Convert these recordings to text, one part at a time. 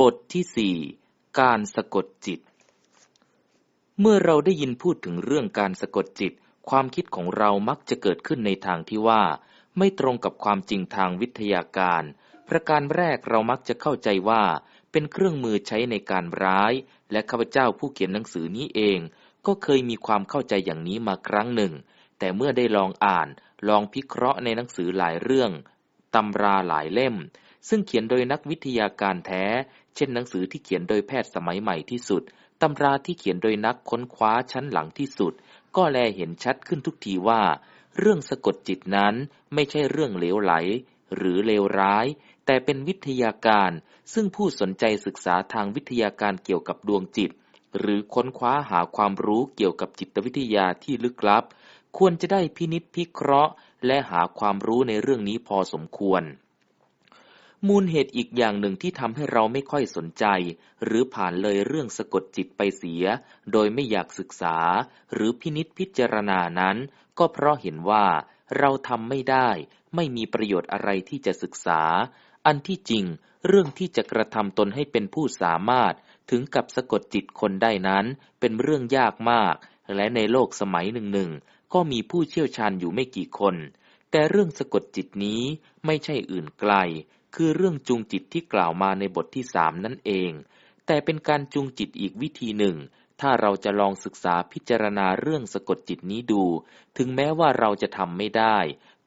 บทที่สี่การสะกดจิต เมื่อเราได้ยินพูดถึงเรื่องการสะกดจิต ความคิดของเรามักจะเกิดขึ้นในทางที่ว่า ไม่ตรงกับความจริงทางวิทยาการ ประการแรกเรามักจะเข้าใจว่า เป็นเครื่องมือใช้ในการร้าย และข้าพเจ้าผู้เขียนหนังสือนี้เอง ก็เคยมีความเข้าใจอย่างนี้มาครั้งหนึ่ง แต่เมื่อได้ลองอ่าน ลองพิเคราะห์ในหนังสือหลายเรื่องตำราหลายเล่มซึ่งเขียนโดยนักวิทยาการแท้ เช่นหนังสือที่เขียนโดยแพทย์สมัยใหม่ที่สุด ตำราที่เขียนโดยนักค้นคว้าชั้นหลังที่สุด ก็แลเห็นชัดขึ้นทุกทีว่า เรื่องสะกดจิตนั้นไม่ใช่เรื่องเลวไหล หรือเลวร้าย แต่เป็นวิทยาการ ซึ่งผู้สนใจศึกษาทางวิทยาการเกี่ยวกับดวงจิต หรือค้นคว้าหาความรู้เกี่ยวกับจิตวิทยาที่ลึกลับ ควรจะได้พินิษพิเคราะห์ และหาความรู้ในเรื่องนี้พอสมควร มูลเหตุอีกอย่างหนึ่งที่ทำให้เราไม่ค่อยสนใจ หรือผ่านเลยเรื่องสะกดจิตไปเสีย โดยไม่อยากศึกษา หรือพินิษพิจารณานั้น ก็เพราะเห็นว่าเราทำไม่ได้ ไม่มีประโยชน์อะไรที่จะศึกษา อันที่จริง เรื่องที่จะกระทำตนให้เป็นผู้สามารถ ถึงกับสะกดจิตคนได้นั้น เป็นเรื่องยากมาก และในโลกสมัยหนึ่งหนึ่งก็มีผู้เชี่ยวชาญอยู่ไม่กี่คน แต่เรื่องสะกดจิตนี้ไม่ใช่อื่นไกล คือเรื่องจูงจิตที่กล่าวมาในบทที่สามนั่นเอง แต่เป็นการจูงจิตอีกวิธีหนึ่ง ถ้าเราจะลองศึกษาพิจารณาเรื่องสะกดจิตนี้ดู ถึงแม้ว่าเราจะทำไม่ได้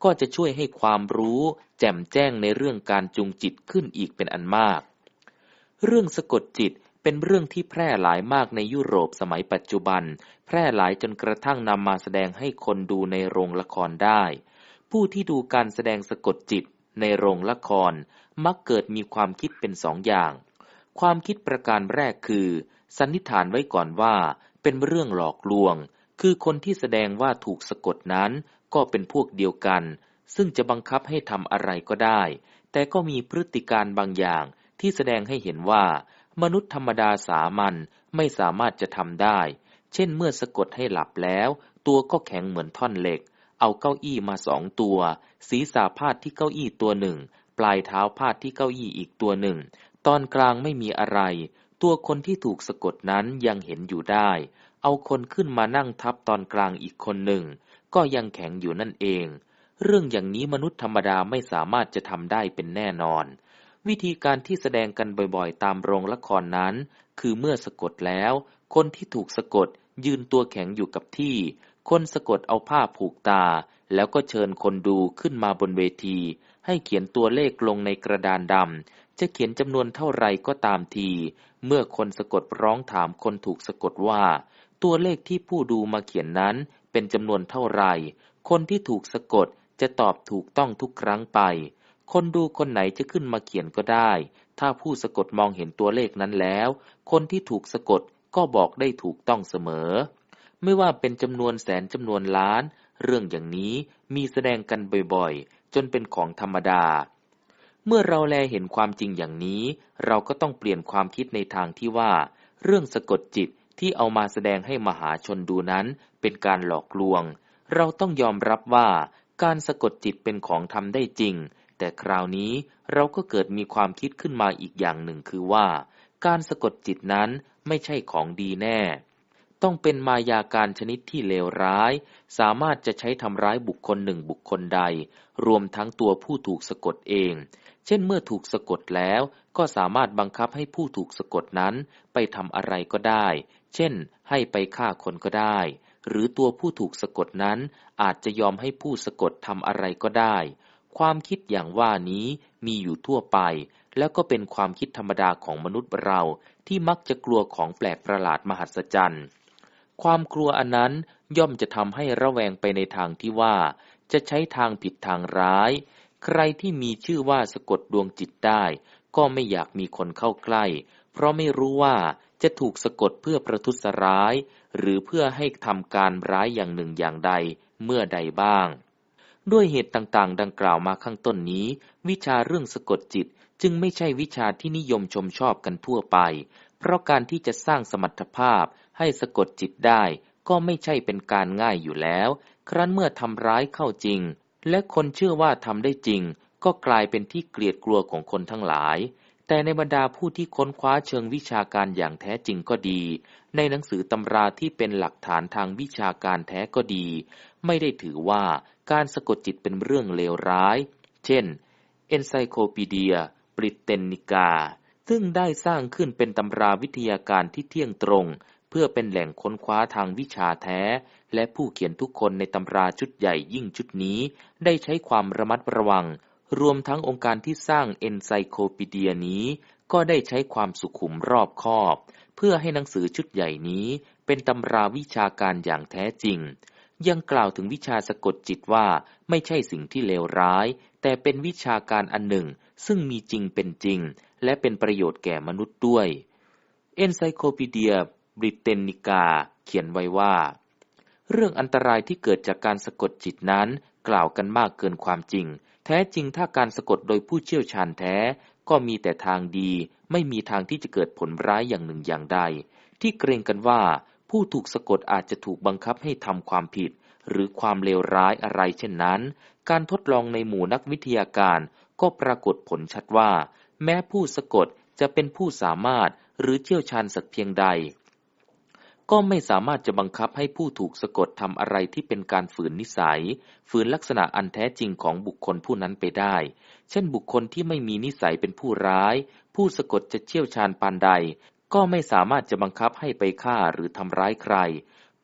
ก็จะช่วยให้ความรู้ แจ่มแจ้งในเรื่องการจูงจิตขึ้นอีกเป็นอันมาก เรื่องสะกดจิตเป็นเรื่องที่แพร่หลายมากในยุโรปสมัยปัจจุบัน แพร่หลายจนกระทั่งนำมาแสดงให้คนดูในโรงละครได้ ผู้ที่ดูการแสดงสะกดจิต ในโรงละครมักเกิดมีความคิดเป็นสองอย่าง ความคิดประการแรกคือ สันนิษฐานไว้ก่อนว่าเป็นเรื่องหลอกลวง คือคนที่แสดงว่าถูกสะกดนั้นก็เป็นพวกเดียวกัน ซึ่งจะบังคับให้ทำอะไรก็ได้ แต่ก็มีพฤติการบางอย่างที่แสดงให้เห็นว่า มนุษย์ธรรมดาสามัญไม่สามารถจะทำได้ เช่นเมื่อสะกดให้หลับแล้ว ตัวก็แข็งเหมือนท่อนเหล็ก เอาเก้าอี้มาสองตัว ศีรษะพาดที่เก้าอี้ตัวหนึ่ง ปลายเท้าพาดที่เก้าอี้อีกตัวหนึ่ง ตอนกลางไม่มีอะไร ตัวคนที่ถูกสะกดนั้นยังเห็นอยู่ได้ เอาคนขึ้นมานั่งทับตอนกลางอีกคนหนึ่ง ก็ยังแข็งอยู่นั่นเอง เรื่องอย่างนี้มนุษย์ธรรมดาไม่สามารถจะทำได้เป็นแน่นอน วิธีการที่แสดงกันบ่อยๆ ตามโรงละครนั้น คือเมื่อสะกดแล้ว คนที่ถูกสะกดยืนตัวแข็งอยู่กับที่ คนสะกดเอาผ้าผูกตา แล้วก็เชิญคนดูขึ้นมาบนเวที ให้เขียนตัวเลขลงในกระดานดำ จะเขียนจำนวนเท่าไรก็ตามที เมื่อคนสะกดร้องถามคนถูกสะกดว่า ตัวเลขที่ผู้ดูมาเขียนนั้นเป็นจำนวนเท่าไร คนที่ถูกสะกดจะตอบถูกต้องทุกครั้งไป คนดูคนไหนจะขึ้นมาเขียนก็ได้ ถ้าผู้สะกดมองเห็นตัวเลขนั้นแล้ว คนที่ถูกสะกดก็บอกได้ถูกต้องเสมอ ไม่ว่าเป็นจำนวนแสนจำนวนล้าน เรื่องอย่างนี้มีแสดงกันบ่อยๆ จนเป็นของธรรมดา เมื่อเราแลเห็นความจริงอย่างนี้ เราก็ต้องเปลี่ยนความคิดในทางที่ว่า เรื่องสะกดจิตที่เอามาแสดงให้มหาชนดูนั้นเป็นการหลอกลวง เราต้องยอมรับว่าการสะกดจิตเป็นของทำได้จริง แต่คราวนี้เราก็เกิดมีความคิดขึ้นมาอีกอย่างหนึ่งคือว่า การสะกดจิตนั้นไม่ใช่ของดีแน่ ต้องเป็นมายาการชนิดที่เลวร้าย สามารถจะใช้ทำร้ายบุคคลหนึ่งบุคคลใด รวมทั้งตัวผู้ถูกสะกดเอง เช่นเมื่อถูกสะกดแล้ว ก็สามารถบังคับให้ผู้ถูกสะกดนั้นไปทำอะไรก็ได้ เช่น ให้ไปฆ่าคนก็ได้ หรือตัวผู้ถูกสะกดนั้น อาจจะยอมให้ผู้สะกดทำอะไรก็ได้ ความคิดอย่างว่านี้มีอยู่ทั่วไปแล้วก็เป็นความคิดธรรมดาของมนุษย์เราที่มักจะกลัวของแปลกประหลาดมหัศจรรย์ ความกลัวอันนั้นย่อมจะทำให้ระแวงไปในทางที่ว่า จะใช้ทางผิดทางร้าย ใครที่มีชื่อว่าสะกดดวงจิตได้ ก็ไม่อยากมีคนเข้าใกล้ เพราะไม่รู้ว่าจะถูกสะกดเพื่อประทุษร้าย หรือเพื่อให้ทำการร้ายอย่างหนึ่งอย่างใดเมื่อใดบ้าง ด้วยเหตุต่างๆ ดังกล่าวมาข้างต้นนี้ วิชาเรื่องสะกดจิตจึงไม่ใช่วิชาที่นิยมชมชอบกันทั่วไป เพราะการที่จะสร้างสมรรถภาพ ให้สะกดจิตได้ก็ไม่ใช่เป็นการง่ายอยู่แล้ว ครั้นเมื่อทำร้ายเข้าจริง และคนเชื่อว่าทำได้จริง ก็กลายเป็นที่เกลียดกลัวของคนทั้งหลาย แต่ในบรรดาผู้ที่ค้นคว้าเชิงวิชาการอย่างแท้จริงก็ดี ในหนังสือตำราที่เป็นหลักฐานทางวิชาการแท้ก็ดี ไม่ได้ถือว่าการสะกดจิตเป็นเรื่องเลวร้าย เช่น Encyclopedia Britannica ซึ่งได้สร้างขึ้นเป็นตำราวิทยาการที่เที่ยงตรง พื่อเป็นแหล่งค้นคว้าทางวิชาแท้ และผู้เขียนทุกคนในตำราชุดใหญ่ยิ่งชุดนี้ ได้ใช้ความระมัดระวัง รวมทั้งองค์การที่สร้างเอนไซโคปีเดียนี้ ก็ได้ใช้ความสุขุมรอบคอบ เพื่อให้หนังสือชุดใหญ่นี้ เป็นตำราวิชาการอย่างแท้จริง ยังกล่าวถึงวิชาสะกดจิตว่าไม่ใช่สิ่งที่เลวร้าย แต่เป็นวิชาการอันหนึ่ง ซึ่งมีจริงเป็นจริง และเป็นประโยชน์แก่มนุษย์ด้วย Encyclopedia Britannica เบริเตนิกา เขียนไว้ว่า เรื่องอันตรายที่เกิดจากการสะกดจิตนั้น กล่าวกันมากเกินความจริง แท้จริงถ้าการสะกดโดยผู้เชี่ยวชาญแท้ ก็มีแต่ทางดี ไม่มีทางที่จะเกิดผลร้ายอย่างหนึ่งอย่างใด ที่เกรงกันว่า ผู้ถูกสะกดอาจจะถูกบังคับให้ทำความผิด หรือความเลวร้ายอะไรเช่นนั้น การทดลองในหมู่นักวิทยาการ ก็ปรากฏผลชัดว่า แม้ผู้สะกดจะเป็นผู้สามารถหรือเชี่ยวชาญสักเพียงใด ก็ไม่สามารถจะบังคับให้ผู้ถูกสะกดทำอะไรที่เป็นการฝืนนิสัย ฝืนลักษณะอันแท้จริงของบุคคลผู้นั้นไปได้ เช่นบุคคลที่ไม่มีนิสัยเป็นผู้ร้าย ผู้สะกดจะเชี่ยวชาญปานใด ก็ไม่สามารถจะบังคับให้ไปฆ่าหรือทำร้ายใคร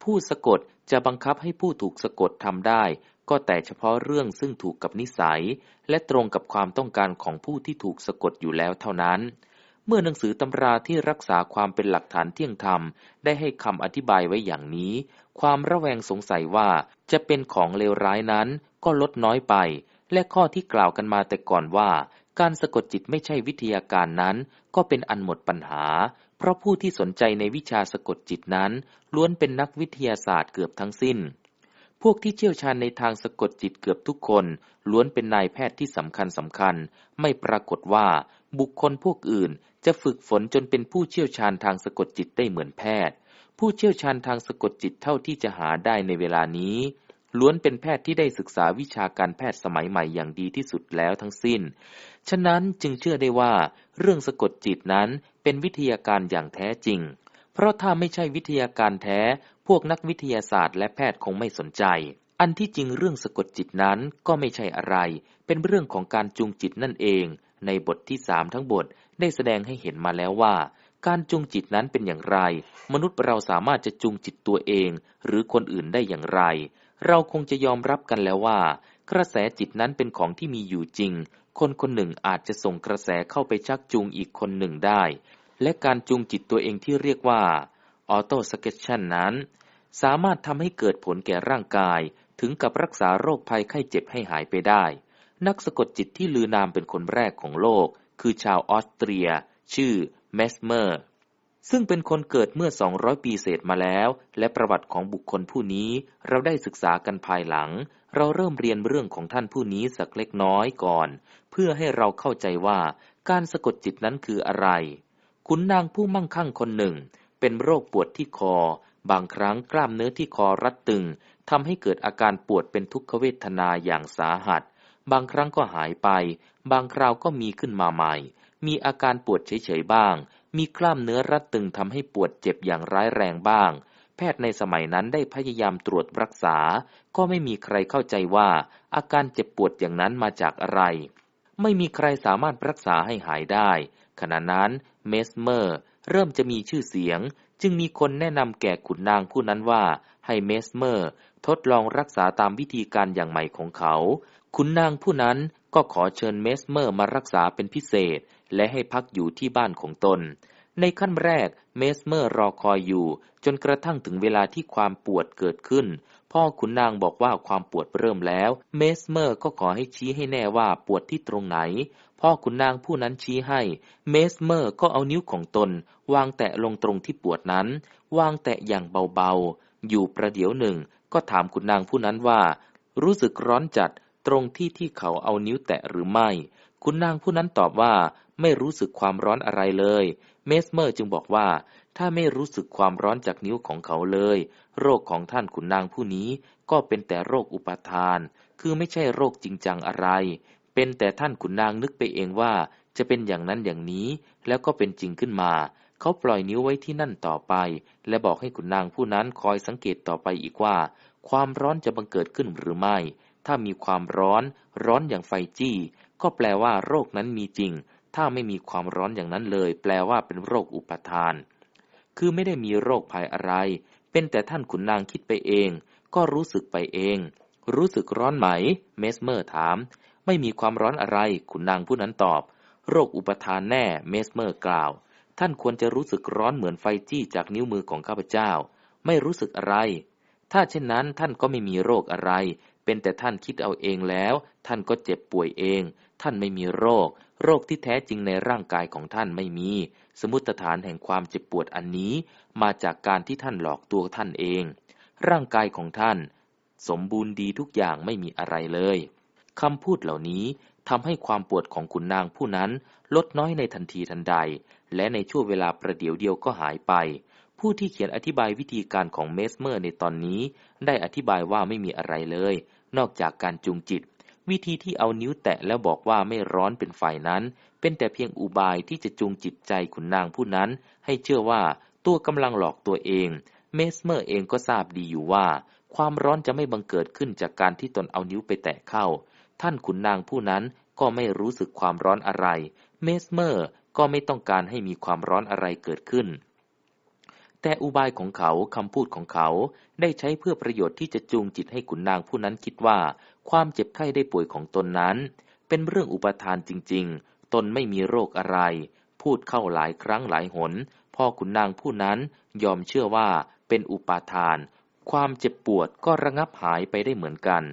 ผู้สะกดจะบังคับให้ผู้ถูกสะกดทำได้ ก็แต่เฉพาะเรื่องซึ่งถูกกับนิสัย และตรงกับความต้องการของผู้ที่ถูกสะกดอยู่แล้วเท่านั้น เมื่อหนังสือตำราที่รักษาความเป็นหลักฐานเที่ยงธรรม ได้ให้คำอธิบายไว้อย่างนี้ ความระแวงสงสัยว่าจะเป็นของเลวร้ายนั้นก็ลดน้อยไป และข้อที่กล่าวกันมาแต่ก่อนว่า การสะกดจิตไม่ใช่วิทยาการนั้น ก็เป็นอันหมดปัญหา เพราะผู้ที่สนใจในวิชาสะกดจิตนั้น ล้วนเป็นนักวิทยาศาสตร์เกือบทั้งสิ้น พวกที่เชี่ยวชาญในทางสะกดจิตเกือบทุกคน ล้วนเป็นนายแพทย์ที่สำคัญสำคัญ ไม่ปรากฏว่า บุคคลพวกอื่นจะฝึกฝนจนเป็นผู้เชี่ยวชาญทางสะกดจิตได้เหมือนแพทย์ ผู้เชี่ยวชาญทางสะกดจิตเท่าที่จะหาได้ในเวลานี้ ล้วนเป็นแพทย์ที่ได้ศึกษาวิชาการแพทย์สมัยใหม่อย่างดีที่สุดแล้วทั้งสิ้น ฉะนั้นจึงเชื่อได้ว่า เรื่องสะกดจิตนั้นเป็นวิทยาการอย่างแท้จริง เพราะถ้าไม่ใช่วิทยาการแท้ พวกนักวิทยาศาสตร์และแพทย์คงไม่สนใจ อันที่จริงเรื่องสะกดจิตนั้นก็ไม่ใช่อะไร เป็นเรื่องของการจูงจิตนั่นเอง ในบทที่สามทั้งบทได้แสดงให้เห็นมาแล้วว่า การจูงจิตนั้นเป็นอย่างไร มนุษย์เราสามารถจะจูงจิตตัวเอง หรือคนอื่นได้อย่างไร เราคงจะยอมรับกันแล้วว่า กระแสจิตนั้นเป็นของที่มีอยู่จริง คนคนหนึ่งอาจจะส่งกระแสเข้าไปชักจูงอีกคนหนึ่งได้ และการจูงจิตตัวเองที่เรียกว่า auto-suggestion นั้น สามารถทำให้เกิดผลแก่ร่างกายถึงกับรักษาโรคภัยไข้เจ็บให้หายไปได้ นักสะกดจิตที่ลือนามเป็นคนแรกของโลก คือชาวออสเตรีย ชื่อเมสเมอร์ ซึ่งเป็นคนเกิดเมื่อ 200 ปีเศษมาแล้ว และประวัติของบุคคลผู้นี้เราได้ศึกษากันภายหลัง เราเริ่มเรียนเรื่องของท่านผู้นี้สักเล็กน้อยก่อน เพื่อให้เราเข้าใจว่าการสะกดจิตนั้นคืออะไร ขุนนางผู้มั่งคั่งคนหนึ่ง เป็นโรคปวดที่คอ บางครั้งกล้ามเนื้อที่คอรัดตึงทำให้เกิดอาการปวดเป็นทุกขเวทนาอย่างสาหัส บางครั้งก็หายไป บางคราวก็มีขึ้นมาใหม่ มีอาการปวดเฉยๆบ้าง มีกล้ามเนื้อรัดตึงทำให้ปวดเจ็บอย่างร้ายแรงบ้าง แพทย์ในสมัยนั้นได้พยายามตรวจรักษา ก็ไม่มีใครเข้าใจว่า อาการเจ็บปวดอย่างนั้นมาจากอะไร ไม่มีใครสามารถรักษาให้หายได้ ขณะนั้นเมสเมอร์เริ่มจะมีชื่อเสียง จึงมีคนแนะนำแก่ขุนนางผู้นั้นว่าให้เมสเมอร์ทดลองรักษาตามวิธีการอย่างใหม่ของเขา ขุนนางผู้นั้นก็ขอเชิญเมสเมอร์มารักษาเป็นพิเศษ และให้พักอยู่ที่บ้านของตน ในขั้นแรกเมสเมอร์รอคอยอยู่ จนกระทั่งถึงเวลาที่ความปวดเกิดขึ้น พอขุนนางบอกว่าความปวดเริ่มแล้ว เมสเมอร์ก็ขอให้ชี้ให้แน่ว่าปวดที่ตรงไหน พอขุนนางผู้นั้นชี้ให้ เมสเมอร์ก็เอานิ้วของตน วางแตะลงตรงที่ปวดนั้น วางแตะอย่างเบาๆ อยู่ประเดี๋ยวหนึ่ง ก็ถามขุนนางผู้นั้นว่า รู้สึกร้อนจัดตรงที่ที่เขาเอานิ้วแตะหรือไม่ขุนนางผู้นั้นตอบว่าไม่รู้สึกความร้อนอะไรเลย เมสเมอร์จึงบอกว่า ถ้าไม่รู้สึกความร้อนจากนิ้วของเขาเลย โรคของท่านขุนนางผู้นี้ก็เป็นแต่โรคอุปทาน คือไม่ใช่โรคจริงจังอะไร เป็นแต่ท่านขุนนางนึกไปเองว่าจะเป็นอย่างนั้นอย่างนี้ แล้วก็เป็นจริงขึ้นมา เขาปล่อยนิ้วไว้ที่นั่นต่อไป และบอกให้ขุนนางผู้นั้นคอยสังเกตต่อไปอีกว่า ความร้อนจะบังเกิดขึ้นหรือไม่ ถ้ามีความร้อนร้อนอย่างไฟจี้ ก็แปลว่าโรคนั้นมีจริง ถ้าไม่มีความร้อนอย่างนั้นเลย แปลว่าเป็นโรคอุปทาน คือไม่ได้มีโรคภัยอะไร เป็นแต่ท่านขุนนางคิดไปเอง ก็รู้สึกไปเอง รู้สึกร้อนไหม เมสเมอร์ถาม ไม่มีความร้อนอะไร ขุนนางผู้นั้นตอบ โรคอุปทานแน่ เมสเมอร์กล่าว ท่านควรจะรู้สึกร้อนเหมือนไฟจี้จากนิ้วมือของข้าพเจ้า ไม่รู้สึกอะไร ถ้าเช่นนั้นท่านก็ไม่มีโรคอะไร เป็นแต่ท่านคิดเอาเองแล้ว ท่านก็เจ็บป่วยเอง ท่านไม่มีโรค โรคที่แท้จริงในร่างกายของท่านไม่มี สมุติฐานแห่งความเจ็บปวดอันนี้ มาจากการที่ท่านหลอกตัวท่านเอง ร่างกายของท่าน สมบูรณ์ดีทุกอย่างไม่มีอะไรเลย คำพูดเหล่านี้ทำให้ความปวดของขุนนางผู้นั้นลดน้อยในทันทีทันใด และในช่วงเวลาประเดี๋ยวเดียวก็หายไป ผู้ที่เขียนอธิบายวิธีการของเมสเมอร์ในตอนนี้ ได้อธิบายว่าไม่มีอะไรเลย นอกจากการจูงจิต วิธีที่เอานิ้วแตะแล้วบอกว่าไม่ร้อนเป็นไฟนั้น เป็นแต่เพียงอุบายที่จะจูงจิตใจขุนนางผู้นั้น ให้เชื่อว่าตัวกำลังหลอกตัวเอง เมสเมอร์เองก็ทราบดีอยู่ว่า ความร้อนจะไม่บังเกิดขึ้นจากการที่ตนเอานิ้วไปแตะเข้า ท่านขุนนางผู้นั้นก็ไม่รู้สึกความร้อนอะไร เมสเมอร์ก็ไม่ต้องการให้มีความร้อนอะไรเกิดขึ้น แต่อุบายของเขาคำพูดของเขาได้ใช้เพื่อประโยชน์ที่จะจูงจิตให้ขุนนางผู้นั้นคิดว่า ความเจ็บไข้ได้ป่วยของตนนั้น เป็นเรื่องอุปทานจริง ๆ ตนไม่มีโรคอะไร พูดเข้าหลายครั้งหลายหน พอขุนนางผู้นั้นยอมเชื่อว่าเป็นอุปาทาน ความเจ็บปวดก็ระงับหายไปได้เหมือนกัน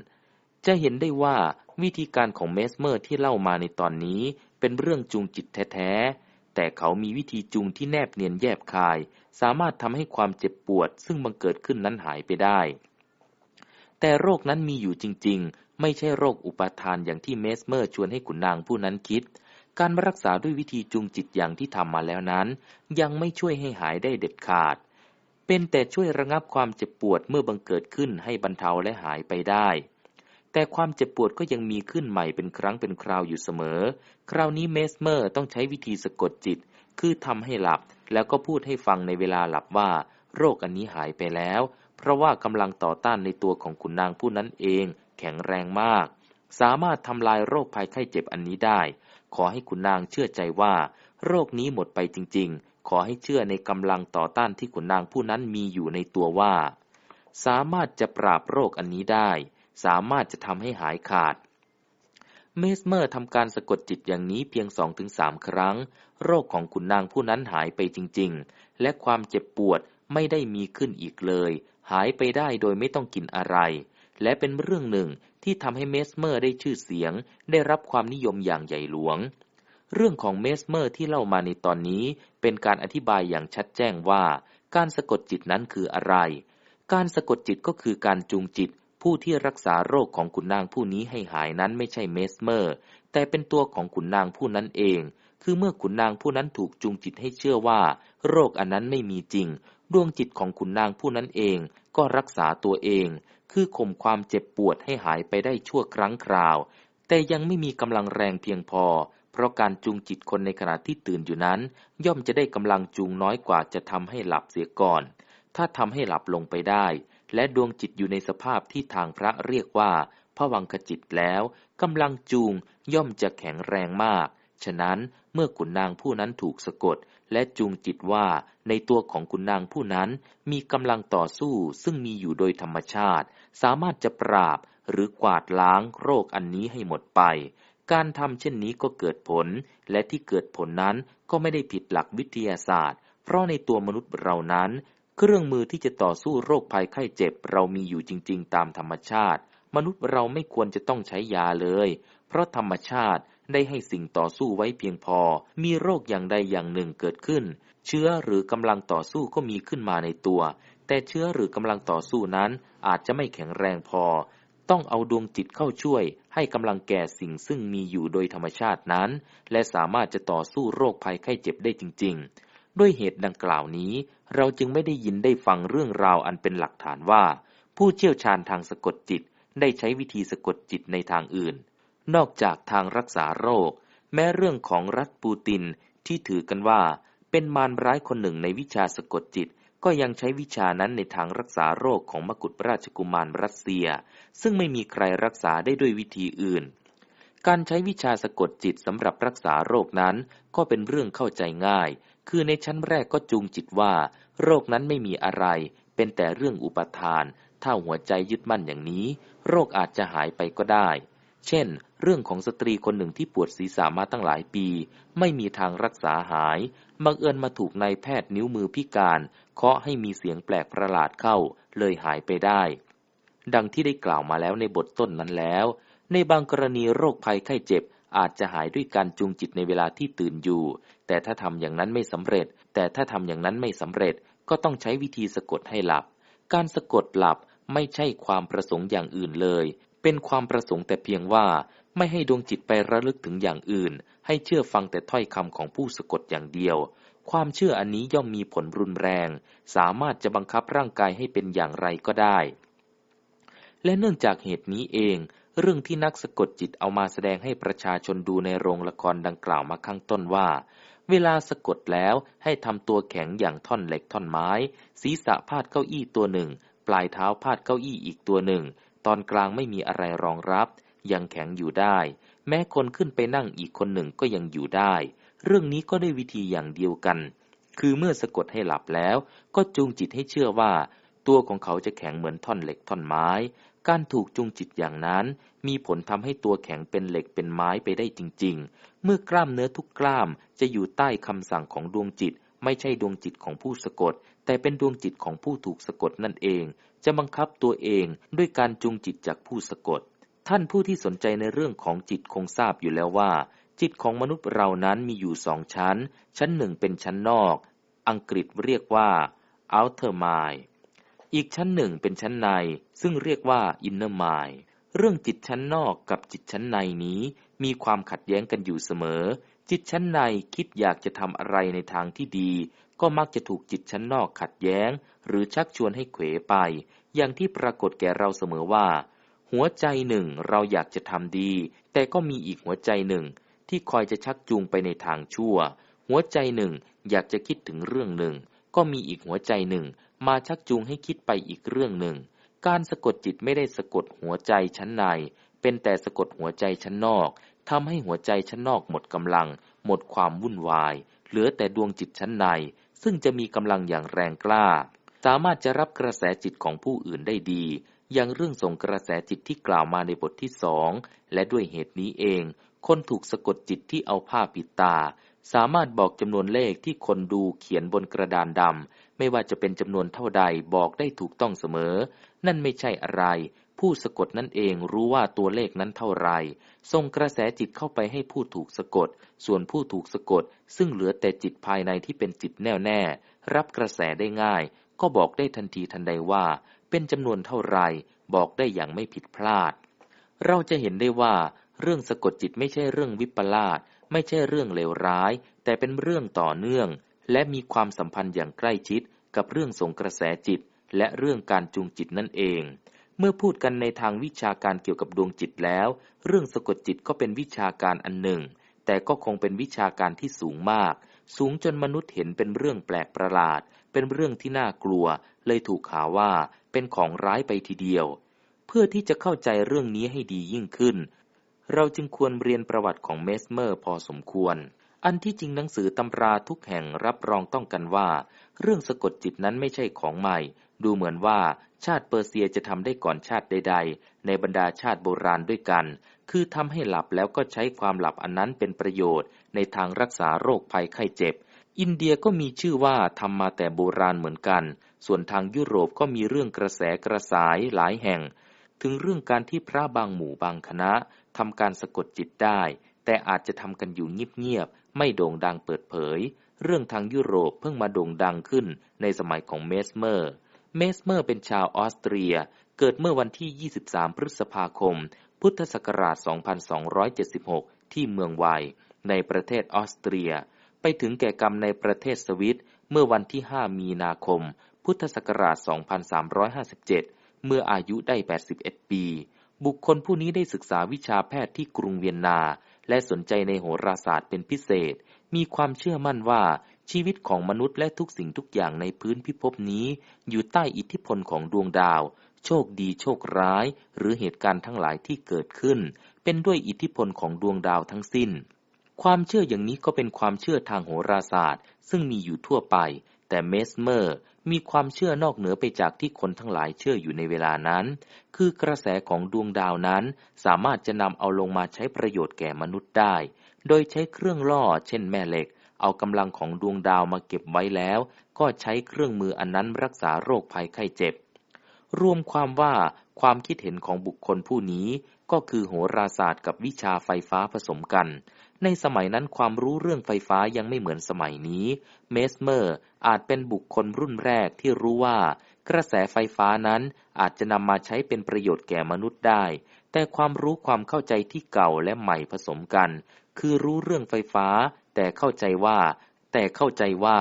จะเห็นได้ว่า วิธีการของเมสเมอร์ที่เล่ามาในตอนนี้เป็นเรื่องจูงจิตแท้ๆ แต่เขามีวิธีจูงที่แนบเนียนแยบคาย สามารถทำให้ความเจ็บปวดซึ่งบังเกิดขึ้นนั้นหายไปได้ แต่โรคนั้นมีอยู่จริงๆ ไม่ใช่โรคอุปาทานอย่างที่เมสเมอร์ชวนให้ขุนนางผู้นั้นคิด การรักษาด้วยวิธีจูงจิตอย่างที่ทำมาแล้วนั้น ยังไม่ช่วยให้หายได้เด็ดขาด เป็นแต่ช่วยระงับความเจ็บปวดเมื่อบังเกิดขึ้นให้บรรเทาและหายไปได้ แต่ความเจ็บปวดก็ยังมีขึ้นใหม่เป็นครั้งเป็นคราวอยู่เสมอ คราวนี้เมสเมอร์ต้องใช้วิธีสะกดจิต คือทำให้หลับ แล้วก็พูดให้ฟังในเวลาหลับว่า โรคอันนี้หายไปแล้ว เพราะว่ากำลังต่อต้านในตัวของขุนนางผู้นั้นเอง แข็งแรงมาก สามารถทำลายโรคภัยไข้เจ็บอันนี้ได้ ขอให้ขุนนางเชื่อใจว่า โรคนี้หมดไปจริง ๆ ขอให้เชื่อในกำลังต่อต้านที่ขุนนางผู้นั้นมีอยู่ในตัวว่า สามารถจะปราบโรคอันนี้ได้ สามารถจะทำให้หายขาด เมสเมอร์ทำการสะกดจิตอย่างนี้เพียงสองถึงสามครั้ง โรคของขุนนางผู้นั้นหายไปจริง ๆ และความเจ็บปวดไม่ได้มีขึ้นอีกเลย หายไปได้โดยไม่ต้องกินอะไร และเป็นเรื่องหนึ่งที่ทำให้เมสเมอร์ได้ชื่อเสียง ได้รับความนิยมอย่างใหญ่หลวง เรื่องของเมสเมอร์ที่เล่ามาในตอนนี้ เป็นการอธิบายอย่างชัดแจ้งว่า การสะกดจิตนั้นคืออะไร การสะกดจิตก็คือการจูงจิต ผู้ที่รักษาโรคของขุนนางผู้นี้ให้หายนั้นไม่ใช่เมสเมอร์ แต่เป็นตัวของขุนนางผู้นั้นเอง คือเมื่อขุนนางผู้นั้นถูกจูงจิตให้เชื่อว่า โรคอันนั้นไม่มีจริง ดวงจิตของขุนนางผู้นั้นเอง ก็รักษาตัวเอง คือข่มความเจ็บปวดให้หายไปได้ชั่วครั้งคราว แต่ยังไม่มีกำลังแรงเพียงพอ เพราะการจูงจิตคนในขณะที่ตื่นอยู่นั้น ย่อมจะได้กำลังจูงน้อยกว่าจะทำให้หลับเสียก่อน ถ้าทำให้หลับลงไปได้ และดวงจิตอยู่ในสภาพที่ทางพระเรียกว่าพวังคจิตแล้วกำลังจูงย่อมจะแข็งแรงมาก ฉะนั้นเมื่อขุนนางผู้นั้นถูกสะกด และจูงจิตว่าในตัวของขุนนางผู้นั้นมีกำลังต่อสู้ซึ่งมีอยู่โดยธรรมชาติ สามารถจะปราบหรือกวาดล้างโรคอันนี้ให้หมดไป การทำเช่นนี้ก็เกิดผล และที่เกิดผลนั้นก็ไม่ได้ผิดหลักวิทยาศาสตร์ เพราะในตัวมนุษย์เรานั้น เครื่องมือที่จะต่อสู้โรคภัยไข้เจ็บเรามีอยู่จริง ๆ ตามธรรมชาติ มนุษย์เราไม่ควรจะต้องใช้ยาเลย เพราะธรรมชาติได้ให้สิ่งต่อสู้ไว้เพียงพอ มีโรคอย่างใดอย่างหนึ่งเกิดขึ้น เชื้อหรือกำลังต่อสู้ก็มีขึ้นมาในตัว แต่เชื้อหรือกำลังต่อสู้นั้นอาจจะไม่แข็งแรงพอ ต้องเอาดวงจิตเข้าช่วย ให้กำลังแก่สิ่งซึ่งมีอยู่โดยธรรมชาตินั้น และสามารถจะต่อสู้โรคภัยไข้เจ็บได้จริง ๆ ด้วยเหตุดังกล่าวนี้ เราจึงไม่ได้ยินได้ฟังเรื่องราวอันเป็นหลักฐานว่า ผู้เชี่ยวชาญทางสะกดจิตได้ใช้วิธีสะกดจิตในทางอื่น นอกจากทางรักษาโรค แม้เรื่องของรัฐปูตินที่ถือกันว่าเป็นมารร้ายคนหนึ่งในวิชาสะกดจิต ก็ยังใช้วิชานั้นในทางรักษาโรคของมกุฎราชกุมารรัสเซีย ซึ่งไม่มีใครรักษาได้ด้วยวิธีอื่น การใช้วิชาสะกดจิตสำหรับรักษาโรคนั้น ก็เป็นเรื่องเข้าใจง่าย คือในชั้นแรกก็จูงจิตว่า โรคนั้นไม่มีอะไร เป็นแต่เรื่องอุปทาน ถ้าหัวใจยึดมั่นอย่างนี้ โรคอาจจะหายไปก็ได้ เช่น เรื่องของสตรีคนหนึ่งที่ปวดศีรษะมาตั้งหลายปี ไม่มีทางรักษาหายบังเอิญมาถูกนายแพทย์นิ้วมือพิการเคาะให้มีเสียงแปลกประหลาดเข้า เลยหายไปได้ ดังที่ได้กล่าวมาแล้วในบทต้นนั้นแล้ว ในบางกรณีโรคภัยไข้เจ็บอาจจะหายด้วยการจูงจิตในเวลาที่ตื่นอยู่ แต่ถ้าทำอย่างนั้นไม่สำเร็จ แต่ถ้าทำอย่างนั้นไม่สำเร็จก็ต้องใช้วิธีสะกดให้หลับ การสะกดหลับไม่ใช่ความประสงค์อย่างอื่นเลย เป็นความประสงค์แต่เพียงว่า ไม่ให้ดวงจิตไประลึกถึงอย่างอื่น ให้เชื่อฟังแต่ถ้อยคำของผู้สะกดอย่างเดียว ความเชื่ออันนี้ย่อมมีผลรุนแรง สามารถจะบังคับร่างกายให้เป็นอย่างไรก็ได้ และเนื่องจากเหตุนี้เอง เรื่องที่นักสะกดจิตเอามาแสดงให้ประชาชนดูในโรงละครดังกล่าวมาข้างต้นว่า เวลาสะกดแล้วให้ทำตัวแข็งอย่างท่อนเหล็กท่อนไม้ ศีรษะพาดเก้าอี้ตัวหนึ่ง ปลายเท้าพาดเก้าอี้อีกตัวหนึ่ง ตอนกลางไม่มีอะไรรองรับ ยังแข็งอยู่ได้ แม้คนขึ้นไปนั่งอีกคนหนึ่งก็ยังอยู่ได้ เรื่องนี้ก็ได้วิธีอย่างเดียวกัน คือเมื่อสะกดให้หลับแล้ว ก็จูงจิตให้เชื่อว่า ตัวของเขาจะแข็งเหมือนท่อนเหล็กท่อนไม้ การถูกจูงจิตอย่างนั้น มีผลทำให้ตัวแข็งเป็นเหล็กเป็นไม้ไปได้จริง ๆ เมื่อกล้ามเนื้อทุกกล้ามจะอยู่ใต้คำสั่งของดวงจิต ไม่ใช่ดวงจิตของผู้สะกด แต่เป็นดวงจิตของผู้ถูกสะกดนั่นเอง จะบังคับตัวเองด้วยการจูงจิตจากผู้สะกด ท่านผู้ที่สนใจในเรื่องของจิตคงทราบอยู่แล้วว่า จิตของมนุษย์เรานั้นมีอยู่สองชั้น ชั้นหนึ่งเป็นชั้นนอก อังกฤษเรียกว่า outer mind อีกชั้นหนึ่งเป็นชั้นใน ซึ่งเรียกว่า inner mind เรื่องจิตชั้นนอกกับจิตชั้นในนี้มีความขัดแย้งกันอยู่เสมอ จิตชั้นในคิดอยากจะทำอะไรในทางที่ดี ก็มักจะถูกจิตชั้นนอกขัดแย้ง หรือชักชวนให้เขวไป อย่างที่ปรากฏแก่เราเสมอว่า หัวใจหนึ่งเราอยากจะทำดี แต่ก็มีอีกหัวใจหนึ่ง ที่คอยจะชักจูงไปในทางชั่ว หัวใจหนึ่งอยากจะคิดถึงเรื่องหนึ่ง ก็มีอีกหัวใจหนึ่ง มาชักจูงให้คิดไปอีกเรื่องหนึ่ง การสะกดจิตไม่ได้สะกดหัวใจชั้นใน เป็นแต่สะกดหัวใจชั้นนอกทำให้หัวใจชั้นนอกหมดกำลัง หมดความวุ่นวาย เหลือแต่ดวงจิตชั้นใน ซึ่งจะมีกำลังอย่างแรงกล้า สามารถจะรับกระแสจิตของผู้อื่นได้ดี อย่างเรื่องส่งกระแสจิตที่กล่าวมาในบทที่สอง และด้วยเหตุนี้เอง คนถูกสะกดจิตที่เอาผ้าปิดตา สามารถบอกจำนวนเลขที่คนดูเขียนบนกระดานดำไม่ว่าจะเป็นจำนวนเท่าใดบอกได้ถูกต้องเสมอ นั่นไม่ใช่อะไร ผู้สะกดนั่นเองรู้ว่าตัวเลขนั้นเท่าไรส่งกระแสจิตเข้าไปให้ผู้ถูกสะกด ส่วนผู้ถูกสะกด ซึ่งเหลือแต่จิตภายในที่เป็นจิตแน่วแน่ รับกระแสได้ง่าย ก็บอกได้ทันทีทันใดว่า เป็นจำนวนเท่าไรบอกได้อย่างไม่ผิดพลาด เราจะเห็นได้ว่า เรื่องสะกดจิตไม่ใช่เรื่องวิปลาสไม่ใช่เรื่องเลวร้าย แต่เป็นเรื่องต่อเนื่อง และมีความสัมพันธ์อย่างใกล้ชิดกับเรื่องส่งกระแสจิต และเรื่องการจูงจิตนั่นเอง เมื่อพูดกันในทางวิชาการเกี่ยวกับดวงจิตแล้ว เรื่องสะกดจิตก็เป็นวิชาการอันหนึ่ง แต่ก็คงเป็นวิชาการที่สูงมาก สูงจนมนุษย์เห็นเป็นเรื่องแปลกประหลาด เป็นเรื่องที่น่ากลัว เลยถูกข่าวว่าเป็นของร้ายไปทีเดียว เพื่อที่จะเข้าใจเรื่องนี้ให้ดียิ่งขึ้น เราจึงควรเรียนประวัติของเมสเมอร์พอสมควรอันที่จริงหนังสือตำราทุกแห่งรับรองต้องกันว่า เรื่องสะกดจิตนั้นไม่ใช่ของใหม่ ดูเหมือนว่าชาติเปอร์เซียจะทำได้ก่อนชาติใด ๆ ในบรรดาชาติโบราณด้วยกัน คือทำให้หลับแล้วก็ใช้ความหลับอันนั้นเป็นประโยชน์ ในทางรักษาโรคภัยไข้เจ็บ อินเดียก็มีชื่อว่าทำมาแต่โบราณเหมือนกัน ส่วนทางยุโรปก็มีเรื่องกระแสกระสายหลายแห่ง ถึงเรื่องการที่พระบางหมู่บางคณะทำการสะกดจิตได้ แต่อาจจะทำกันอยู่เงียบๆไม่โด่งดังเปิดเผย เรื่องทางยุโรปเพิ่งมาโด่งดังขึ้นในสมัยของเมสเมอร์ เมสเมอร์เป็นชาวออสเตรีย เกิดเมื่อวันที่ 23 พฤษภาคม พุทธศักราช 2276 ที่เมืองไวในประเทศออสเตรีย ไปถึงแก่กรรมในประเทศสวิส เมื่อวันที่ 5 มีนาคม พุทธศักราช 2357 เมื่ออายุได้ 81 ปี บุคคลผู้นี้ได้ศึกษาวิชาแพทย์ที่กรุงเวียนนา และสนใจในโหราศาสตร์เป็นพิเศษ มีความเชื่อมั่นว่า ชีวิตของมนุษย์และทุกสิ่งทุกอย่างในพื้นพิภพนี้ อยู่ใต้อิทธิพลของดวงดาว โชคดีโชคร้าย หรือเหตุการณ์ทั้งหลายที่เกิดขึ้น เป็นด้วยอิทธิพลของดวงดาวทั้งสิ้น ความเชื่ออย่างนี้ก็เป็นความเชื่อทางโหราศาสตร์ ซึ่งมีอยู่ทั่วไป แต่เมสเมอร์มีความเชื่อนอกเหนือไปจากที่คนทั้งหลายเชื่ออยู่ในเวลานั้น คือกระแสของดวงดาวนั้น สามารถจะนำเอาลงมาใช้ประโยชน์แก่มนุษย์ได้ โดยใช้เครื่องล่อ เช่นแม่เหล็ก เอากำลังของดวงดาวมาเก็บไว้แล้ว ก็ใช้เครื่องมืออันนั้นรักษาโรคภัยไข้เจ็บ รวมความว่าความคิดเห็นของบุคคลผู้นี้ก็คือโหราศาสตร์กับวิชาไฟฟ้าผสมกัน ในสมัยนั้นความรู้เรื่องไฟฟ้ายังไม่เหมือนสมัยนี้ เมสเมอร์อาจเป็นบุคคลรุ่นแรกที่รู้ว่า กระแสไฟฟ้านั้นอาจจะนำมาใช้เป็นประโยชน์แก่มนุษย์ได้ แต่ความรู้ความเข้าใจที่เก่าและใหม่ผสมกัน คือรู้เรื่องไฟฟ้าแต่เข้าใจว่า แต่เข้าใจว่า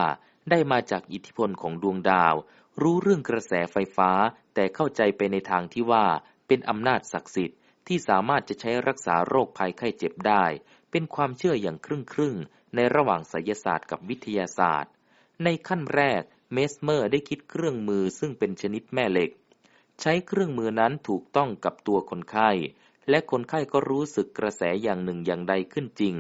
ได้มาจากอิทธิพลของดวงดาว รู้เรื่องกระแสไฟฟ้า แต่เข้าใจไปในทางที่ว่า เป็นอำนาจศักดิ์สิทธิ์ที่สามารถจะใช้รักษาโรคภัยไข้เจ็บได้ เป็นความเชื่ออย่างครึ่งครึ่งในระหว่างไสยศาสตร์กับวิทยาศาสตร์ ในขั้นแรก เมสเมอร์ได้คิดเครื่องมือซึ่งเป็นชนิดแม่เหล็ก ใช้เครื่องมือนั้นถูกต้องกับตัวคนไข้ และคนไข้ก็รู้สึกกระแสอย่างหนึ่งอย่างใดขึ้นจริง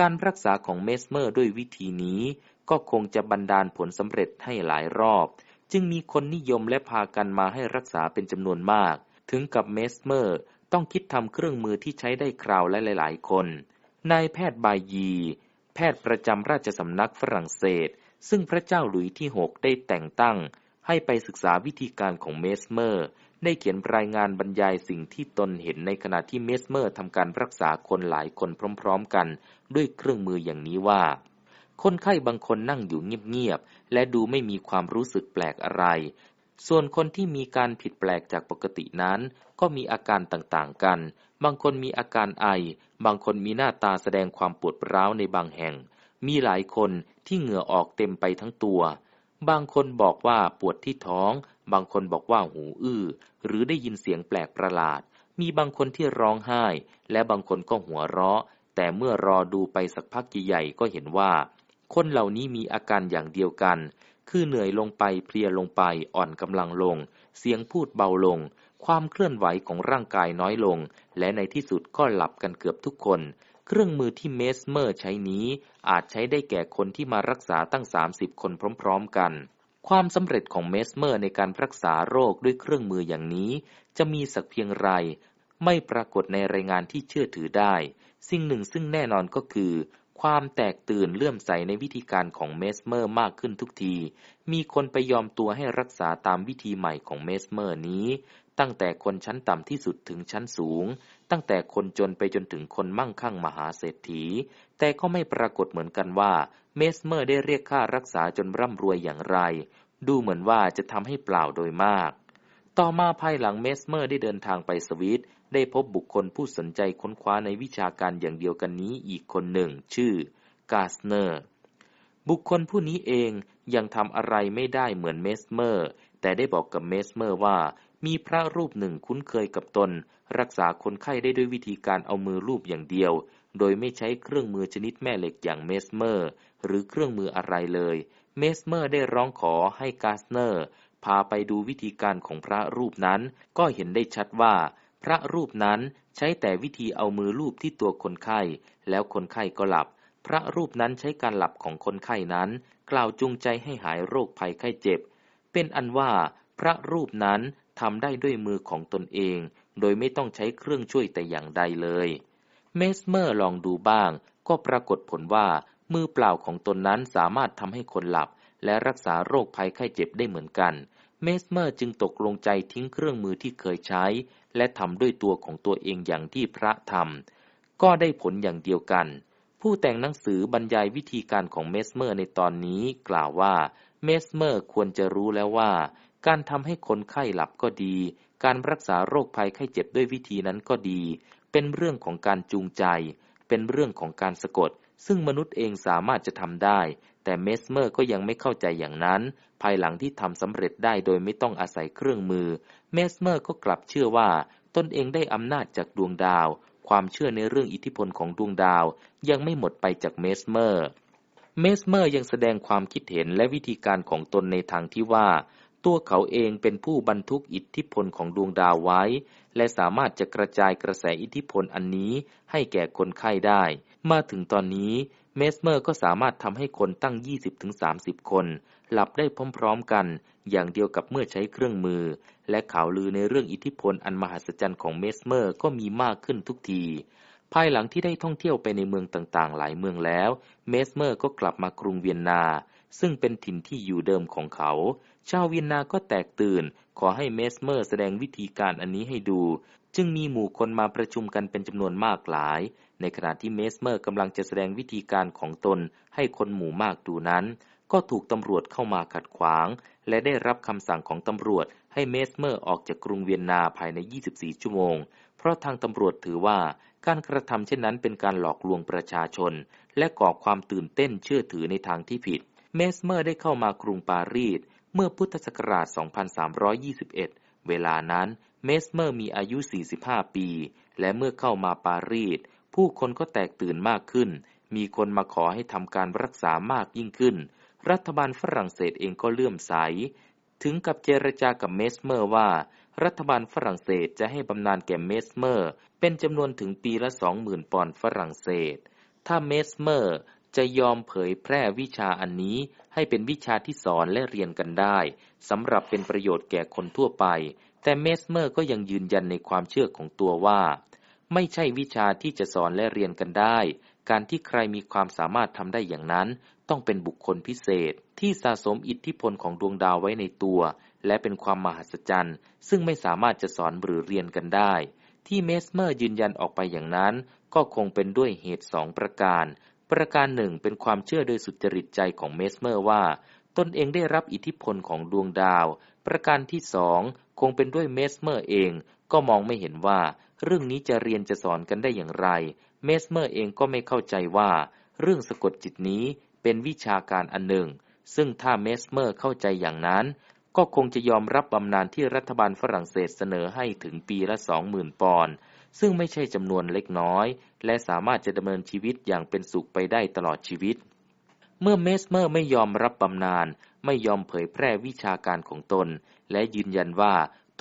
การรักษาของเมสเมอร์ด้วยวิธีนี้ก็คงจะบันดาลผลสำเร็จให้หลายราย จึงมีคนนิยมและพากันมาให้รักษาเป็นจำนวนมาก ถึงกับเมสเมอร์ต้องคิดทำเครื่องมือที่ใช้ได้คราวละหลาย ๆ คน นายแพทย์บายีแพทย์ประจำราชสำนักฝรั่งเศส ซึ่งพระเจ้าหลุยส์ที่6ได้แต่งตั้ง ให้ไปศึกษาวิธีการของเมสเมอร์ ได้เขียนรายงานบรรยายสิ่งที่ตนเห็นในขณะที่เมสเมอร์ทำการรักษาคนหลายคนพร้อม ๆ กัน ด้วยเครื่องมืออย่างนี้ว่า คนไข้บางคนนั่งอยู่เงียบๆ และดูไม่มีความรู้สึกแปลกอะไร ส่วนคนที่มีการผิดแปลกจากปกตินั้น ก็มีอาการต่างๆกัน บางคนมีอาการไอ บางคนมีหน้าตาแสดงความปวดร้าวในบางแห่ง มีหลายคนที่เหงื่อออกเต็มไปทั้งตัว บางคนบอกว่าปวดที่ท้อง บางคนบอกว่าหูอื้อ หรือได้ยินเสียงแปลกประหลาดมีบางคนที่ร้องไห้ และบางคนก็หัวเราะ แต่เมื่อรอดูไปสักพักใหญ่ๆก็เห็นว่า คนเหล่านี้มีอาการอย่างเดียวกัน คือเหนื่อยลงไปเพลียลงไปอ่อนกำลังลง เสียงพูดเบาลง ความเคลื่อนไหวของร่างกายน้อยลง และในที่สุดก็หลับกันเกือบทุกคน เครื่องมือที่เมสเมอร์ใช้นี้อาจใช้ได้แก่คนที่มารักษาตั้ง 30 คนพร้อม ๆ กันความสำเร็จของเมสเมอร์ในการรักษาโรคด้วยเครื่องมืออย่างนี้ จะมีสักเพียงไร ไม่ปรากฏในรายงานที่เชื่อถือได้ สิ่งหนึ่งซึ่งแน่นอนก็คือ ความแตกตื่นเลื่อมใสในวิธีการของเมสเมอร์มากขึ้นทุกที มีคนไปยอมตัวให้รักษาตามวิธีใหม่ของเมสเมอร์นี้ ตั้งแต่คนชั้นต่ำที่สุดถึงชั้นสูง ตั้งแต่คนจนไปจนถึงคนมั่งคั่งมหาเศรษฐี แต่ก็ไม่ปรากฏเหมือนกันว่าเมสเมอร์ได้เรียกค่ารักษาจนร่ำรวยอย่างไร ดูเหมือนว่าจะทำให้เปล่าโดยมากต่อมาภายหลังเมสเมอร์ได้เดินทางไปสวิส ได้พบบุคคลผู้สนใจค้นคว้าในวิชาการอย่างเดียวกันนี้อีกคนหนึ่ง ชื่อกาสเนอร์ บุคคลผู้นี้เองยังทำอะไรไม่ได้เหมือนเมสเมอร์ แต่ได้บอกกับเมสเมอร์ว่า มีพระรูปหนึ่งคุ้นเคยกับตน รักษาคนไข้ได้ด้วยวิธีการเอามือรูปอย่างเดียว โดยไม่ใช้เครื่องมือชนิดแม่เหล็กอย่างเมสเมอร์ หรือเครื่องมืออะไรเลย เมสเมอร์ได้ร้องขอให้กาสเนอร์พาไปดูวิธีการของพระรูปนั้น ก็เห็นได้ชัดว่า พระรูปนั้นใช้แต่วิธีเอามือรูปที่ตัวคนไข้ แล้วคนไข้ก็หลับ พระรูปนั้นใช้การหลับของคนไข้นั้น กล่าวจูงใจให้หายโรคภัยไข้เจ็บ เป็นอันว่าพระรูปนั้นทำได้ด้วยมือของตนเอง โดยไม่ต้องใช้เครื่องช่วยแต่อย่างใดเลย เมสเมอร์ลองดูบ้าง ก็ปรากฏผลว่า มือเปล่าของตนนั้นสามารถทำให้คนหลับ และรักษาโรคภัยไข้เจ็บได้เหมือนกัน เมสเมอร์จึงตกลงใจทิ้งเครื่องมือที่เคยใช้ และทำด้วยตัวของตัวเองอย่างที่พระทำก็ได้ผลอย่างเดียวกัน ผู้แต่งหนังสือบรรยายวิธีการของเมสเมอร์ในตอนนี้กล่าวว่าเมสเมอร์ควรจะรู้แล้วว่า การทำให้คนไข้หลับก็ดี การรักษาโรคภัยไข้เจ็บด้วยวิธีนั้นก็ดี เป็นเรื่องของการจูงใจ เป็นเรื่องของการสะกด ซึ่งมนุษย์เองสามารถจะทำได้ แต่เมสเมอร์ก็ยังไม่เข้าใจอย่างนั้น ภายหลังที่ทำสำเร็จได้โดยไม่ต้องอาศัยเครื่องมือ เมสเมอร์ก็กลับเชื่อว่า ตนเองได้อำนาจจากดวงดาว ความเชื่อในเรื่องอิทธิพลของดวงดาว ยังไม่หมดไปจากเมสเมอร์ เมสเมอร์ยังแสดงความคิดเห็นและวิธีการของตนในทางที่ว่า ตัวเขาเองเป็นผู้บรรทุกอิทธิพลของดวงดาวไว้ และสามารถจะกระจายกระแสอิทธิพลอันนี้ให้แก่คนไข้ได้ มาถึงตอนนี้ เมสเมอร์ก็สามารถทำให้คนตั้ง 20-30 คน หลับได้พร้อมๆกัน อย่างเดียวกับเมื่อใช้เครื่องมือ และข่าวลือในเรื่องอิทธิพลอันมหัศจรรย์ของเมสเมอร์ก็มีมากขึ้นทุกที ภายหลังที่ได้ท่องเที่ยวไปในเมืองต่างๆ หลายเมืองแล้ว เมสเมอร์ก็กลับมากรุงเวียนนา ซึ่งเป็นถิ่นที่อยู่เดิมของเขา ชาวเวียนนาก็แตกตื่น ขอให้เมสเมอร์แสดงวิธีการอันนี้ให้ดู จึงมีหมู่คนมาประชุมกันเป็นจำนวนมากหลาย ในขณะที่เมสเมอร์กำลังจะแสดงวิธีการของตนให้คนหมู่มากดูนั้น ก็ถูกตำรวจเข้ามาขัดขวาง และได้รับคำสั่งของตำรวจให้เมสเมอร์ออกจากกรุงเวียนนาภายใน 24 ชั่วโมง เพราะทางตำรวจถือว่าการกระทำเช่นนั้นเป็นการหลอกลวงประชาชน และก่อความตื่นเต้นเชื่อถือในทางที่ผิด เมสเมอร์ได้เข้ามากรุงปารีสเมื่อพุทธศักราช 2321 เวลานั้น เมสเมอร์มีอายุ 45 ปี และเมื่อเข้ามาปารีส ผู้คนก็แตกตื่นมากขึ้น มีคนมาขอให้ทำการรักษามากยิ่งขึ้น รัฐบาลฝรั่งเศสเองก็เลื่อมใส ถึงกับเจรจากับเมสเมอร์ว่า รัฐบาลฝรั่งเศสจะให้บำนาญแก่เมสเมอร์ เป็นจำนวนถึงปีละสองหมื่นปอนด์ฝรั่งเศส ถ้าเมสเมอร์จะยอมเผยแพร่วิชาอันนี้ให้เป็นวิชาที่สอนและเรียนกันได้สำหรับเป็นประโยชน์แก่คนทั่วไป แต่เมสเมอร์ก็ยังยืนยันในความเชื่อของตัวว่า ไม่ใช่วิชาที่จะสอนและเรียนกันได้ การที่ใครมีความสามารถทำได้อย่างนั้น ต้องเป็นบุคคลพิเศษ ที่สะสมอิทธิพลของดวงดาวไว้ในตัว และเป็นความมหัศจรรย์ ซึ่งไม่สามารถจะสอนหรือเรียนกันได้ ที่เมสเมอร์ยืนยันออกไปอย่างนั้น ก็คงเป็นด้วยเหตุสองประการ ประการหนึ่งเป็นความเชื่อโดยสุจริตใจของเมสเมอร์ว่า ตนเองได้รับอิทธิพลของดวงดาว ประการที่สองคงเป็นด้วยเมสเมอร์เองก็มองไม่เห็นว่า เรื่องนี้จะเรียนจะสอนกันได้อย่างไร เมสเมอร์เองก็ไม่เข้าใจว่า เรื่องสะกดจิตนี้เป็นวิชาการอันหนึ่ง ซึ่งถ้าเมสเมอร์เข้าใจอย่างนั้น ก็คงจะยอมรับบำนาญที่รัฐบาลฝรั่งเศสเสนอให้ถึงปีละสองหมื่นปอนด์ซึ่งไม่ใช่จำนวนเล็กน้อย และสามารถจะดำเนินชีวิตอย่างเป็นสุขไปได้ตลอดชีวิต เมื่อเมสเมอร์ไม่ยอมรับบำนาญไม่ยอมเผยแพร่วิชาการของตน และยืนยันว่า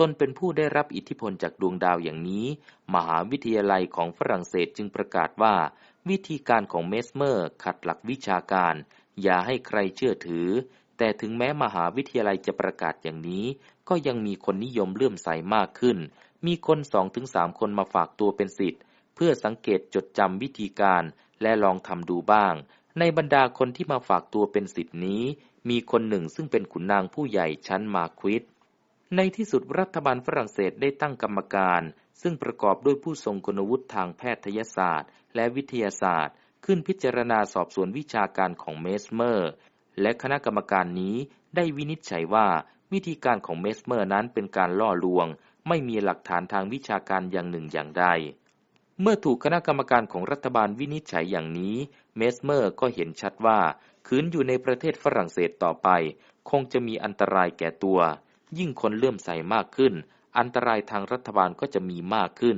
นเป็นผู้ได้รับอิทธิพลจากดวงดาวอย่างนี้ มหาวิทยาลัยของฝรั่งเศสจึงประกาศว่า วิธีการของเมสเมอร์ขัดหลักวิชาการ อย่าให้ใครเชื่อถือ แต่ถึงแม้มหาวิทยาลัยจะประกาศอย่างนี้ ก็ยังมีคนนิยมเลื่อมใสมากขึ้น มีคนสองถึงสามคนมาฝากตัวเป็นสิทธิ์เพื่อสังเกตจดจำวิธีการและลองทำดูบ้าง ในบรรดาคนที่มาฝากตัวเป็นสิทธิ์นี้ มีคนหนึ่งซึ่งเป็นขุนนางผู้ใหญ่ชั้นมาควิด ในที่สุดรัฐบาลฝรั่งเศสได้ตั้งกรรมการ ซึ่งประกอบด้วยผู้ทรงคุณวุฒิทางแพทยศาสตร์ และวิทยาศาสตร์ ขึ้นพิจารณาสอบสวนวิชาการของเมสเมอร์ และคณะกรรมการนี้ได้วินิจฉัยว่าวิธีการของเมสเมอร์นั้นเป็นการล่อลวง ไม่มีหลักฐานทางวิชาการอย่างหนึ่งอย่างใด เมื่อถูกคณะกรรมการของรัฐบาลวินิจฉัยอย่างนี้ เมสเมอร์ก็เห็นชัดว่า ขืนอยู่ในประเทศฝรั่งเศสต่อไป คงจะมีอันตรายแก่ตัว ยิ่งคนเลื่อมใสมากขึ้น อันตรายทางรัฐบาลก็จะมีมากขึ้น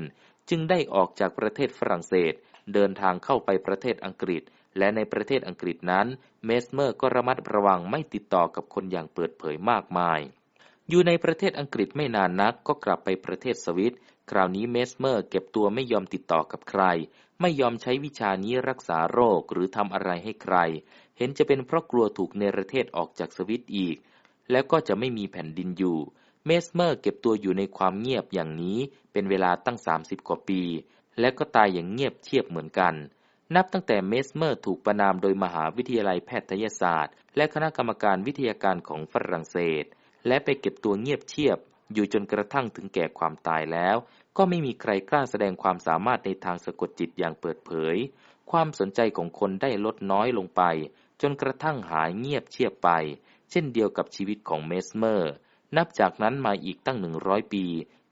จึงได้ออกจากประเทศฝรั่งเศส เดินทางเข้าไปประเทศอังกฤษ และในประเทศอังกฤษนั้น เมสเมอร์ก็ระมัดระวังไม่ติดต่อกับคนอย่างเปิดเผยมากมาย อยู่ในประเทศอังกฤษไม่นานนักก็กลับไปประเทศสวิตคราวนี้เมสเมอร์เก็บตัวไม่ยอมติดต่อกับใคร ไม่ยอมใช้วิชานี้รักษาโรคหรือทำอะไรให้ใคร เห็นจะเป็นเพราะกลัวถูกเนรเทศออกจากสวิสอีก แล้วก็จะไม่มีแผ่นดินอยู่ เมสเมอร์เก็บตัวอยู่ในความเงียบอย่างนี้เป็นเวลาตั้ง 30 กว่าปี และก็ตายอย่างเงียบเชียบเหมือนกัน นับตั้งแต่เมสเมอร์ถูกประณามโดยมหาวิทยาลัยแพทยศาสตร์ และคณะกรรมการวิทยาการของฝรั่งเศส และไปเก็บตัวเงียบเชียบ อยู่จนกระทั่งถึงแก่ความตายแล้ว ก็ไม่มีใครกล้าแสดงความสามารถในทางสะกดจิตอย่างเปิดเผย ความสนใจของคนได้ลดน้อยลงไป จนกระทั่งหายเงียบเชียบไป เช่นเดียวกับชีวิตของเมสเมอร์ นับจากนั้นมาอีกตั้งหนึ่งร้อยปี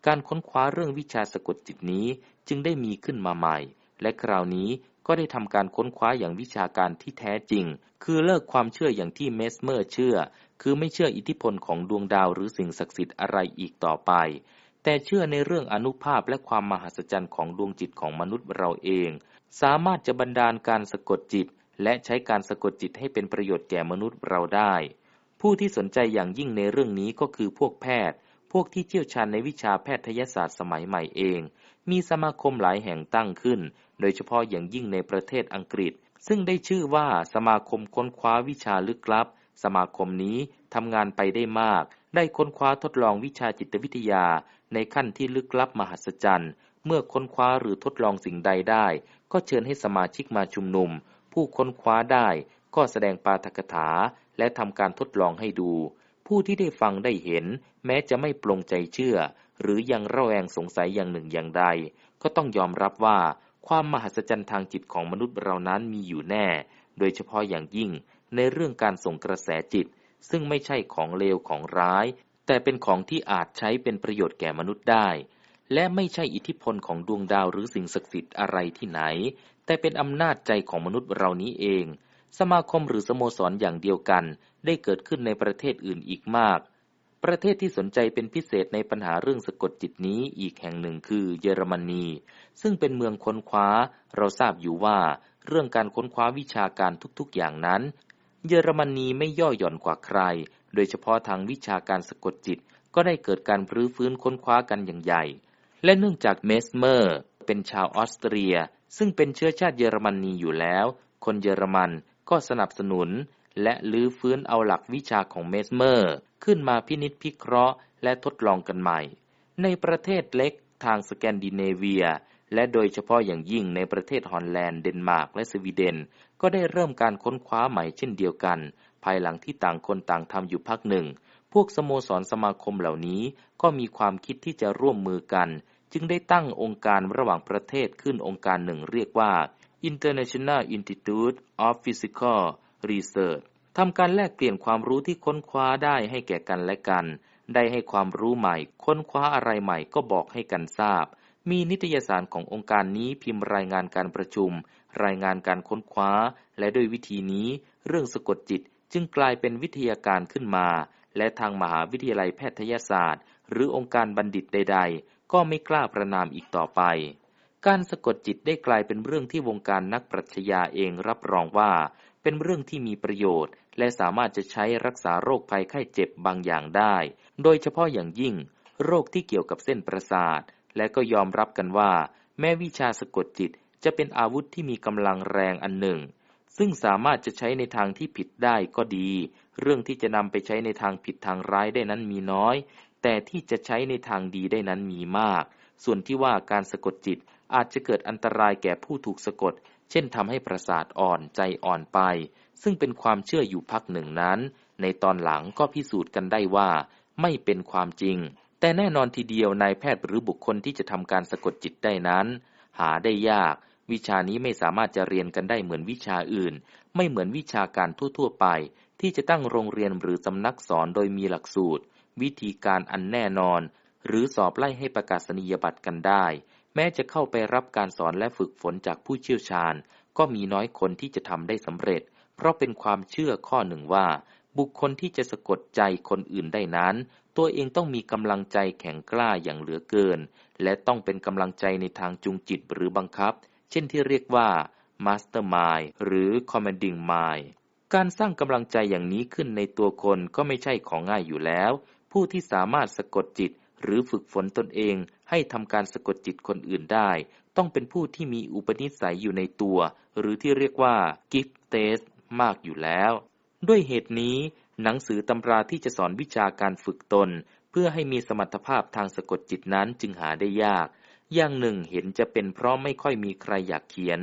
การค้นคว้าเรื่องวิชาสะกดจิตนี้จึงได้มีขึ้นมาใหม่ และคราวนี้ก็ได้ทำการค้นคว้าอย่างวิชาการที่แท้จริง คือเลิกความเชื่ออย่างที่เมสเมอร์เชื่อ คือไม่เชื่ออิทธิพลของดวงดาวหรือสิ่งศักดิ์สิทธิ์อะไรอีกต่อไปแแต่เชื่อในเรื่องอนุภาพและความมหัศจรรย์ของดวงจิตของมนุษย์เราเอง สามารถจะบันดาลการสะกดจิต และใช้การสะกดจิตให้เป็นประโยชน์แก่มนุษย์เราได้ ผู้ที่สนใจอย่างยิ่งในเรื่องนี้ก็คือพวกแพทย์ พวกที่เชี่ยวชาญในวิชาแพทยศาสตร์สมัยใหม่เอง มีสมาคมหลายแห่งตั้งขึ้น โดยเฉพาะอย่างยิ่งในประเทศอังกฤษ ซึ่งได้ชื่อว่าสมาคมค้นคว้าวิชาลึกลับ สมาคมนี้ทำงานไปได้มาก ได้ค้นคว้าทดลองวิชาจิตวิทยา ในขั้นที่ลึกลับมหัศจรรย์ เมื่อค้นคว้าหรือทดลองสิ่งใดได้ ก็เชิญให้สมาชิกมาชุมนุม ผู้ค้นคว้าได้ก็แสดงปาฐกถา และทำการทดลองให้ดู ผู้ที่ได้ฟังได้เห็น แม้จะไม่ปลงใจเชื่อ หรือยังระแวงสงสัยอย่างหนึ่งอย่างใด ก็ต้องยอมรับว่า ความมหัศจรรย์ทางจิตของมนุษย์เรานั้นมีอยู่แน่ โดยเฉพาะอย่างยิ่ง ในเรื่องการส่งกระแสจิต ซึ่งไม่ใช่ของเลวของร้าย แต่เป็นของที่อาจใช้เป็นประโยชน์แก่มนุษย์ได้ และไม่ใช่อิทธิพลของดวงดาวหรือสิ่งศักดิ์สิทธิ์อะไรที่ไหน แต่เป็นอำนาจใจของมนุษย์เรานี้เอง สมาคมหรือสโมสรอย่างเดียวกัน ได้เกิดขึ้นในประเทศอื่นอีกมาก ประเทศที่สนใจเป็นพิเศษในปัญหาเรื่องสะกดจิตนี้อีกแห่งหนึ่งคือเยอรมนี ซึ่งเป็นเมืองค้นคว้า เราทราบอยู่ว่า เรื่องการค้นคว้าวิชาการทุกๆอย่างนั้น เยอรมนีไม่ย่อหย่อนกว่าใคร โดยเฉพาะทางวิชาการสะกดจิต ก็ได้เกิดการรื้อฟื้นค้นคว้ากันอย่างใหญ่ และเนื่องจากเมสเมอร์ เป็นชาวออสเตรีย ซึ่งเป็นเชื้อชาติเยอรมนีอยู่แล้ว คนเยอรมัน ก็สนับสนุน และรื้อฟื้นเอาหลักวิชาของเมสเมอร์ ขึ้นมาพินิจพิเคราะห์และทดลองกันใหม่ ในประเทศเล็กทางสแกนดิเนเวีย และโดยเฉพาะอย่างยิ่งในประเทศฮอลแลนด์เดนมาร์กและสวีเดน ก็ได้เริ่มการค้นคว้าใหม่เช่นเดียวกัน ภายหลังที่ต่างคนต่างทำอยู่พักหนึ่ง พวกสโมสรสมาคมเหล่านี้ก็มีความคิดที่จะร่วมมือกัน จึงได้ตั้งองค์การระหว่างประเทศขึ้นองค์การหนึ่งเรียกว่า International Institute of Physical Research ทำการแลกเปลี่ยนความรู้ที่ค้นคว้าได้ให้แก่กันและกัน ได้ให้ความรู้ใหม่ ค้นคว้าอะไรใหม่ก็บอกให้กันทราบ มีนิตยสารขององค์การนี้พิมพ์รายงานการประชุม รายงานการค้นคว้า และด้วยวิธีนี้ เรื่องสะกดจิตจึงกลายเป็นวิทยาการขึ้นมา และทางมหาวิทยาลัยแพทยศาสตร์ หรือองค์การบัณฑิตใด ๆ ก็ไม่กล้าประนามอีกต่อไป การสะกดจิตได้กลายเป็นเรื่องที่วงการนักปรัชญาเองรับรองว่า เป็นเรื่องที่มีประโยชน์ และสามารถจะใช้รักษาโรคภัยไข้เจ็บบางอย่างได้ โดยเฉพาะอย่างยิ่ง โรคที่เกี่ยวกับเส้นประสาท และก็ยอมรับกันว่า แม้วิชาสะกดจิตจะเป็นอาวุธที่มีกำลังแรงอันหนึ่ง ซึ่งสามารถจะใช้ในทางที่ผิดได้ก็ดี เรื่องที่จะนำไปใช้ในทางผิดทางร้ายได้นั้นมีน้อย แต่ที่จะใช้ในทางดีได้นั้นมีมาก ส่วนที่ว่าการสะกดจิต อาจจะเกิดอันตรายแก่ผู้ถูกสะกด เช่นทำให้ประสาทอ่อนใจอ่อนไป ซึ่งเป็นความเชื่ออยู่พักหนึ่งนั้น ในตอนหลังก็พิสูจน์กันได้ว่า ไม่เป็นความจริง แต่แน่นอนทีเดียวนายแพทย์หรือบุคคลที่จะทำการสะกดจิตได้นั้น หาได้ยาก วิชานี้ไม่สามารถจะเรียนกันได้เหมือนวิชาอื่น ไม่เหมือนวิชาการทั่วๆไป ที่จะตั้งโรงเรียนหรือสำนักสอนโดยมีหลักสูตร วิธีการอันแน่นอน หรือสอบไล่ให้ประกาศนียบัตรกันได้ แม้จะเข้าไปรับการสอนและฝึกฝนจากผู้เชี่ยวชาญ ก็มีน้อยคนที่จะทำได้สำเร็จ เพราะเป็นความเชื่อข้อหนึ่งว่า บุคคลที่จะสะกดใจคนอื่นได้นั้น ตัวเองต้องมีกำลังใจแข็งกล้าอย่างเหลือเกิน และต้องเป็นกำลังใจในทางจูงจิตหรือบังคับ เช่นที่เรียกว่า Mastermind หรือ Commanding Mind การสร้างกำลังใจอย่างนี้ขึ้นในตัวคนก็ไม่ใช่ของง่ายอยู่แล้ว ผู้ที่สามารถสะกดจิตหรือฝึกฝนตนเอง ให้ทำการสะกดจิตคนอื่นได้ ต้องเป็นผู้ที่มีอุปนิสัยอยู่ในตัว หรือที่เรียกว่า gift test มากอยู่แล้ว ด้วยเหตุนี้ หนังสือตำราที่จะสอนวิชาการฝึกตน เพื่อให้มีสมรรถภาพทางสะกดจิตนั้นจึงหาได้ยาก อย่างหนึ่งเห็นจะเป็นเพราะไม่ค่อยมีใครอยากเขียน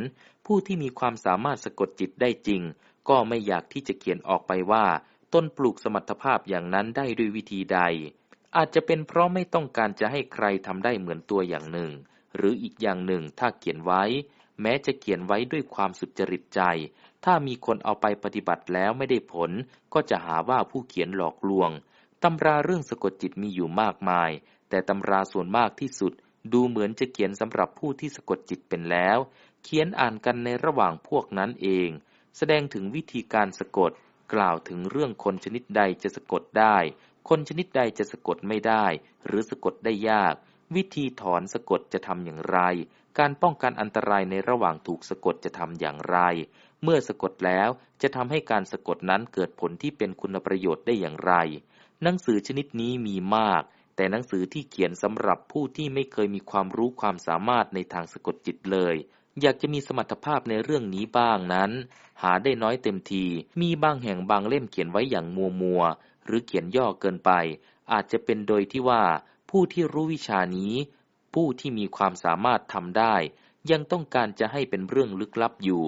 ผู้ที่มีความสามารถสะกดจิตได้จริง ก็ไม่อยากที่จะเขียนออกไปว่า ต้นปลูกสมรรถภาพอย่างนั้นได้ด้วยวิธีใด อาจจะเป็นเพราะไม่ต้องการจะให้ใครทำได้เหมือนตัวอย่างหนึ่ง หรืออีกอย่างหนึ่งถ้าเขียนไว้ แม้จะเขียนไว้ด้วยความสุจริตใจ ถ้ามีคนเอาไปปฏิบัติแล้วไม่ได้ผล ก็จะหาว่าผู้เขียนหลอกลวงตำราเรื่องสะกดจิตมีอยู่มากมาย แต่ตำราส่วนมากที่สุด ดูเหมือนจะเขียนสำหรับผู้ที่สะกดจิตเป็นแล้ว เขียนอ่านกันในระหว่างพวกนั้นเอง แสดงถึงวิธีการสะกด กล่าวถึงเรื่องคนชนิดใดจะสะกดได้ คนชนิดใดจะสะกดไม่ได้ หรือสะกดได้ยาก วิธีถอนสะกดจะทำอย่างไร การป้องกันอันตรายในระหว่างถูกสะกดจะทำอย่างไร เมื่อสะกดแล้วจะทำให้การสะกดนั้นเกิดผลที่เป็นคุณประโยชน์ได้อย่างไร หนังสือชนิดนี้มีมาก แต่หนังสือที่เขียนสำหรับผู้ที่ไม่เคยมีความรู้ความสามารถในทางสะกดจิตเลย อยากจะมีสมรรถภาพในเรื่องนี้บ้างนั้น หาได้น้อยเต็มที มีบางแห่งบางเล่มเขียนไว้อย่างมัวมัว หรือเขียนย่อเกินไป อาจจะเป็นโดยที่ว่า ผู้ที่รู้วิชานี้ ผู้ที่มีความสามารถทำได้ ยังต้องการจะให้เป็นเรื่องลึกลับอยู่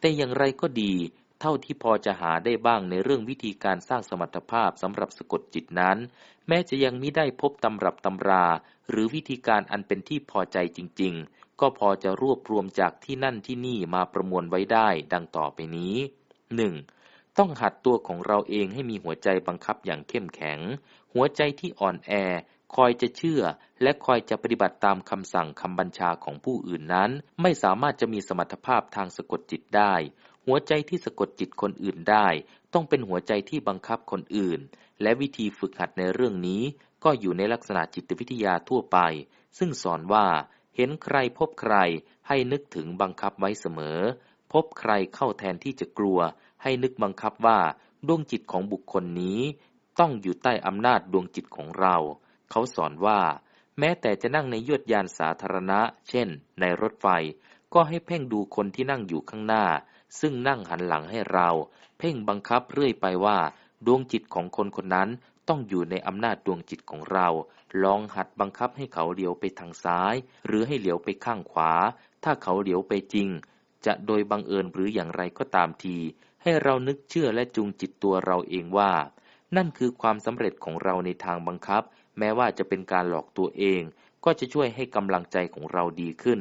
แต่อย่างไรก็ดี เท่าที่พอจะหาได้บ้างในเรื่องวิธีการสร้างสมรรถภาพสำหรับสะกดจิตนั้น แม้จะยังไม่ได้พบตำรับตำรา หรือวิธีการอันเป็นที่พอใจจริง ๆ ก็พอจะรวบรวมจากที่นั่นที่นี่มาประมวลไว้ได้ ดังต่อไปนี้ 1. ต้องหัดตัวของเราเองให้มีหัวใจบังคับอย่างเข้มแข็ง หัวใจที่อ่อนแอ คอยจะเชื่อ และคอยจะปฏิบัติตามคำสั่งคำบัญชาของผู้อื่นนั้น ไม่สามารถจะมีสมรรถภาพทางสะกดจิตได้ หัวใจที่สะกดจิตคนอื่นได้ ต้องเป็นหัวใจที่บังคับคนอื่น และวิธีฝึกหัดในเรื่องนี้ ก็อยู่ในลักษณะจิตวิทยาทั่วไป ซึ่งสอนว่า เห็นใครพบใครให้นึกถึงบังคับไว้เสมอ พบใครเข้าแทนที่จะกลัว ให้นึกบังคับว่าดวงจิตของบุคคลนี้ต้องอยู่ใต้อำนาจดวงจิตของเรา เขาสอนว่า แม้แต่จะนั่งในยวดยานสาธารณะ เช่น ในรถไฟ ก็ให้เพ่งดูคนที่นั่งอยู่ข้างหน้า ซึ่งนั่งหันหลังให้เรา เพ่งบังคับเรื่อยไปว่า ดวงจิตของคนคนนั้นต้องอยู่ในอำนาจดวงจิตของเรา ลองหัดบังคับให้เขาเหลียวไปทางซ้าย หรือให้เหลียวไปข้างขวา ถ้าเขาเหลียวไปจริง จะโดยบังเอิญหรืออย่างไรก็ตามที ให้เรานึกเชื่อและจูงจิตตัวเราเองว่า นั่นคือความสำเร็จของเราในทางบังคับ แม้ว่าจะเป็นการหลอกตัวเอง ก็จะช่วยให้กำลังใจของเราดีขึ้น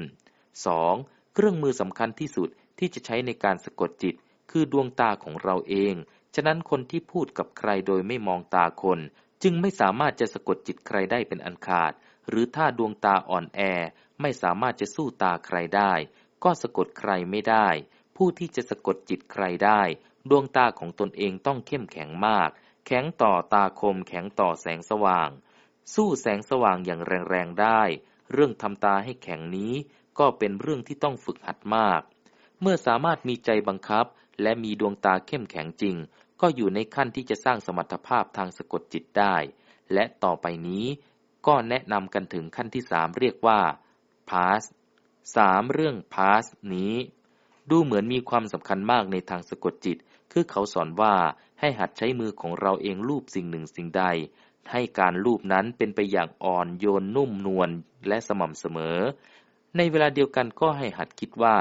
2. เครื่องมือสำคัญที่สุดที่จะใช้ในการสะกดจิต คือดวงตาของเราเอง ฉะนั้นคนที่พูดกับใครโดยไม่มองตาคน จึงไม่สามารถจะสะกดจิตใครได้เป็นอันขาด หรือถ้าดวงตาอ่อนแอ ไม่สามารถจะสู้ตาใครได้ ก็สะกดใครไม่ได้ ผู้ที่จะสะกดจิตใครได้ ดวงตาของตนเองต้องเข้มแข็งมาก แข็งต่อตาคมแข็งต่อแสงสว่าง สู้แสงสว่างอย่างแรงๆได้ เรื่องทำตาให้แข็งนี้ ก็เป็นเรื่องที่ต้องฝึกหัดมาก เมื่อสามารถมีใจบังคับ และมีดวงตาเข้มแข็งจริง ก็อยู่ในขั้นที่จะสร้างสมรรถภาพทางสะกดจิตได้ และต่อไปนี้ก็แนะนำกันถึงขั้นที่สามเรียกว่า pass สามเรื่อง pass นี้ ดูเหมือนมีความสำคัญมากในทางสะกดจิต คือเขาสอนว่าให้หัดใช้มือของเราเองรูปสิ่งหนึ่งสิ่งใด ให้การลูบนั้นเป็นไปอย่างอ่อนโยนนุ่มนวลและสม่ำเสมอ ในเวลาเดียวกันก็ให้หัดคิดว่า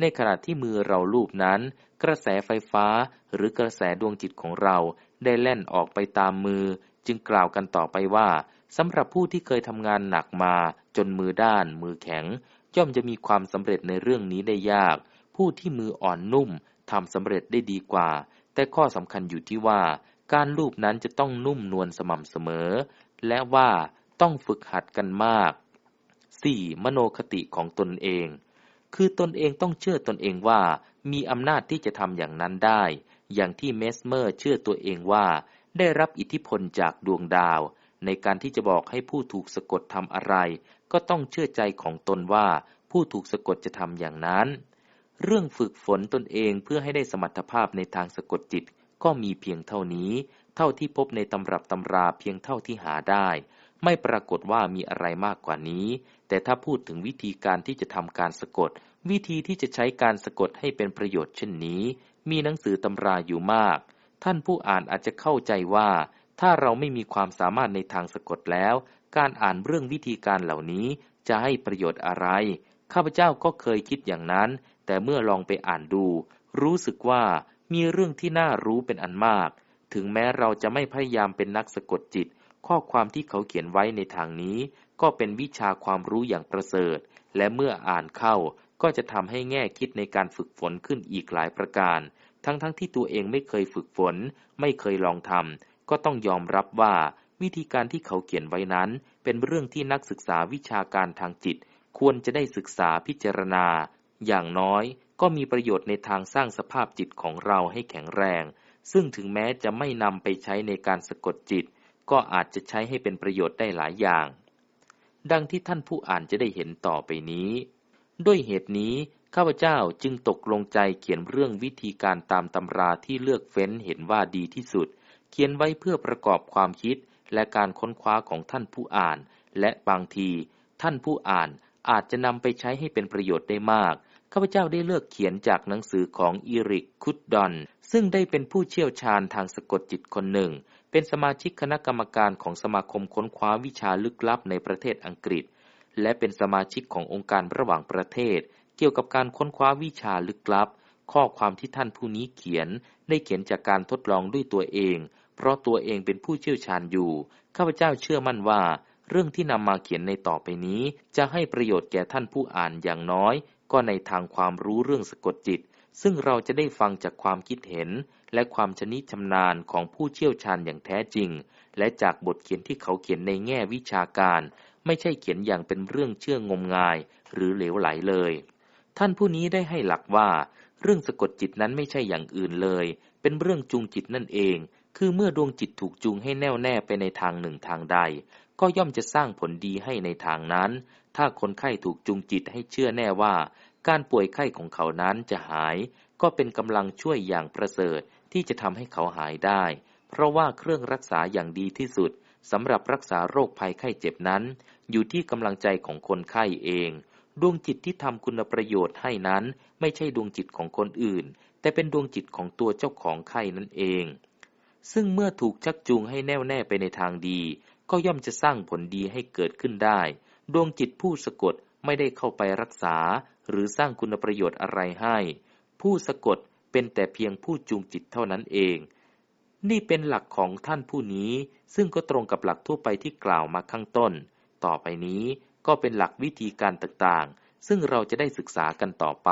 ในขณะที่มือเราลูบนั้น กระแสไฟฟ้าหรือกระแสดวงจิตของเรา ได้แล่นออกไปตามมือ จึงกล่าวกันต่อไปว่าสำหรับผู้ที่เคยทำงานหนักมา จนมือด้าน มือแข็ง ย่อมจะมีความสำเร็จในเรื่องนี้ได้ยาก ผู้ที่มืออ่อนนุ่มทำสำเร็จได้ดีกว่า แต่ข้อสำคัญอยู่ที่ว่า การลูบนั้นจะต้องนุ่มนวลสม่ำเสมอ และว่าต้องฝึกหัดกันมาก 4. มโนคติของตนเอง คือตนเองต้องเชื่อตนเองว่า มีอำนาจที่จะทำอย่างนั้นได้ อย่างที่เมสเมอร์เชื่อตัวเองว่า ได้รับอิทธิพลจากดวงดาว ในการที่จะบอกให้ผู้ถูกสะกดทำอะไร ก็ต้องเชื่อใจของตนว่า ผู้ถูกสะกดจะทำอย่างนั้น เรื่องฝึกฝนตนเองเพื่อให้ได้สมรรถภาพในทางสะกดจิตก็มีเพียงเท่านี้ เท่าที่พบในตำรับตำราเพียงเท่าที่หาได้ ไม่ปรากฏว่ามีอะไรมากกว่านี้ แต่ถ้าพูดถึงวิธีการที่จะทำการสะกด วิธีที่จะใช้การสะกดให้เป็นประโยชน์เช่นนี้ มีหนังสือตำราอยู่มาก ท่านผู้อ่านอาจจะเข้าใจว่า ถ้าเราไม่มีความสามารถในทางสะกดแล้ว การอ่านเรื่องวิธีการเหล่านี้จะให้ประโยชน์อะไร ข้าพเจ้าก็เคยคิดอย่างนั้น แต่เมื่อลองไปอ่านดู รู้สึกว่ามีเรื่องที่น่ารู้เป็นอันมาก ถึงแม้เราจะไม่พยายามเป็นนักสะกดจิต ข้อความที่เขาเขียนไว้ในทางนี้ ก็เป็นวิชาความรู้อย่างประเสริฐ และเมื่ออ่านเข้าก็จะทำให้แง่คิดในการฝึกฝนขึ้นอีกหลายประการ ทั้งๆทที่ตัวเองไม่เคยฝึกฝน ไม่เคยลองทำก็ต้องยอมรับว่า วิธีการที่เขาเขียนไว้นั้น เป็นเรื่องที่นักศึกษาวิชาการทางจิต ควรจะได้ศึกษาพิจารณา อย่างน้อยก็มีประโยชน์ในทางสร้างสภาพจิตของเราให้แข็งแรง ซึ่งถึงแม้จะไม่นำไปใช้ในการสะกดจิต ก็อาจจะใช้ให้เป็นประโยชน์ได้หลายอย่าง ดังที่ท่านผู้อ่านจะได้เห็นต่อไปนี้ ด้วยเหตุนี้ข้าพเจ้าจึงตกลงใจเขียนเรื่องวิธีการตามตำราที่เลือกเฟ้นเห็นว่าดีที่สุด เขียนไว้เพื่อประกอบความคิดและการค้นคว้าของท่านผู้อ่าน และบางที ท่านผู้อ่านอาจจะนำไปใช้ให้เป็นประโยชน์ได้มาก ข้าพเจ้าได้เลือกเขียนจากหนังสือของอีริกคุดดอน ซึ่งได้เป็นผู้เชี่ยวชาญทางสะกดจิตคนหนึ่ง เป็นสมาชิกคณะกรรมการของสมาคมค้นคว้าวิชาลึกลับในประเทศอังกฤษ และเป็นสมาชิกขององค์การระหว่างประเทศ เกี่ยวกับการค้นคว้าวิชาลึกลับ ข้อความที่ท่านผู้นี้เขียน ได้เขียนจากการทดลองด้วยตัวเอง เพราะตัวเองเป็นผู้เชี่ยวชาญอยู่ ข้าพเจ้าเชื่อมั่นว่า เรื่องที่นำมาเขียนในต่อไปนี้ จะให้ประโยชน์แก่ท่านผู้อ่านอย่างน้อย ก็ในทางความรู้เรื่องสะกดจิต ซึ่งเราจะได้ฟังจากความคิดเห็น และความชนิชำนาญของผู้เชี่ยวชาญอย่างแท้จริง และจากบทเขียนที่เขาเขียนในแง่วิชาการ ไม่ใช่เขียนอย่างเป็นเรื่องเชื่องมงาย หรือเหลวไหลเลย ท่านผู้นี้ได้ให้หลักว่า เรื่องสะกดจิตนั้นไม่ใช่อย่างอื่นเลย เป็นเรื่องจูงจิตนั่นเอง คือเมื่อดวงจิตถูกจูงให้แน่วแน่ไปในทางหนึ่งทางใด ก็ย่อมจะสร้างผลดีให้ในทางนั้น ถ้าคนไข้ถูกจูงจิตให้เชื่อแน่ว่า การป่วยไข้ของเขานั้นจะหาย ก็เป็นกำลังช่วยอย่างประเสริฐที่จะทำให้เขาหายได้ เพราะว่าเครื่องรักษาอย่างดีที่สุดสำหรับรักษาโรคภัยไข้เจ็บนั้น อยู่ที่กำลังใจของคนไข้เอง ดวงจิตที่ทำคุณประโยชน์ให้นั้น ไม่ใช่ดวงจิตของคนอื่น แต่เป็นดวงจิตของตัวเจ้าของไข้นั่นเอง ซึ่งเมื่อถูกชักจูงให้แน่วแน่ไปในทางดี ก็ย่อมจะสร้างผลดีให้เกิดขึ้นได้ ดวงจิตผู้สะกดไม่ได้เข้าไปรักษา หรือสร้างคุณประโยชน์อะไรให้ ผู้สะกดเป็นแต่เพียงผู้จูงจิตเท่านั้นเอง นี่เป็นหลักของท่านผู้นี้ ซึ่งก็ตรงกับหลักทั่วไปที่กล่าวมาข้างต้น ต่อไปนี้ก็เป็นหลักวิธีการต่างๆ ซึ่งเราจะได้ศึกษากันต่อไป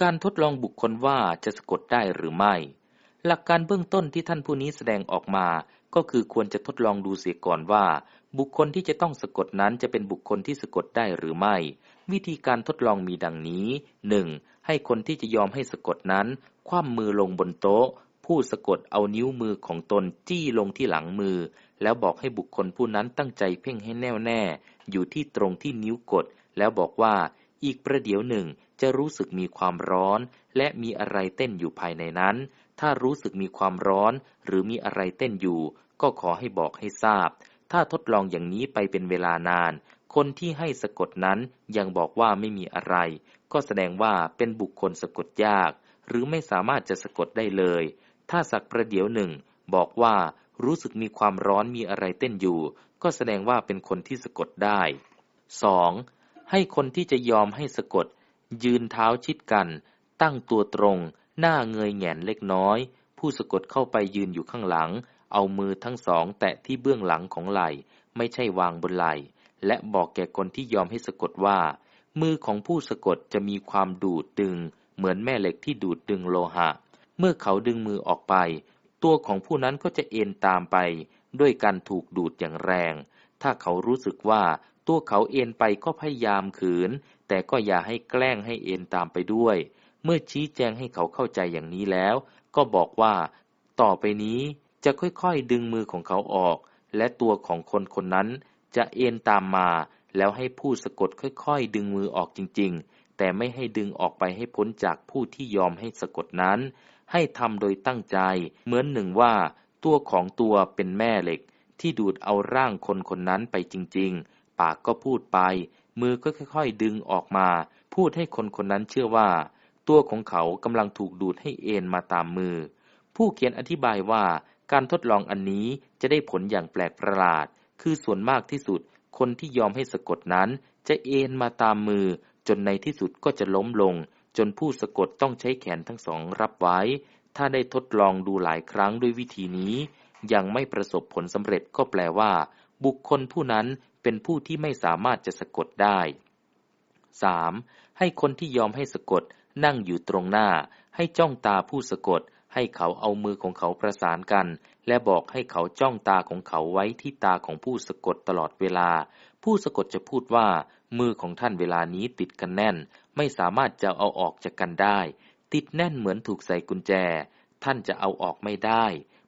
การทดลองบุคคลว่าจะสะกดได้หรือไม่ หลักการเบื้องต้นที่ท่านผู้นี้แสดงออกมา ก็คือควรจะทดลองดูเสียก่อนว่า บุคคลที่จะต้องสะกดนั้นจะเป็นบุคคลที่สะกดได้หรือไม่ วิธีการทดลองมีดังนี้ 1. ให้คนที่จะยอมให้สะกดนั้น คว่ำมือลงบนโต๊ะ ผู้สะกดเอานิ้วมือของตนจี้ลงที่หลังมือ แล้วบอกให้บุคคลผู้นั้นตั้งใจเพ่งให้แน่วแน่ อยู่ที่ตรงที่นิ้วกด แล้วบอกว่า อีกประเดี๋ยวหนึ่งจะรู้สึกมีความร้อน และมีอะไรเต้นอยู่ภายในนั้น ถ้ารู้สึกมีความร้อน หรือมีอะไรเต้นอยู่ ก็ขอให้บอกให้ทราบ ถ้าทดลองอย่างนี้ไปเป็นเวลานาน คนที่ให้สะกดนั้นยังบอกว่าไม่มีอะไร ก็แสดงว่าเป็นบุคคลสะกดยาก หรือไม่สามารถจะสะกดได้เลย ถ้าสักประเดี๋ยวหนึ่ง บอกว่ารู้สึกมีความร้อนมีอะไรเต้นอยู่ ก็แสดงว่าเป็นคนที่สะกดได้ 2. ให้คนที่จะยอมให้สะกด ยืนเท้าชิดกัน ตั้งตัวตรง หน้าเงยแงนเล็กน้อย ผู้สะกดเข้าไปยืนอยู่ข้างหลัง เอามือทั้งสองแตะที่เบื้องหลังของไหล่ ไม่ใช่วางบนไหล่ และบอกแก่คนที่ยอมให้สะกดว่า มือของผู้สะกดจะมีความดูดดึง เหมือนแม่เหล็กที่ดูดดึงโลหะ เมื่อเขาดึงมือออกไป ตัวของผู้นั้นก็จะเอ็นตามไป ด้วยการถูกดูดอย่างแรง ถ้าเขารู้สึกว่าตัวเขาเอ็นไปก็พยายามขืน แต่ก็อย่าให้แกล้งให้เอ็นตามไปด้วย เมื่อชี้แจงให้เขาเข้าใจอย่างนี้แล้ว ก็บอกว่า ต่อไปนี้จะค่อยๆดึงมือของเขาออก และตัวของคนคนนั้นจะเอ็นตามมา แล้วให้ผู้สะกดค่อยๆ ดึงมือออกจริงๆ แต่ไม่ให้ดึงออกไปให้พ้นจากผู้ที่ยอมให้สะกดนั้น ให้ทำโดยตั้งใจ เหมือนหนึ่งว่า ตัวของตัวเป็นแม่เหล็ก ที่ดูดเอาร่างคนคนนั้นไปจริงๆ ปากก็พูดไป มือก็ค่อยๆ ดึงออกมา พูดให้คนคนนั้นเชื่อว่า ตัวของเขากำลังถูกดูดให้เอ็นมาตามมือ ผู้เขียนอธิบายว่าการทดลองอันนี้จะได้ผลอย่างแปลกประหลาด คือส่วนมากที่สุด คนที่ยอมให้สะกดนั้น จะเอ็นมาตามมือ จนในที่สุดก็จะล้มลง จนผู้สะกดต้องใช้แขนทั้งสองรับไว้ ถ้าได้ทดลองดูหลายครั้งด้วยวิธีนี้ ยังไม่ประสบผลสำเร็จก็แปลว่า บุคคลผู้นั้นเป็นผู้ที่ไม่สามารถจะสะกดได้ 3. ให้คนที่ยอมให้สะกด นั่งอยู่ตรงหน้า ให้จ้องตาผู้สะกด ให้เขาเอามือของเขาประสานกัน และบอกให้เขาจ้องตาของเขาไว้ที่ตาของผู้สะกดตลอดเวลา ผู้สะกดจะพูดว่า มือของท่านเวลานี้ติดกันแน่น ไม่สามารถจะเอาออกจากกันได้ ติดแน่นเหมือนถูกใส่กุญแจ ท่านจะเอาออกไม่ได้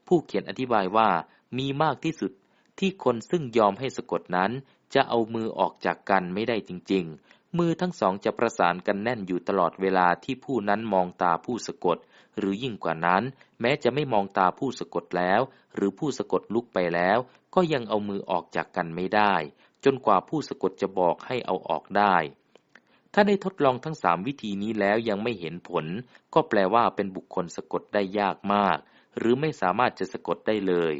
ผู้เขียนอธิบายว่ามีมากที่สุดที่คนซึ่งยอมให้สะกดนั้น จะเอามือออกจากกันไม่ได้จริง ๆ มือทั้งสองจะประสานกันแน่นอยู่ตลอดเวลาที่ผู้นั้นมองตาผู้สะกด หรือยิ่งกว่านั้น แม้จะไม่มองตาผู้สะกดแล้ว หรือผู้สะกดลุกไปแล้ว ก็ยังเอามือออกจากกันไม่ได้ จนกว่าผู้สะกดจะบอกให้เอาออกได้ ถ้าได้ทดลองทั้งสามวิธีนี้แล้วยังไม่เห็นผล ก็แปลว่าเป็นบุคคลสะกดได้ยากมาก หรือไม่สามารถจะสะกดได้เลย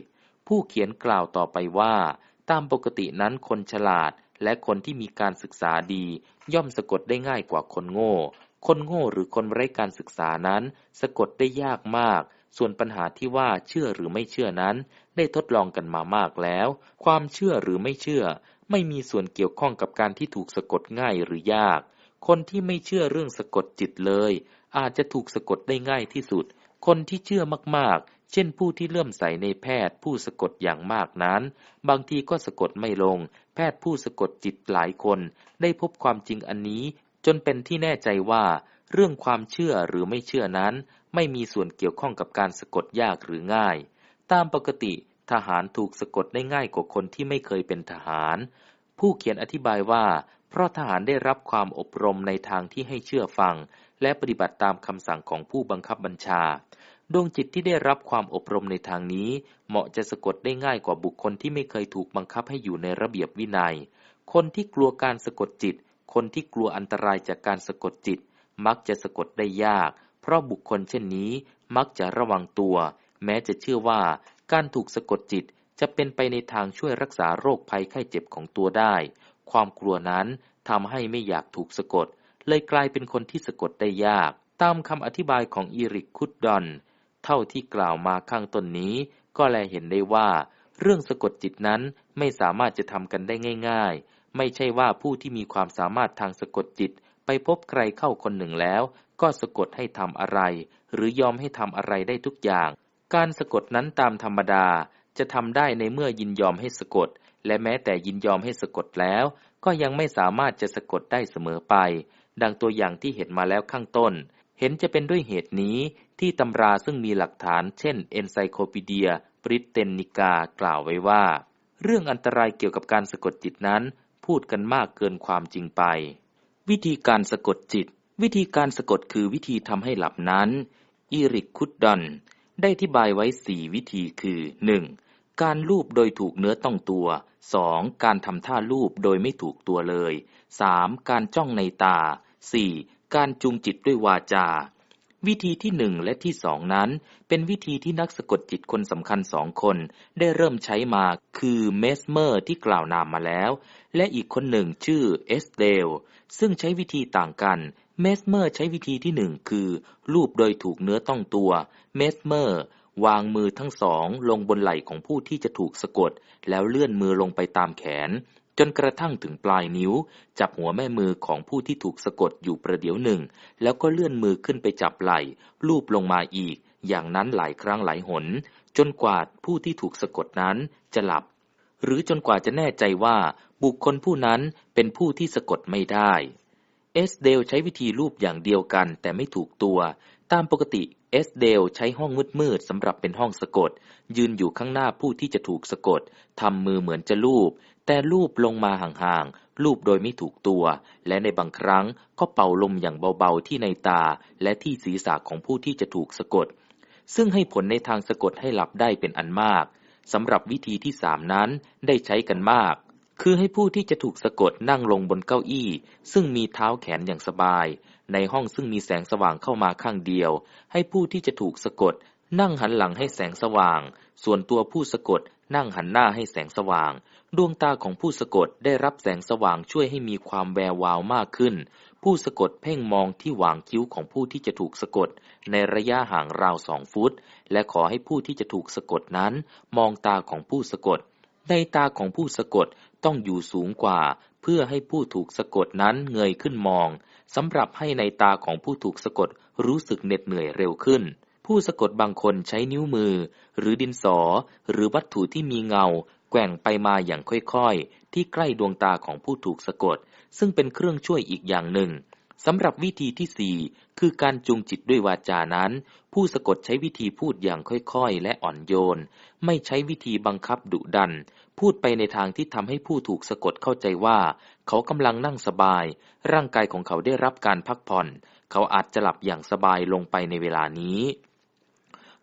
ผู้เขียนกล่าวต่อไปว่า ตามปกตินั้นคนฉลาด และคนที่มีการศึกษาดีย่อมสะกดได้ง่ายกว่าคนโง่ คนโง่หรือคนไร้การศึกษานั้น สะกดได้ยากมาก ส่วนปัญหาที่ว่าเชื่อหรือไม่เชื่อนั้น ได้ทดลองกันมามากแล้ว ความเชื่อหรือไม่เชื่อ ไม่มีส่วนเกี่ยวข้องกับการที่ถูกสะกดง่ายหรือยาก คนที่ไม่เชื่อเรื่องสะกดจิตเลย อาจจะถูกสะกดได้ง่ายที่สุด คนที่เชื่อมากเช่นผู้ที่เลื่อมใสในแพทย์ผู้สะกดอย่างมากนั้น บางทีก็สะกดไม่ลง พทย์ผู้สะกดจิตหลายคนได้พบความจริงอันนี้จนเป็นที่แน่ใจว่า เรื่องความเชื่อหรือไม่เชื่อนั้น ไม่มีส่วนเกี่ยวข้องกับการสะกดยากหรือง่าย ตามปกติทหารถูกสะกดได้ง่ายกว่าคนที่ไม่เคยเป็นทหาร ผู้เขียนอธิบายว่า เพราะทหารได้รับความอบรมในทางที่ให้เชื่อฟัง และปฏิบัติตามคำสั่งของผู้บังคับบัญชา ดวงจิตที่ได้รับความอบรมในทางนี้ เหมาะจะสะกดได้ง่ายกว่าบุคคลที่ไม่เคยถูกบังคับให้อยู่ในระเบียบวินัย คนที่กลัวการสะกดจิต คนที่กลัวอันตรายจากการสะกดจิต มักจะสะกดได้ยาก เพราะบุคคลเช่นนี้มักจะระวังตัว แม้จะเชื่อว่าการถูกสะกดจิตจะเป็นไปในทางช่วยรักษาโรคภัยไข้เจ็บของตัวได้ ความกลัวนั้นทำให้ไม่อยากถูกสะกด เลยกลายเป็นคนที่สะกดได้ยาก ตามคำอธิบายของอีริกคุดดอน เท่าที่กล่าวมาข้างต้นนี้ ก็แลเห็นได้ว่า เรื่องสะกดจิตนั้นไม่สามารถจะทำกันได้ง่าย ๆ ไม่ใช่ว่าผู้ที่มีความสามารถทางสะกดจิต ไปพบใครเข้าคนหนึ่งแล้ว ก็สะกดให้ทำอะไร หรือยอมให้ทำอะไรได้ทุกอย่าง การสะกดนั้นตามธรรมดาจะทำได้ในเมื่อยินยอมให้สะกด และแม้แต่ยินยอมให้สะกดแล้ว ก็ยังไม่สามารถจะสะกดได้เสมอไป ดังตัวอย่างที่เห็นมาแล้วข้างต้น เห็นจะเป็นด้วยเหตุนี้ที่ตำราซึ่งมีหลักฐานเช่นเอนไซโคปีเดียบริเตนนิกากล่าวไว้ว่า เรื่องอันตรายเกี่ยวกับการสะกดจิตนั้น พูดกันมากเกินความจริงไป วิธีการสะกดจิต วิธีการสะกดคือวิธีทำให้หลับนั้นอีริกคุดดอนได้อธิบายไว้สี่วิธีคือ 1. การลูบโดยถูกเนื้อต้องตัว 2. การทำท่าลูบโดยไม่ถูกตัวเลย 3. การจ้องในตา 4. การจูงจิตด้วยวาจา วิธีที่หนึ่งและที่สองนั้น เป็นวิธีที่นักสะกดจิตคนสำคัญสองคนได้เริ่มใช้มาคือเมสเมอร์ที่กล่าวนามมาแล้ว และอีกคนหนึ่งชื่อเอสเดลซึ่งใช้วิธีต่างกันเมสเมอร์ใช้วิธีที่หนึ่งคือ ลูบโดยถูกเนื้อต้องตัว เมสเมอร์ วางมือทั้งสองลงบนไหล่ของผู้ที่จะถูกสะกด แล้วเลื่อนมือลงไปตามแขน จนกระทั่งถึงปลายนิ้ว จับหัวแม่มือของผู้ที่ถูกสะกดอยู่ประเดี๋ยวหนึ่ง แล้วก็เลื่อนมือขึ้นไปจับไหล่ลูบลงมาอีก อย่างนั้นหลายครั้งหลายหน จนกว่าผู้ที่ถูกสะกดนั้นจะหลับ หรือจนกว่าจะแน่ใจว่าบุคคลผู้นั้นเป็นผู้ที่สะกดไม่ได้ เอสเดลใช้วิธีลูบอย่างเดียวกันแต่ไม่ถูกตัว ตามปกติเอสเดลใช้ห้องมืดๆสำหรับเป็นห้องสะกด ยืนอยู่ข้างหน้าผู้ที่จะถูกสะกดทำมือเหมือนจะลูบ แต่ลูบลงมาห่างๆ ลูบโดยไม่ถูกตัว และในบางครั้งก็เป่าลมอย่างเบาๆที่ในตาและที่ศีรษะของผู้ที่จะถูกสะกด ซึ่งให้ผลในทางสะกดให้หลับได้เป็นอันมากสำหรับวิธีที่สามนั้นได้ใช้กันมาก คือให้ผู้ที่จะถูกสะกดนั่งลงบนเก้าอี้ ซึ่งมีเท้าแขนอย่างสบาย ในห้องซึ่งมีแสงสว่างเข้ามาข้างเดียว ให้ผู้ที่จะถูกสะกด นั่งหันหลังให้แสงสว่าง ส่วนตัวผู้สะกดนั่งหันหน้าให้แสงสว่าง ดวงตาของผู้สะกดได้รับแสงสว่างช่วยให้มีความแวววาวมากขึ้น ผู้สะกดเพ่งมองที่หว่างคิ้วของผู้ที่จะถูกสะกด ในระยะห่างราวสองฟุต และขอให้ผู้ที่จะถูกสะกดนั้น มองตาของผู้สะกด ในตาของผู้สะกดต้องอยู่สูงกว่า เพื่อให้ผู้ถูกสะกดนั้นเงยขึ้นมองสำหรับให้ในตาของผู้ถูกสะกดรู้สึกเหน็ดเหนื่อยเร็วขึ้นผู้สะกดบางคนใช้นิ้วมือ หรือดินสอ หรือวัตถุที่มีเงา แกว่งไปมาอย่างค่อยๆ ที่ใกล้ดวงตาของผู้ถูกสะกด ซึ่งเป็นเครื่องช่วยอีกอย่างหนึ่งสำหรับวิธีที่สี่คือการจูงจิตด้วยวาจานั้น ผู้สะกดใช้วิธีพูดอย่างค่อยๆ และอ่อนโยน ไม่ใช้วิธีบังคับดุดัน พูดไปในทางที่ทำให้ผู้ถูกสะกดเข้าใจว่า เขากำลังนั่งสบาย ร่างกายของเขาได้รับการพักผ่อน เขาอาจจะหลับอย่างสบายลงไปในเวลานี้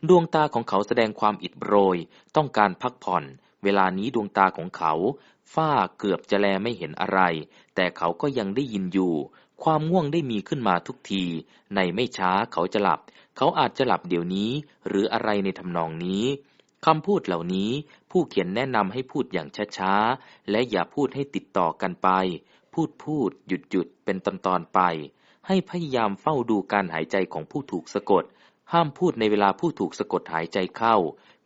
ดวงตาของเขาแสดงความอิดโรย ต้องการพักผ่อน เวลานี้ดวงตาของเขา ฝ้าเกือบจะแลไม่เห็นอะไร แต่เขาก็ยังได้ยินอยู่ ความง่วงได้มีขึ้นมาทุกที ในไม่ช้าเขาจะหลับ เขาอาจจะหลับเดี๋ยวนี้ หรืออะไรในทำนองนี้คำพูดเหล่านี้ผู้เขียนแนะนำให้พูดอย่างช้าๆ และอย่าพูดให้ติดต่อกันไป พูดพูดหยุดหยุดเป็นตอนๆไป ให้พยายามเฝ้าดูการหายใจของผู้ถูกสะกด ห้ามพูดในเวลาผู้ถูกสะกดหายใจเข้า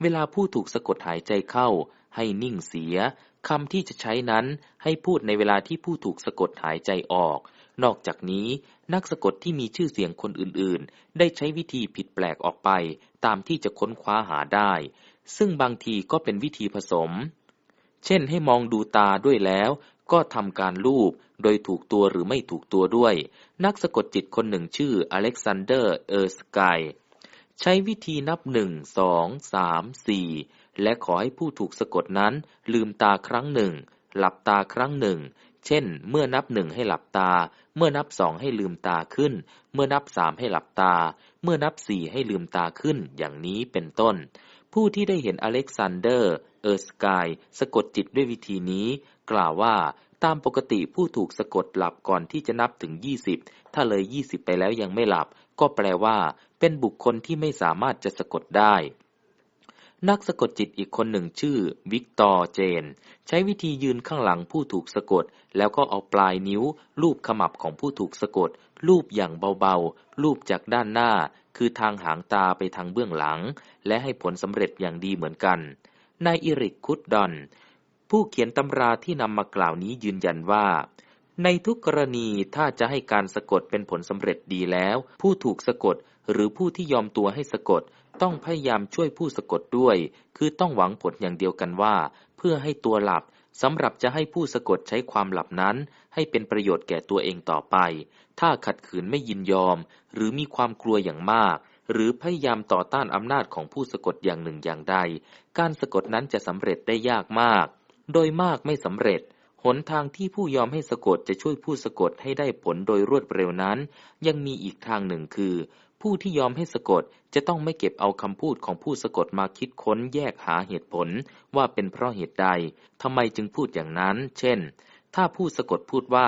เวลาผู้ถูกสะกดหายใจเข้า ให้นิ่งเสีย คำที่จะใช้นั้นให้พูดในเวลาที่ผู้ถูกสะกดหายใจออก นอกจากนี้ นักสะกดที่มีชื่อเสียงคนอื่นๆ ได้ใช้วิธีผิดแปลกออกไป ตามที่จะค้นคว้าหาได้ ซึ่งบางทีก็เป็นวิธีผสม เช่นให้มองดูตาด้วยแล้วก็ทำการลูบโดยถูกตัวหรือไม่ถูกตัวด้วย นักสะกดจิตคนหนึ่งชื่ออเล็กซานเดอร์ เออร์สกายใช้วิธีนับหนึ่งสองสามสี่ และขอให้ผู้ถูกสะกดนั้นลืมตาครั้งหนึ่ง หลับตาครั้งหนึ่ง เช่น เมื่อนับหนึ่งให้หลับตา เมื่อนับสองให้ลืมตาขึ้น เมื่อนับสามให้หลับตา เมื่อนับสี่ให้ลืมตาขึ้น อย่างนี้เป็นต้น ผู้ที่ได้เห็นอเล็กซานเดอร์ เออร์สกาย สะกดจิตด้วยวิธีนี้ กล่าวว่าตามปกติผู้ถูกสะกดหลับก่อนที่จะนับถึงยี่สิบถ้าเลยยี่สิบไปแล้วยังไม่หลับ ก็แปลว่า เป็นบุคคลที่ไม่สามารถจะสะกดได้ นักสะกดจิตอีกคนหนึ่งชื่อ วิกตอร์เจน ใช้วิธียืนข้างหลังผู้ถูกสะกด แล้วก็เอาปลายนิ้ว ลูบขมับของผู้ถูกสะกด ลูบอย่างเบาๆ ลูบจากด้านหน้า คือทางหางตาไปทางเบื้องหลัง และให้ผลสำเร็จอย่างดีเหมือนกันนายอิริกคุดดอน ผู้เขียนตำราที่นำมากล่าวนี้ยืนยันว่า ในทุกกรณีถ้าจะให้การสะกดเป็นผลสำเร็จดีแล้ว ผู้ถูกสะกดหรือผู้ที่ยอมตัวให้สะกด ต้องพยายามช่วยผู้สะกดด้วย คือต้องหวังผลอย่างเดียวกันว่า เพื่อให้ตัวหลับสำหรับจะให้ผู้สะกดใช้ความหลับนั้น ให้เป็นประโยชน์แก่ตัวเองต่อไป ถ้าขัดขืนไม่ยินยอม หรือมีความกลัวอย่างมาก หรือพยายามต่อต้านอำนาจของผู้สะกดอย่างหนึ่งอย่างใด การสะกดนั้นจะสำเร็จได้ยากมาก โดยมากไม่สำเร็จ หนทางที่ผู้ยอมให้สะกดจะช่วยผู้สะกดให้ได้ผลโดยรวดเร็วนั้น ยังมีอีกทางหนึ่งคือ ผู้ที่ยอมให้สะกดจะต้องไม่เก็บเอาคำพูดของผู้สะกดมาคิดค้นแยกหาเหตุผลว่าเป็นเพราะเหตุใดทำไมจึงพูดอย่างนั้น เช่น ถ้าผู้สะกดพูดว่า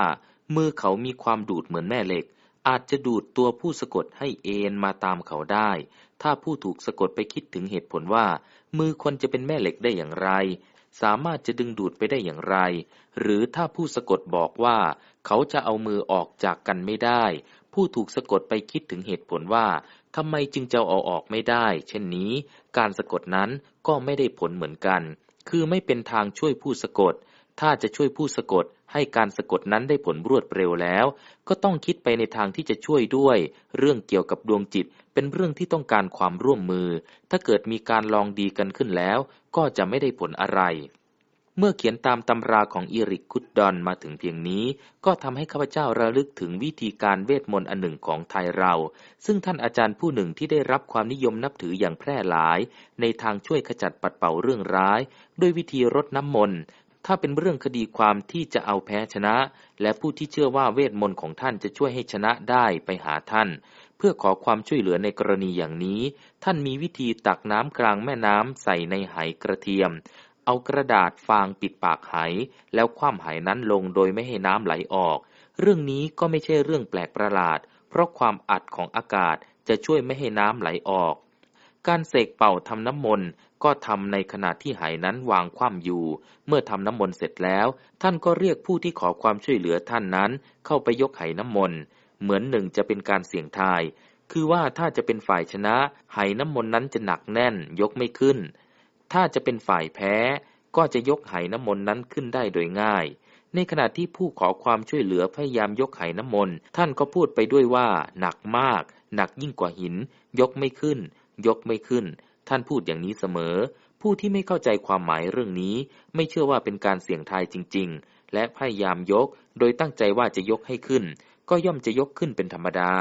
มือเขามีความดูดเหมือนแม่เหล็ก อาจจะดูดตัวผู้สะกดให้เอ็นมาตามเขาได้ ถ้าผู้ถูกสะกดไปคิดถึงเหตุผลว่า มือคนจะเป็นแม่เหล็กได้อย่างไร สามารถจะดึงดูดไปได้อย่างไร หรือถ้าผู้สะกดบอกว่า เขาจะเอามือออกจากกันไม่ได้ ผู้ถูกสะกดไปคิดถึงเหตุผลว่าทำไมจึงจะเอาออกไม่ได้ เช่นนี้ การสะกดนั้นก็ไม่ได้ผลเหมือนกัน คือไม่เป็นทางช่วยผู้สะกด ถ้าจะช่วยผู้สะกดให้การสะกดนั้นได้ผลรวดเร็วแล้ว ก็ต้องคิดไปในทางที่จะช่วยด้วย เรื่องเกี่ยวกับดวงจิตเป็นเรื่องที่ต้องการความร่วมมือ ถ้าเกิดมีการลองดีกันขึ้นแล้ว ก็จะไม่ได้ผลอะไร เมื่อเขียนตามตำราของอีริกคุดดอนมาถึงเพียงนี้ ก็ทำให้ข้าพเจ้าระลึกถึงวิธีการเวทมนต์อันหนึ่งของไทยเรา ซึ่งท่านอาจารย์ผู้หนึ่งที่ได้รับความนิยมนับถืออย่างแพร่หลาย ในทางช่วยขจัดปัดเป่าเรื่องร้าย ด้วยวิธีรดน้ำมนต์ถ้าเป็นเรื่องคดีความที่จะเอาแพ้ชนะ และผู้ที่เชื่อว่าเวทมนต์ของท่านจะช่วยให้ชนะได้ไปหาท่าน เพื่อขอความช่วยเหลือในกรณีอย่างนี้ ท่านมีวิธีตักน้ำกลางแม่น้ำใส่ในไหกระเทียม เอากระดาษฟางปิดปากไหแล้วคว่ำไหนั้นลงโดยไม่ให้น้ำไหลออก เรื่องนี้ก็ไม่ใช่เรื่องแปลกประหลาด เพราะความอัดของอากาศจะช่วยไม่ให้น้ำไหลออก การเสกเป่าทำน้ำมนต์ก็ทำในขณะที่ไหนั้นวางคว่ำอยู่ เมื่อทำน้ำมนต์เสร็จแล้ว ท่านก็เรียกผู้ที่ขอความช่วยเหลือท่านนั้น เข้าไปยกไหน้ำมนต์เหมือนหนึ่งจะเป็นการเสี่ยงทาย คือว่าถ้าจะเป็นฝ่ายชนะ ไหน้ำมนต์นั้นจะหนักแน่นยกไม่ขึ้น ถ้าจะเป็นฝ่ายแพ้ก็จะยกไหน้ำมนต์นั้นขึ้นได้โดยง่าย ในขณะที่ผู้ขอความช่วยเหลือพยายามยกไหน้ำมนต์ท่านก็พูดไปด้วยว่า หนักมาก หนักยิ่งกว่าหิน ยกไม่ขึ้น ยกไม่ขึ้น ท่านพูดอย่างนี้เสมอ ผู้ที่ไม่เข้าใจความหมายเรื่องนี้ ไม่เชื่อว่าเป็นการเสี่ยงทายจริง ๆ และพยายามยก โดยตั้งใจว่าจะยกให้ขึ้น ก็ย่อมจะยกขึ้นเป็นธรรมดา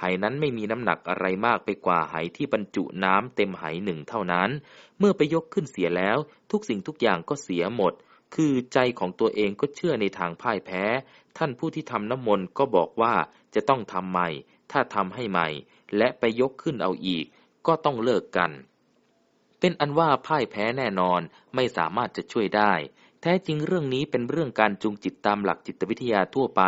ไหนั้นไม่มีน้ำหนักอะไรมากไปกว่าไหที่บรรจุน้ำเต็มไหหนึ่งเท่านั้น เมื่อไปยกขึ้นเสียแล้ว ทุกสิ่งทุกอย่างก็เสียหมด คือใจของตัวเองก็เชื่อในทางพ่ายแพ้ ท่านผู้ที่ทำน้ำมนต์ก็บอกว่าจะต้องทำใหม่ ถ้าทำให้ใหม่ และไปยกขึ้นเอาอีก ก็ต้องเลิกกัน เป็นอันว่าพ่ายแพ้แน่นอนไม่สามารถจะช่วยได้ แท้จริงเรื่องนี้เป็นเรื่องการจูงจิตตามหลักจิตวิทยาทั่วไป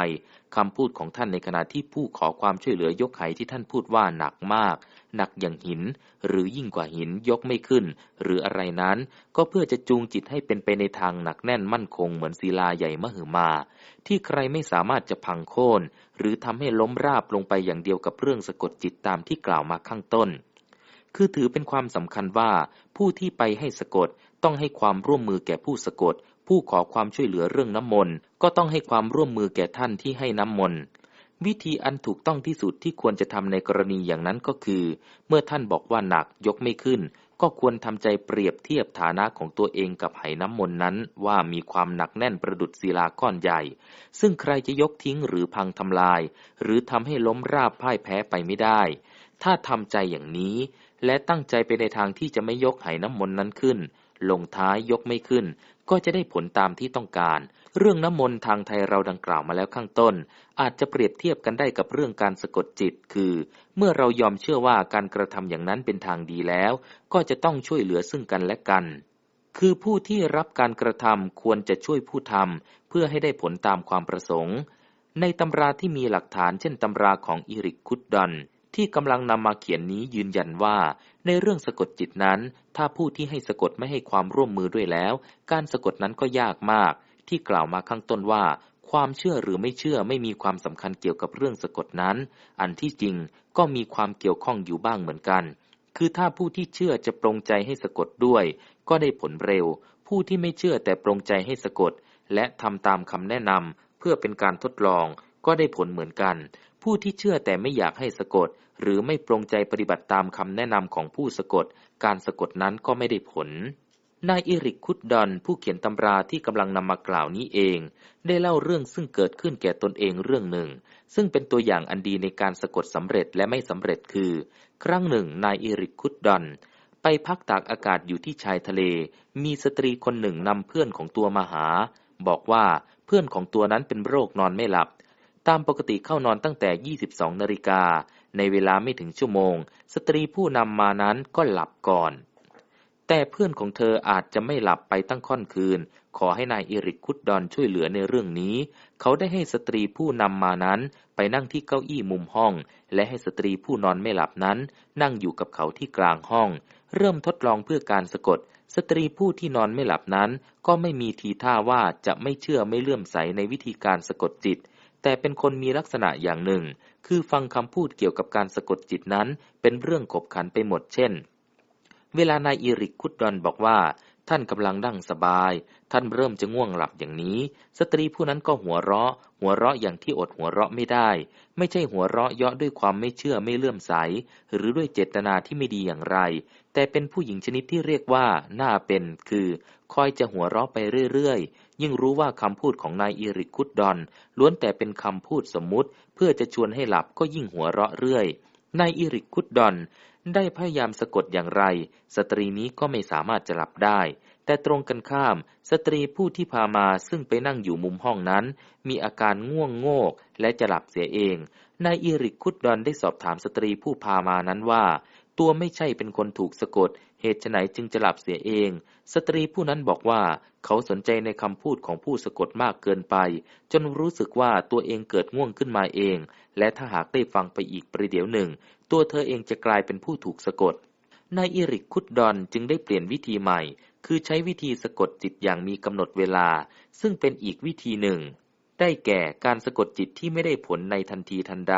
คำพูดของท่านในขณะที่ผู้ขอความช่วยเหลือยกไหที่ท่านพูดว่าหนักมาก หนักอย่างหิน หรือยิ่งกว่าหินยกไม่ขึ้น หรืออะไรนั้น ก็เพื่อจะจูงจิตให้เป็นไปในทางหนักแน่นมั่นคงเหมือนศิลาใหญ่มหึมา ที่ใครไม่สามารถจะพังโค่นหรือทำให้ล้มราบลงไปอย่างเดียวกับเรื่องสะกดจิตตามที่กล่าวมาข้างต้น คือถือเป็นความสำคัญว่า ผู้ที่ไปให้สะกดต้องให้ความร่วมมือแก่ผู้สะกด ผู้ขอความช่วยเหลือเรื่องน้ำมนต์ก็ต้องให้ความร่วมมือแก่ท่านที่ให้น้ำมนต์วิธีอันถูกต้องที่สุดที่ควรจะทำในกรณีอย่างนั้นก็คือ เมื่อท่านบอกว่าหนักยกไม่ขึ้น ก็ควรทำใจเปรียบเทียบฐานะของตัวเองกับไหน้ำมนต์นั้น ว่ามีความหนักแน่นประดุดศิลาก้อนใหญ่ ซึ่งใครจะยกทิ้งหรือพังทำลาย หรือทำให้ล้มราบพ่ายแพ้ไปไม่ได้ ถ้าทำใจอย่างนี้ และตั้งใจไปในทางที่จะไม่ยกไหน้ำมนต์นั้นขึ้น ลงท้ายยกไม่ขึ้น ก็จะได้ผลตามที่ต้องการ เรื่องน้ำมนต์ทางไทยเราดังกล่าวมาแล้วข้างต้น อาจจะเปรียบเทียบกันได้กับเรื่องการสะกดจิต คือ เมื่อเรายอมเชื่อว่าการกระทำอย่างนั้นเป็นทางดีแล้ว ก็จะต้องช่วยเหลือซึ่งกันและกัน คือผู้ที่รับการกระทำควรจะช่วยผู้ทำเพื่อให้ได้ผลตามความประสงค์ ในตำราที่มีหลักฐานเช่นตำราของอิริกคุดดอน ที่กำลังนำมาเขียนนี้ยืนยันว่า ในเรื่องสะกดจิตนั้น ถ้าผู้ที่ให้สะกดไม่ให้ความร่วมมือด้วยแล้ว การสะกดนั้นก็ยากมาก ที่กล่าวมาข้างต้นว่า ความเชื่อหรือไม่เชื่อไม่มีความสำคัญเกี่ยวกับเรื่องสะกดนั้น อันที่จริงก็มีความเกี่ยวข้องอยู่บ้างเหมือนกัน คือถ้าผู้ที่เชื่อจะปรงใจให้สะกดด้วย ก็ได้ผลเร็ว ผู้ที่ไม่เชื่อแต่ปรงใจให้สะกด และทำตามคำแนะนำเพื่อเป็นการทดลองก็ได้ผลเหมือนกัน ผู้ที่เชื่อแต่ไม่อยากให้สะกด หรือไม่ปรงใจปฏิบัติตามคำแนะนำของผู้สะกด การสะกดนั้นก็ไม่ได้ผลนายอิริกคุดดอนผู้เขียนตำราที่กำลังนำมากล่าวนี้เอง ได้เล่าเรื่องซึ่งเกิดขึ้นแก่ตนเองเรื่องหนึ่ง ซึ่งเป็นตัวอย่างอันดีในการสะกดสำเร็จและไม่สำเร็จคือ ครั้งหนึ่งนายอิริกคุดดอนไปพักตากอากาศอยู่ที่ชายทะเล มีสตรีคนหนึ่งนำเพื่อนของตัวมาหา บอกว่าเพื่อนของตัวนั้นเป็นโรคนอนไม่หลับ ตามปกติเข้านอนตั้งแต่ 22 นาฬิกา ในเวลาไม่ถึงชั่วโมง สตรีผู้นำมานั้นก็หลับก่อน แต่เพื่อนของเธออาจจะไม่หลับไปตั้งค่อนคืน ขอให้นายเอริกคุดดอนช่วยเหลือในเรื่องนี้ เขาได้ให้สตรีผู้นำมานั้น ไปนั่งที่เก้าอี้มุมห้อง และให้สตรีผู้นอนไม่หลับนั้น นั่งอยู่กับเขาที่กลางห้อง เริ่มทดลองเพื่อการสะกด สตรีผู้ที่นอนไม่หลับนั้น ก็ไม่มีทีท่าว่าจะไม่เชื่อไม่เลื่อมใสในวิธีการสะกดจิต แต่เป็นคนมีลักษณะอย่างหนึ่ง คือฟังคำพูดเกี่ยวกับการสะกดจิตนั้น เป็นเรื่องขบขันไปหมดเช่น เวลานายอิริกคุดดอนบอกว่า ท่านกำลังนั่งสบาย ท่านเริ่มจะง่วงหลับอย่างนี้ สตรีผู้นั้นก็หัวเราะ หัวเราะอย่างที่อดหัวเราะไม่ได้ ไม่ใช่หัวเราะเยาะด้วยความไม่เชื่อไม่เลื่อมใส หรือด้วยเจตนาที่ไม่ดีอย่างไร แต่เป็นผู้หญิงชนิดที่เรียกว่าน่าเป็น คือคอยจะหัวเราะไปเรื่อยๆ ยิ่งรู้ว่าคำพูดของนายอิริกคุดดอน ล้วนแต่เป็นคำพูดสมมุติ เพื่อจะชวนให้หลับก็ยิ่งหัวเราะเรื่อย นายอิริกคุดดอน ได้พยายามสะกดอย่างไร สตรีนี้ก็ไม่สามารถจะหลับได้ แต่ตรงกันข้าม สตรีผู้ที่พามาซึ่งไปนั่งอยู่มุมห้องนั้น มีอาการง่วงโงกและจะหลับเสียเอง นายอิริกคุดดอนได้สอบถามสตรีผู้พามานั้นว่า ตัวไม่ใช่เป็นคนถูกสะกด เหตุไหนจึงจะหลับเสียเอง สตรีผู้นั้นบอกว่าเขาสนใจในคำพูดของผู้สะกดมากเกินไป จนรู้สึกว่าตัวเองเกิดง่วงขึ้นมาเอง และถ้าหากได้ฟังไปอีกประเดี๋ยวหนึ่ง ตัวเธอเองจะกลายเป็นผู้ถูกสะกดนายอิริกคุดดอนจึงได้เปลี่ยนวิธีใหม่ คือใช้วิธีสะกดจิตอย่างมีกำหนดเวลา ซึ่งเป็นอีกวิธีหนึ่ง ได้แก่การสะกดจิตที่ไม่ได้ผลในทันทีทันใด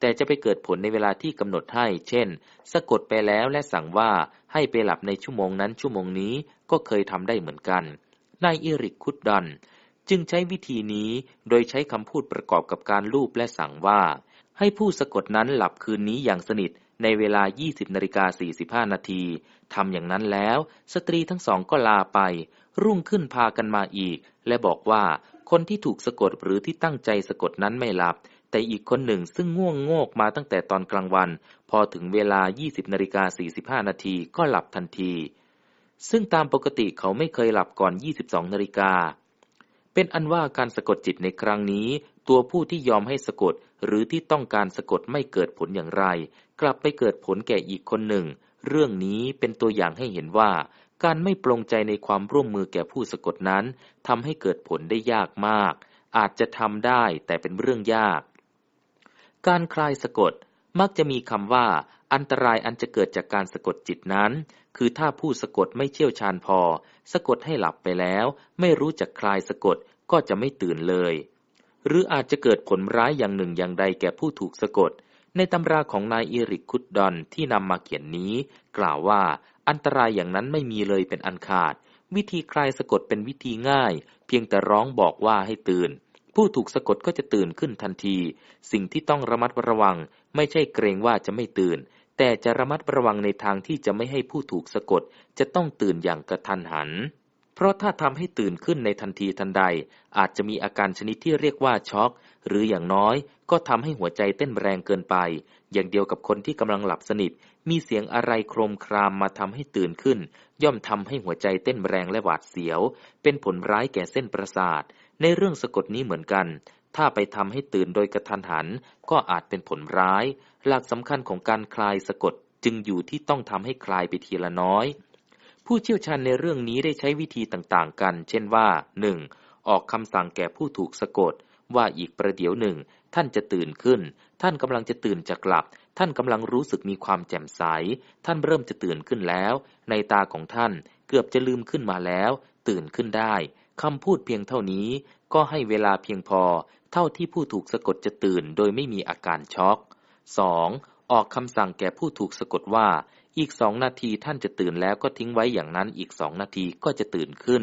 แต่จะไปเกิดผลในเวลาที่กำหนดให้ เช่น สะกดไปแล้วและสั่งว่าให้ไปหลับในชั่วโมงนั้นชั่วโมงนี้ก็เคยทำได้เหมือนกัน นายอิริกคุดดัน จึงใช้วิธีนี้โดยใช้คำพูดประกอบกับการลูบและสั่งว่า ให้ผู้สะกดนั้นหลับคืนนี้อย่างสนิทในเวลา 20นาฬิกา45 นาที ทำอย่างนั้นแล้ว สตรีทั้งสองก็ลาไป รุ่งขึ้นพากันมาอีก และบอกว่า คนที่ถูกสะกดหรือที่ตั้งใจสะกดนั้นไม่หลับ แต่อีกคนหนึ่งซึ่งง่วงโงกมาตั้งแต่ตอนกลางวัน พอถึงเวลา 20นาฬิกา45นาทีก็หลับทันที ซึ่งตามปกติเขาไม่เคยหลับก่อน 22นาฬิกา เป็นอันว่าการสะกดจิตในครั้งนี้ ตัวผู้ที่ยอมให้สะกดหรือที่ต้องการสะกดไม่เกิดผลอย่างไร กลับไปเกิดผลแก่อีกคนหนึ่ง เรื่องนี้เป็นตัวอย่างให้เห็นว่า การไม่ปรงใจในความร่วมมือแก่ผู้สะกดนั้นทำให้เกิดผลได้ยากมาก อาจจะทำได้แต่เป็นเรื่องยาก การคลายสะกดมักจะมีคำว่า อันตรายอันจะเกิดจากการสะกดจิตนั้น คือถ้าผู้สะกดไม่เชี่ยวชาญพอ สะกดให้หลับไปแล้ว ไม่รู้จักคลายสะกดก็จะไม่ตื่นเลย หรืออาจจะเกิดผลร้ายอย่างหนึ่งอย่างใดแก่ผู้ถูกสะกด ในตำราของนายอิริกคุดดอนที่นำมาเขียนนี้ กล่าวว่า อันตรายอย่างนั้นไม่มีเลยเป็นอันขาด วิธีคลายสะกดเป็นวิธีง่าย เพียงแต่ร้องบอกว่าให้ตื่น ผู้ถูกสะกดก็จะตื่นขึ้นทันที สิ่งที่ต้องระมัดระวัง ไม่ใช่เกรงว่าจะไม่ตื่น แต่จะระมัดระวังในทางที่จะไม่ให้ผู้ถูกสะกด จะต้องตื่นอย่างกระทันหัน เพราะถ้าทำให้ตื่นขึ้นในทันทีทันใด อาจจะมีอาการชนิดที่เรียกว่าช็อก หรืออย่างน้อยก็ทำให้หัวใจเต้นแรงเกินไป อย่างเดียวกับคนที่กำลังหลับสนิท มีเสียงอะไรโครมครามมาทำให้ตื่นขึ้น ย่อมทำให้หัวใจเต้นแรงและหวาดเสียว เป็นผลร้ายแก่เส้นประสาท ในเรื่องสะกดนี้เหมือนกัน ถ้าไปทำให้ตื่นโดยกระทันหัน ก็อาจเป็นผลร้าย หลักสำคัญของการคลายสะกดจึงอยู่ที่ต้องทำให้คลายไปทีละน้อย ผู้เชี่ยวชาญในเรื่องนี้ได้ใช้วิธีต่างๆ กัน เช่นว่า 1. ออกคำสั่งแก่ผู้ถูกสะกด ว่าอีกประเดี๋ยวหนึ่ง ท่านจะตื่นขึ้น ท่านกำลังจะตื่นจากหลับ ท่านกำลังรู้สึกมีความแจ่มใส ท่านเริ่มจะตื่นขึ้นแล้ว ในตาของท่านเกือบจะลืมขึ้นมาแล้ว ตื่นขึ้นได้คำพูดเพียงเท่านี้ ก็ให้เวลาเพียงพอ เท่าที่ผู้ถูกสะกดจะตื่นโดยไม่มีอาการช็อก 2. ออกคำสั่งแก่ผู้ถูกสะกดว่า อีกสองนาทีท่านจะตื่นแล้วก็ทิ้งไว้อย่างนั้นอีกสองนาทีก็จะตื่นขึ้น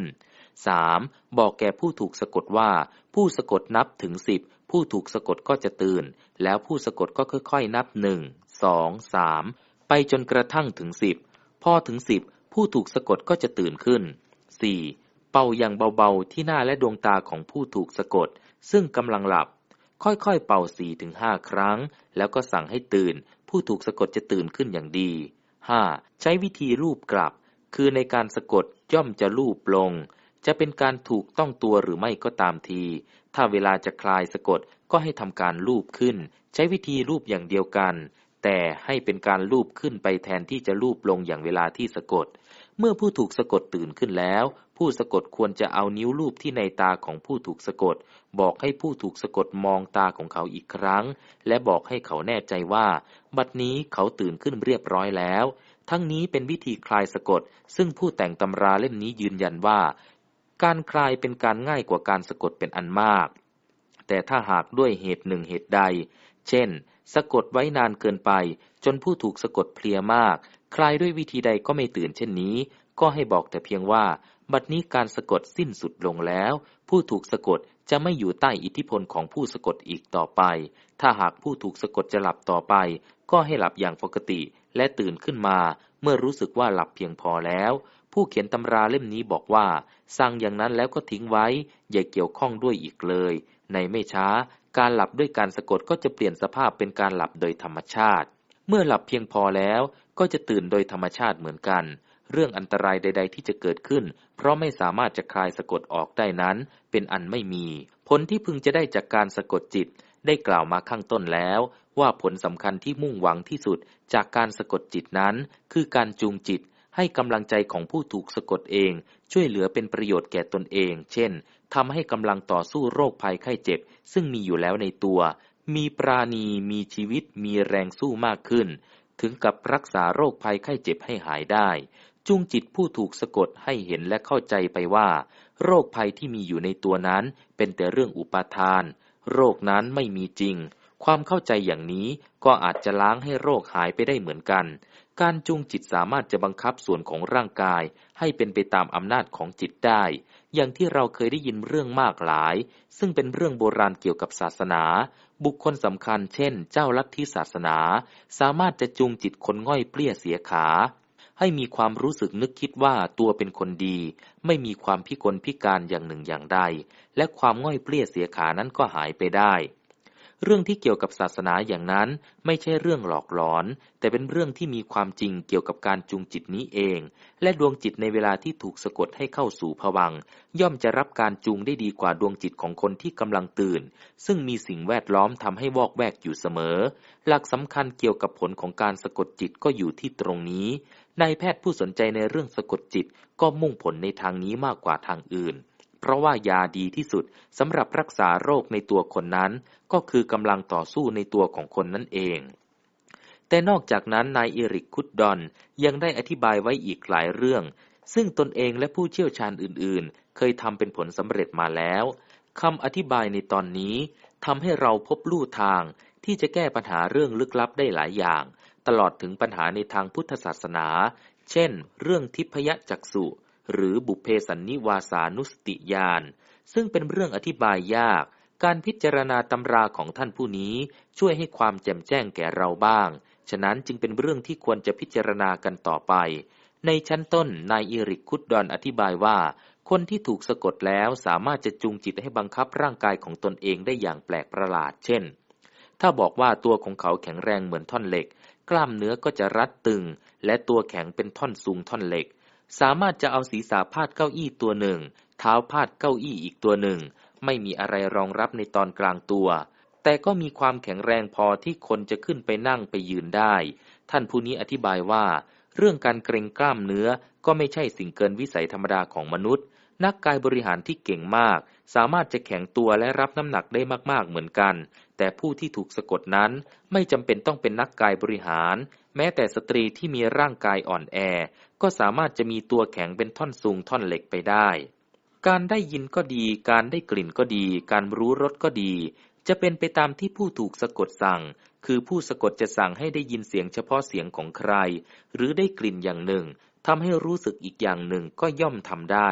3. บอกแก่ผู้ถูกสะกดว่า ผู้สะกดนับถึงสิบผู้ถูกสะกดก็จะตื่น แล้วผู้สะกดก็ค่อยๆ นับหนึ่งสองสามไปจนกระทั่งถึงสิบพอถึงสิบผู้ถูกสะกดก็จะตื่นขึ้น 4. เป่าอย่างเบาๆ ที่หน้าและดวงตาของผู้ถูกสะกด ซึ่งกำลังหลับ ค่อยๆ เป่าสี่ถึงห้าครั้ง แล้วก็สั่งให้ตื่น ผู้ถูกสะกดจะตื่นขึ้นอย่างดี 5. ใช้วิธีรูปกลับ คือในการสะกดย่อมจะรูปลง จะเป็นการถูกต้องตัวหรือไม่ก็ตามที ถ้าเวลาจะคลายสะกดก็ให้ทำการรูปขึ้น ใช้วิธีรูปอย่างเดียวกัน แต่ให้เป็นการรูปขึ้นไปแทนที่จะรูปลงอย่างเวลาที่สะกด เมื่อผู้ถูกสะกดตื่นขึ้นแล้ว ผู้สะกดควรจะเอานิ้วลูบที่ในตาของผู้ถูกสะกด บอกให้ผู้ถูกสะกดมองตาของเขาอีกครั้ง และบอกให้เขาแน่ใจว่า บัดนี้เขาตื่นขึ้นเรียบร้อยแล้วทั้งนี้เป็นวิธีคลายสะกด ซึ่งผู้แต่งตำราเล่มนี้ยืนยันว่า การคลายเป็นการง่ายกว่าการสะกดเป็นอันมาก แต่ถ้าหากด้วยเหตุหนึ่งเหตุใด เช่น สะกดไว้นานเกินไป จนผู้ถูกสะกดเพลียมาก คลายด้วยวิธีใดก็ไม่ตื่นเช่นนี้ ก็ให้บอกแต่เพียงว่า บัดนี้การสะกดสิ้นสุดลงแล้ว ผู้ถูกสะกดจะไม่อยู่ใต้อิทธิพลของผู้สะกดอีกต่อไป ถ้าหากผู้ถูกสะกดจะหลับต่อไป ก็ให้หลับอย่างปกติและตื่นขึ้นมา เมื่อรู้สึกว่าหลับเพียงพอแล้ว ผู้เขียนตำราเล่มนี้บอกว่าสั่งอย่างนั้นแล้วก็ทิ้งไว้ อย่าเกี่ยวข้องด้วยอีกเลย ในไม่ช้า การหลับด้วยการสะกดก็จะเปลี่ยนสภาพเป็นการหลับโดยธรรมชาติ เมื่อหลับเพียงพอแล้ว ก็จะตื่นโดยธรรมชาติเหมือนกัน เรื่องอันตรายใด ๆ ที่จะเกิดขึ้น เพราะไม่สามารถจะคลายสะกดออกได้นั้น เป็นอันไม่มี ผลที่พึงจะได้จากการสะกดจิต ได้กล่าวมาข้างต้นแล้วว่าผลสำคัญที่มุ่งหวังที่สุดจากการสะกดจิตนั้น คือการจูงจิต ให้กำลังใจของผู้ถูกสะกดเอง ช่วยเหลือเป็นประโยชน์แก่ตนเอง เช่นทำให้กำลังต่อสู้โรคภัยไข้เจ็บ ซึ่งมีอยู่แล้วในตัว มีปราณี มีชีวิต มีแรงสู้มากขึ้น ถึงกับรักษาโรคภัยไข้เจ็บให้หายได้ จูงจิตผู้ถูกสะกดให้เห็นและเข้าใจไปว่า โรคภัยที่มีอยู่ในตัวนั้น เป็นแต่เรื่องอุปาทาน โรคนั้นไม่มีจริงความเข้าใจอย่างนี้ก็อาจจะล้างให้โรคหายไปได้เหมือนกัน การจูงจิตสามารถจะบังคับส่วนของร่างกาย ให้เป็นไปตามอำนาจของจิตได้ อย่างที่เราเคยได้ยินเรื่องมากหลาย ซึ่งเป็นเรื่องโบราณเกี่ยวกับศาสนา บุคคลสำคัญเช่น เจ้าลัทธิศาสนา สามารถจะจูงจิตคนง่อยเปลี้ยเสียขา ให้มีความรู้สึกนึกคิดว่าตัวเป็นคนดี ไม่มีความพิกลพิการอย่างหนึ่งอย่างใด และความง่อยเปลี้ยเสียขานั้นก็หายไปได้ เรื่องที่เกี่ยวกับศาสนาอย่างนั้นไม่ใช่เรื่องหลอกหลอน แต่เป็นเรื่องที่มีความจริงเกี่ยวกับการจูงจิตนี้เอง และดวงจิตในเวลาที่ถูกสะกดให้เข้าสู่ผวัง ย่อมจะรับการจูงได้ดีกว่าดวงจิตของคนที่กำลังตื่น ซึ่งมีสิ่งแวดล้อมทำให้วอกแวกอยู่เสมอ หลักสำคัญเกี่ยวกับผลของการสะกดจิตก็อยู่ที่ตรงนี้นายแพทย์ผู้สนใจในเรื่องสะกดจิตก็มุ่งผลในทางนี้มากกว่าทางอื่นเพราะว่ายาดีที่สุดสำหรับรักษาโรคในตัวคนนั้น ก็คือกำลังต่อสู้ในตัวของคนนั่นเอง แต่นอกจากนั้นนายเอริกคุดดอนยังได้อธิบายไว้อีกหลายเรื่อง ซึ่งตนเองและผู้เชี่ยวชาญอื่นๆ เคยทำเป็นผลสำเร็จมาแล้วคำอธิบายในตอนนี้ทำให้เราพบลู่ทางที่จะแก้ปัญหาเรื่องลึกลับได้หลายอย่าง ตลอดถึงปัญหาในทางพุทธศาสนา เช่น เรื่องทิพยจักษุหรือบุเพสันนิวาสานุสติญาณซึ่งเป็นเรื่องอธิบายยาก การพิจารณาตำราของท่านผู้นี้ช่วยให้ความแจ่มแจ้งแก่เราบ้าง ฉะนั้นจึงเป็นเรื่องที่ควรจะพิจารณากันต่อไป ในชั้นต้นนายอิริกคุดดอนอธิบายว่า คนที่ถูกสะกดแล้วสามารถจะจูงจิตให้บังคับร่างกายของตนเองได้อย่างแปลกประหลาด เช่น ถ้าบอกว่าตัวของเขาแข็งแรงเหมือนท่อนเหล็ก กล้ามเนื้อก็จะรัดตึง และตัวแข็งเป็นท่อนสูงท่อนเหล็ก สามารถจะเอาศีรษะพาดเก้าอี้ตัวหนึ่ง เท้าพาดเก้าอี้อีกตัวหนึ่ง ไม่มีอะไรรองรับในตอนกลางตัว แต่ก็มีความแข็งแรงพอที่คนจะขึ้นไปนั่งไปยืนได้ ท่านผู้นี้อธิบายว่า เรื่องการเกรงกล้ามเนื้อก็ไม่ใช่สิ่งเกินวิสัยธรรมดาของมนุษย์ นักกายบริหารที่เก่งมาก สามารถจะแข็งตัวและรับน้ำหนักได้มากๆเหมือนกัน แต่ผู้ที่ถูกสะกดนั้นไม่จำเป็นต้องเป็นนักกายบริหาร แม้แต่สตรีที่มีร่างกายอ่อนแอ ก็สามารถจะมีตัวแข็งเป็นท่อนสูงท่อนเหล็กไปได้ การได้ยินก็ดี การได้กลิ่นก็ดี การรู้รสก็ดี จะเป็นไปตามที่ผู้ถูกสะกดสั่ง คือผู้สะกดจะสั่งให้ได้ยินเสียงเฉพาะเสียงของใคร หรือได้กลิ่นอย่างหนึ่งทำให้รู้สึกอีกอย่างหนึ่งก็ย่อมทำได้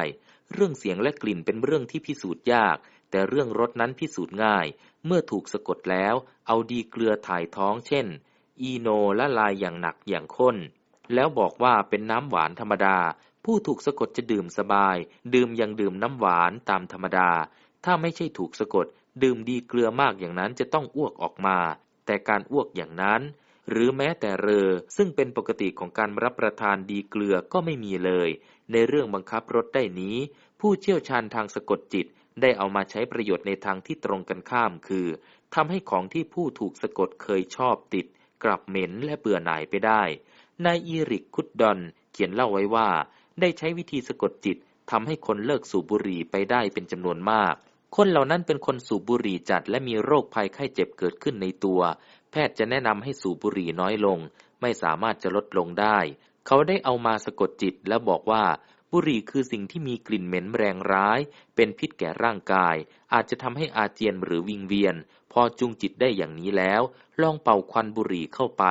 เรื่องเสียงและกลิ่นเป็นเรื่องที่พิสูจน์ยาก แต่เรื่องรสนั้นพิสูจน์ง่าย เมื่อถูกสะกดแล้ว เอาดีเกลือถ่ายท้องเช่น อีโนละลายอย่างหนักอย่างข้น แล้วบอกว่าเป็นน้ำหวานธรรมดา ผู้ถูกสะกดจะดื่มสบาย ดื่มยังดื่มน้ำหวานตามธรรมดา ถ้าไม่ใช่ถูกสะกด ดื่มดีเกลือมากอย่างนั้นจะต้องอ้วกออกมา แต่การอ้วกอย่างนั้น หรือแม้แต่เรอ ซึ่งเป็นปกติของการรับประทานดีเกลือก็ไม่มีเลย ในเรื่องบังคับรถได้นี้ ผู้เชี่ยวชาญทางสะกดจิตได้เอามาใช้ประโยชน์ในทางที่ตรงกันข้ามคือทำให้ของที่ผู้ถูกสะกดเคยชอบติด กลับเหม็นและเบื่อหน่ายไปได้ นายอีริกคุดดอนเขียนเล่าไว้ว่า ได้ใช้วิธีสะกดจิตทำให้คนเลิกสูบบุหรี่ไปได้เป็นจำนวนมาก คนเหล่านั้นเป็นคนสูบบุหรี่จัดและมีโรคภัยไข้เจ็บเกิดขึ้นในตัว แพทย์จะแนะนำให้สูบบุหรี่น้อยลง ไม่สามารถจะลดลงได้ เขาได้เอามาสะกดจิตและบอกว่า บุหรี่คือสิ่งที่มีกลิ่นเหม็นแรงร้าย เป็นพิษแก่ร่างกาย อาจจะทำให้อาเจียนหรือวิงเวียน พอจุงจิตได้อย่างนี้แล้ว ลองเป่าควันบุหรี่เข้าไป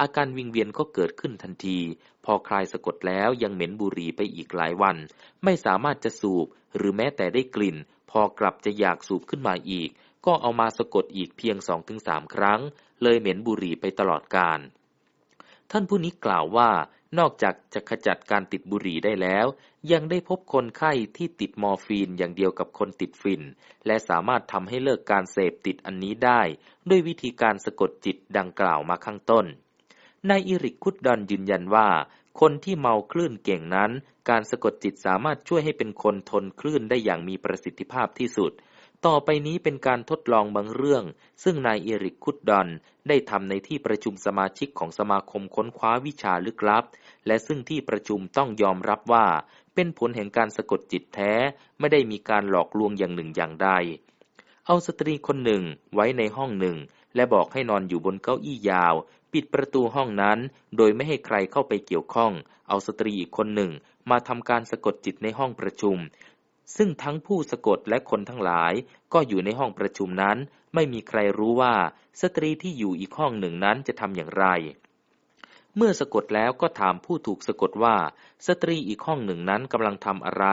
อาการวิงเวียนก็เกิดขึ้นทันที พอคลายสะกดแล้วยังเหม็นบุหรี่ไปอีกหลายวัน ไม่สามารถจะสูบ หรือแม้แต่ได้กลิ่น พอกลับจะอยากสูบขึ้นมาอีก ก็เอามาสะกดอีกเพียงสองถึงสามครั้ง เลยเหม็นบุหรี่ไปตลอดกาลท่านผู้นี้กล่าวว่า นอกจากจะขจัดการติดบุหรี่ได้แล้ว ยังได้พบคนไข้ที่ติดมอร์ฟีนอย่างเดียวกับคนติดฟิน และสามารถทำให้เลิกการเสพติดอันนี้ได้ ด้วยวิธีการสะกดจิตดังกล่าวมาข้างต้นนายอิริกคุดดอนยืนยันว่า คนที่เมาคลื่นเก่งนั้น การสะกดจิตสามารถช่วยให้เป็นคนทนคลื่นได้อย่างมีประสิทธิภาพที่สุด ต่อไปนี้เป็นการทดลองบางเรื่อง ซึ่งนายเอริกคุดดอนได้ทำในที่ประชุมสมาชิกของสมาคมค้นคว้าวิชาลึกลับ และซึ่งที่ประชุมต้องยอมรับว่า เป็นผลแห่งการสะกดจิตแท้ ไม่ได้มีการหลอกลวงอย่างหนึ่งอย่างใด เอาสตรีคนหนึ่งไว้ในห้องหนึ่ง และบอกให้นอนอยู่บนเก้าอี้ยาว ปิดประตูห้องนั้น โดยไม่ให้ใครเข้าไปเกี่ยวข้อง เอาสตรีอีกคนหนึ่งมาทำการสะกดจิตในห้องประชุม ซึ่งทั้งผู้สะกดและคนทั้งหลายก็อยู่ในห้องประชุมนั้น ไม่มีใครรู้ว่าสตรีที่อยู่อีกห้องหนึ่งนั้นจะทำอย่างไร เมื่อสะกดแล้วก็ถามผู้ถูกสะกดว่า สตรีอีกห้องหนึ่งนั้นกำลังทำอะไร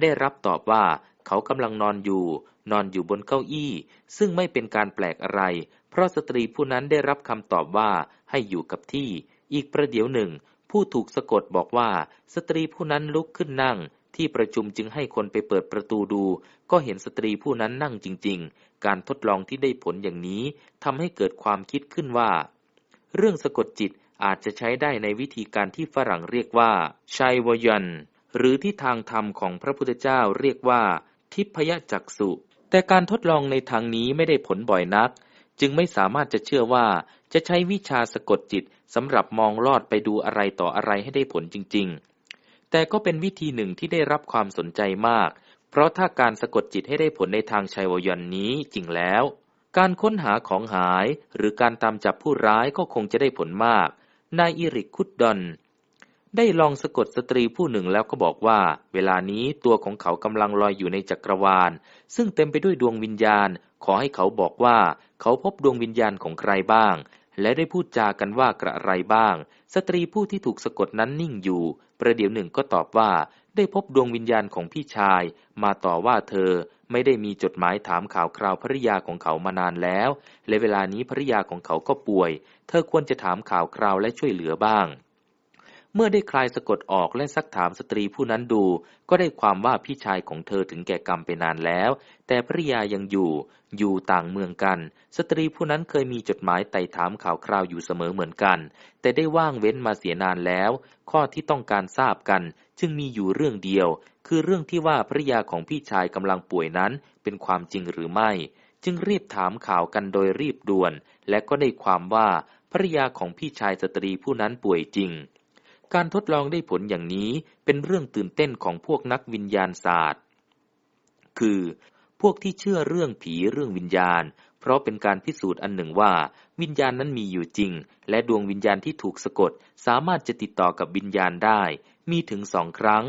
ได้รับตอบว่าเขากำลังนอนอยู่ นอนอยู่บนเก้าอี้ ซึ่งไม่เป็นการแปลกอะไร เพราะสตรีผู้นั้นได้รับคำตอบว่าให้อยู่กับที่ อีกประเดี๋ยวหนึ่ง ผู้ถูกสะกดบอกว่า สตรีผู้นั้นลุกขึ้นนั่ง ที่ประชุมจึงให้คนไปเปิดประตูดู ก็เห็นสตรีผู้นั้นนั่งจริง ๆ การทดลองที่ได้ผลอย่างนี้ทำให้เกิดความคิดขึ้นว่า เรื่องสะกดจิตอาจจะใช้ได้ในวิธีการที่ฝรั่งเรียกว่าชัยวยันหรือที่ทางธรรมของพระพุทธเจ้าเรียกว่า ทิพยจักสุแต่การทดลองในทางนี้ไม่ได้ผลบ่อยนัก จึงไม่สามารถจะเชื่อว่าจะใช้วิชาสะกดจิตสำหรับมองลอดไปดูอะไรต่ออะไรให้ได้ผลจริงๆ แต่ก็เป็นวิธีหนึ่งที่ได้รับความสนใจมาก เพราะถ้าการสะกดจิตให้ได้ผลในทางชัยวยันนี้จริงแล้ว การค้นหาของหายหรือการตามจับผู้ร้ายก็คงจะได้ผลมาก นายอิริกคุดดอนได้ลองสะกดสตรีผู้หนึ่งแล้วก็บอกว่า เวลานี้ตัวของเขากำลังลอยอยู่ในจักรวาล ซึ่งเต็มไปด้วยดวงวิญญาณ ขอให้เขาบอกว่า เขาพบดวงวิญญาณของใครบ้าง และได้พูดจากันว่ากระไรบ้าง สตรีผู้ที่ถูกสะกดนั้นนิ่งอยู่ ประเดี๋ยวหนึ่งก็ตอบว่า ได้พบดวงวิญญาณของพี่ชาย มาต่อว่าเธอไม่ได้มีจดหมายถามข่าวคราวภริยาของเขามานานแล้ว และเวลานี้ภริยาของเขาก็ป่วย เธอควรจะถามข่าวคราวและช่วยเหลือบ้าง เมื่อได้คลายสะกดออกและซักถามสตรีผู้นั้นดู ก็ได้ความว่าพี่ชายของเธอถึงแก่กรรมไปนานแล้ว แต่ภริยายังอยู่ อยู่ต่างเมืองกัน สตรีผู้นั้นเคยมีจดหมายไต่ถามข่าวคราวอยู่เสมอเหมือนกัน แต่ได้ว่างเว้นมาเสียนานแล้ว ข้อที่ต้องการทราบกัน จึงมีอยู่เรื่องเดียว คือเรื่องที่ว่าภริยาของพี่ชายกำลังป่วยนั้น เป็นความจริงหรือไม่ จึงรีบถามข่าวกันโดยรีบด่วน และก็ได้ความว่าภริยาของพี่ชายสตรีผู้นั้นป่วยจริง การทดลองได้ผลอย่างนี้เป็นเรื่องตื่นเต้นของพวกนักวิญญาณศาสตร์ คือ พวกที่เชื่อเรื่องผีเรื่องวิญญาณ เพราะเป็นการพิสูจน์อันหนึ่งว่า วิญญาณนั้นมีอยู่จริง และดวงวิญญาณที่ถูกสะกด สามารถจะติดต่อกับวิญญาณได้ มีถึงสองครั้ง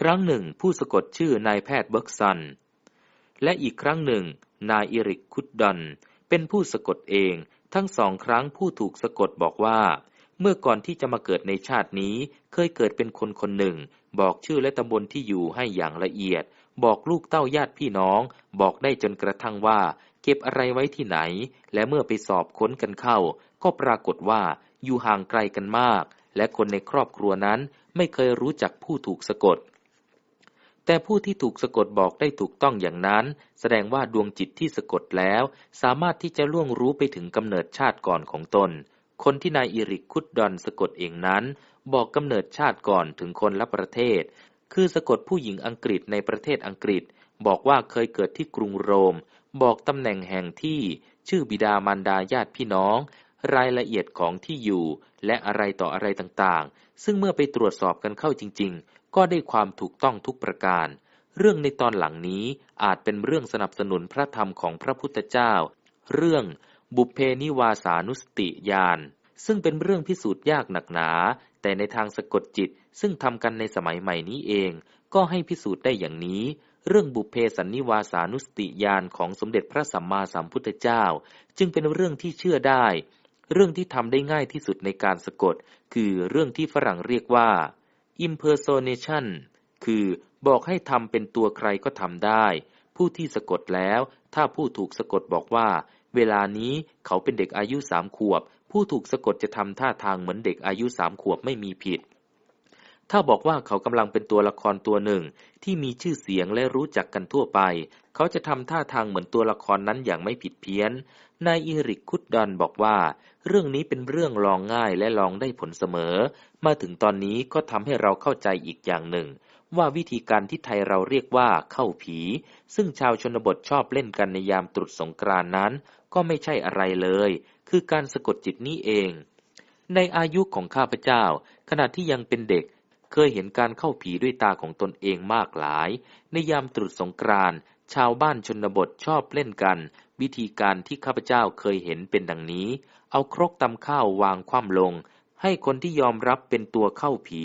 ครั้งหนึ่งผู้สะกดชื่อนายแพทย์เบิร์กซัน และอีกครั้งหนึ่ง นายอิริกคุดดอนเป็นผู้สะกดเอง ทั้งสองครั้งผู้ถูกสะกดบอกว่า เมื่อก่อนที่จะมาเกิดในชาตินี้ เคยเกิดเป็นคนคนหนึ่ง บอกชื่อและตำบลที่อยู่ให้อย่างละเอียด บอกลูกเต้าญาติพี่น้อง บอกได้จนกระทั่งว่า เก็บอะไรไว้ที่ไหน และเมื่อไปสอบค้นกันเข้า ก็ปรากฏว่าอยู่ห่างไกลกันมาก และคนในครอบครัวนั้นไม่เคยรู้จักผู้ถูกสะกด แต่ผู้ที่ถูกสะกดบอกได้ถูกต้องอย่างนั้น แสดงว่าดวงจิตที่สะกดแล้ว สามารถที่จะล่วงรู้ไปถึงกำเนิดชาติก่อนของตน คนที่นายอิริกคุดดอนสะกดเองนั้น บอกกำเนิดชาติก่อนถึงคนละประเทศ คือสะกดผู้หญิงอังกฤษในประเทศอังกฤษ บอกว่าเคยเกิดที่กรุงโรม บอกตำแหน่งแห่งที่ ชื่อบิดามารดาญาติพี่น้อง รายละเอียดของที่อยู่ และอะไรต่ออะไรต่างๆ ซึ่งเมื่อไปตรวจสอบกันเข้าจริง ๆ ก็ได้ความถูกต้องทุกประการเรื่องในตอนหลังนี้อาจเป็นเรื่องสนับสนุนพระธรรมของพระพุทธเจ้า เรื่อง บุพเพนิวาสานุสติญาณซึ่งเป็นเรื่องพิสูจน์ยากหนักหนา แต่ในทางสะกดจิตซึ่งทำกันในสมัยใหม่นี้เอง ก็ให้พิสูจน์ได้อย่างนี้ เรื่องบุพเพสันนิวาสานุสติญาณของสมเด็จพระสัมมาสัมพุทธเจ้า จึงเป็นเรื่องที่เชื่อได้ เรื่องที่ทำได้ง่ายที่สุดในการสะกด คือเรื่องที่ฝรั่งเรียกว่า impersonation คือบอกให้ทำเป็นตัวใครก็ทำได้ ผู้ที่สะกดแล้ว ถ้าผู้ถูกสะกดบอกว่า เวลานี้เขาเป็นเด็กอายุสามขวบ ผู้ถูกสะกดจะทำท่าทางเหมือนเด็กอายุสามขวบไม่มีผิด ถ้าบอกว่าเขากำลังเป็นตัวละครตัวหนึ่ง ที่มีชื่อเสียงและรู้จักกันทั่วไป เขาจะทำท่าทางเหมือนตัวละครนั้นอย่างไม่ผิดเพี้ยน นายอิริกคุดดอนบอกว่า เรื่องนี้เป็นเรื่องลองง่ายและลองได้ผลเสมอ มาถึงตอนนี้ก็ทำให้เราเข้าใจอีกอย่างหนึ่งว่าวิธีการที่ไทยเราเรียกว่าเข้าผี ซึ่งชาวชนบทชอบเล่นกันในยามตรุษสงกรานนั้น ก็ไม่ใช่อะไรเลย คือการสะกดจิตนี้เอง ในอายุของข้าพเจ้า ขณะที่ยังเป็นเด็ก เคยเห็นการเข้าผีด้วยตาของตนเองมากหลาย ในยามตรุษสงกรานชาวบ้านชนบทชอบเล่นกัน วิธีการที่ข้าพเจ้าเคยเห็นเป็นดังนี้ เอาครกตำข้าววางคว่ำลง ให้คนที่ยอมรับเป็นตัวเข้าผี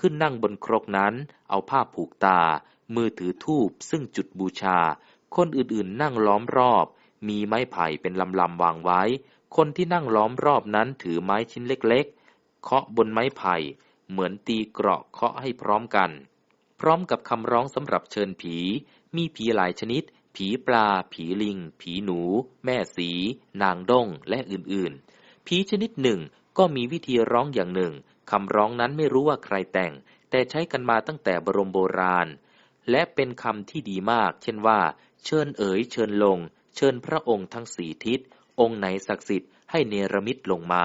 ขึ้นนั่งบนครกนั้น เอาผ้าผูกตา มือถือทูบซึ่งจุดบูชา คนอื่นๆนั่งล้อมรอบ มีไม้ไผ่เป็นลำๆวางไว้ คนที่นั่งล้อมรอบนั้นถือไม้ชิ้นเล็กๆ เคาะบนไม้ไผ่ เหมือนตีเกราะเคาะให้พร้อมกัน พร้อมกับคำร้องสำหรับเชิญผี มีผีหลายชนิด ผีปลา ผีลิง ผีหนู แม่สี นางด้ง และอื่นๆ ผีชนิดหนึ่งก็มีวิธีร้องอย่างหนึ่ง คำร้องนั้นไม่รู้ว่าใครแต่ง แต่ใช้กันมาตั้งแต่บรมโบราณ และเป็นคำที่ดีมาก เช่นว่า เชิญเอ๋ย เชิญลง เชิญพระองค์ทั้งสี่ทิศ องค์ไหนศักดิ์สิทธิ์ให้เนรมิตลงมา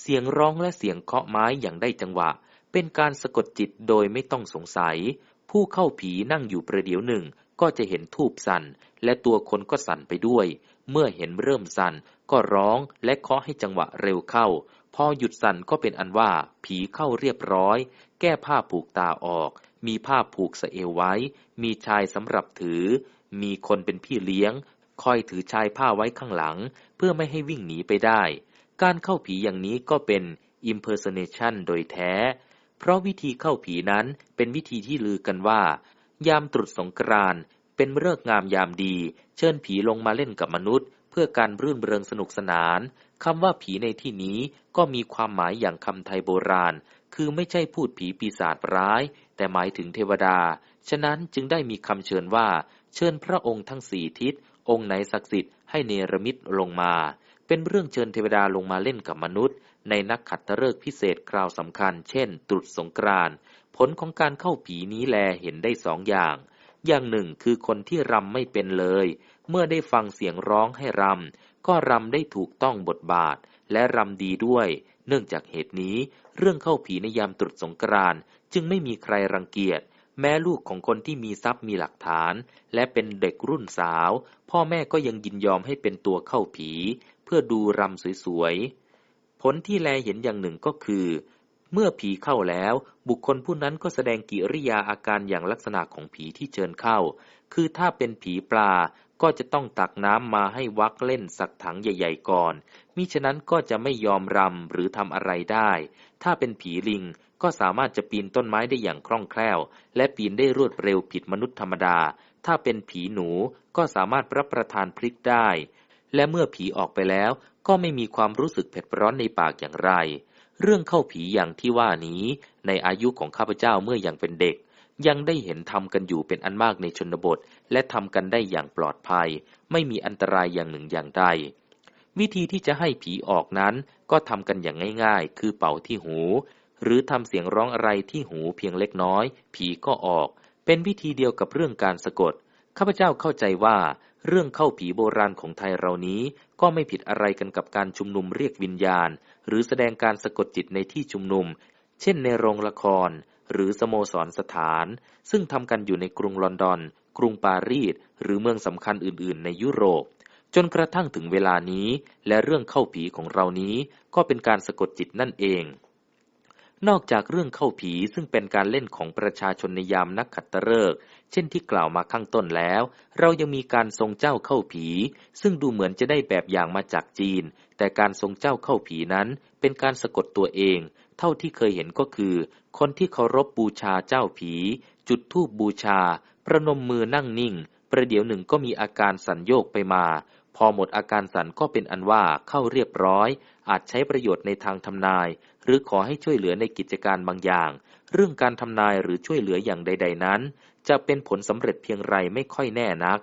เสียงร้องและเสียงเคาะไม้อย่างได้จังหวะ เป็นการสะกดจิตโดยไม่ต้องสงสัย ผู้เข้าผีนั่งอยู่ประเดี๋ยวหนึ่งก็จะเห็นทูบสั่น และตัวคนก็สั่นไปด้วย เมื่อเห็นเริ่มสั่นก็ร้องและเคาะให้จังหวะเร็วเข้า พอหยุดสั่นก็เป็นอันว่าผีเข้าเรียบร้อย แก้ผ้าผูกตาออก มีผ้าผูกสะเอวไว้ มีชายสำหรับถือ มีคนเป็นพี่เลี้ยง คอยถือชายผ้าไว้ข้างหลัง เพื่อไม่ให้วิ่งหนีไปได้ การเข้าผีอย่างนี้ก็เป็น impersonation โดยแท้ เพราะวิธีเข้าผีนั้นเป็นวิธีที่ลือกันว่า ยามตรุษสงกรานเป็นเลิกงามยามดี เชิญผีลงมาเล่นกับมนุษย์ เพื่อการรื่นเริงสนุกสนานคำว่าผีในที่นี้ก็มีความหมายอย่างคำไทยโบราณ คือไม่ใช่พูดผีปีศาจร้าย แต่หมายถึงเทวดา ฉะนั้นจึงได้มีคำเชิญว่า เชิญพระองค์ทั้งสี่ทิศ องค์ไหนศักดิ์สิทธิ์ให้เนรมิตลงมา เป็นเรื่องเชิญเทวดาลงมาเล่นกับมนุษย์ ในนักขัตฤกษ์พิเศษคราวสำคัญ เช่น ตรุษสงกรานผลของการเข้าผีนี้แลเห็นได้สองอย่าง อย่างหนึ่งคือคนที่รำไม่เป็นเลย เมื่อได้ฟังเสียงร้องให้รำก็รำได้ถูกต้องบทบาท และรำดีด้วย เนื่องจากเหตุนี้ เรื่องเข้าผีในยามตรุษสงกรานจึงไม่มีใครรังเกียจ แม้ลูกของคนที่มีทรัพย์มีหลักฐาน และเป็นเด็กรุ่นสาว พ่อแม่ก็ยังยินยอมให้เป็นตัวเข้าผี เพื่อดูรำสวยๆ ผลที่แลเห็นอย่างหนึ่งก็คือ เมื่อผีเข้าแล้ว บุคคลผู้นั้นก็แสดงกิริยาอาการอย่างลักษณะของผีที่เชิญเข้า คือถ้าเป็นผีปลาก็จะต้องตักน้ำมาให้วักเล่นสักถังใหญ่ ๆ ก่อน มิฉะนั้นก็จะไม่ยอมรำหรือทำอะไรได้ ถ้าเป็นผีลิง ก็สามารถจะปีนต้นไม้ได้อย่างคล่องแคล่ว และปีนได้รวดเร็วผิดมนุษย์ธรรมดา ถ้าเป็นผีหนูก็สามารถรับประทานพริกได้ และเมื่อผีออกไปแล้วก็ไม่มีความรู้สึกเผ็ดร้อนในปากอย่างไร เรื่องเข้าผีอย่างที่ว่านี้ ในอายุของข้าพเจ้าเมื่อยังเป็นเด็ก ยังได้เห็นทำกันอยู่เป็นอันมากในชนบท และทำกันได้อย่างปลอดภัย ไม่มีอันตรายอย่างหนึ่งอย่างใดวิธีที่จะให้ผีออกนั้น ก็ทำกันอย่างง่าย ๆ คือเป่าที่หู หรือทำเสียงร้องอะไรที่หูเพียงเล็กน้อย ผีก็ออก เป็นวิธีเดียวกับเรื่องการสะกด ข้าพเจ้าเข้าใจว่า เรื่องเข้าผีโบราณของไทยเรานี้ก็ไม่ผิดอะไรกันกับการชุมนุมเรียกวิญญาณ หรือแสดงการสะกดจิตในที่ชุมนุม เช่นในโรงละคร หรือสโมสรสถาน ซึ่งทำกันอยู่ในกรุงลอนดอน กรุงปารีสหรือเมืองสำคัญอื่น ๆ ในยุโรปจนกระทั่งถึงเวลานี้และเรื่องเข้าผีของเรานี้ก็เป็นการสะกดจิตนั่นเอง นอกจากเรื่องเข้าผีซึ่งเป็นการเล่นของประชาชนในยามนักขัตฤกษ์เช่นที่กล่าวมาข้างต้นแล้ว เรายังมีการทรงเจ้าเข้าผี ซึ่งดูเหมือนจะได้แบบอย่างมาจากจีน แต่การทรงเจ้าเข้าผีนั้น เป็นการสะกดตัวเอง เท่าที่เคยเห็นก็คือ คนที่เคารพบูชาเจ้าผี จุดธูปบูชา ประนมมือนั่งนิ่ง ประเดี๋ยวหนึ่งก็มีอาการสั่นโยกไปมา พอหมดอาการสั่นก็เป็นอันว่าเข้าเรียบร้อย อาจใช้ประโยชน์ในทางทำนาย หรือขอให้ช่วยเหลือในกิจการบางอย่าง เรื่องการทำนายหรือช่วยเหลืออย่างใด ๆ นั้น จะเป็นผลสำเร็จเพียงไรไม่ค่อยแน่นัก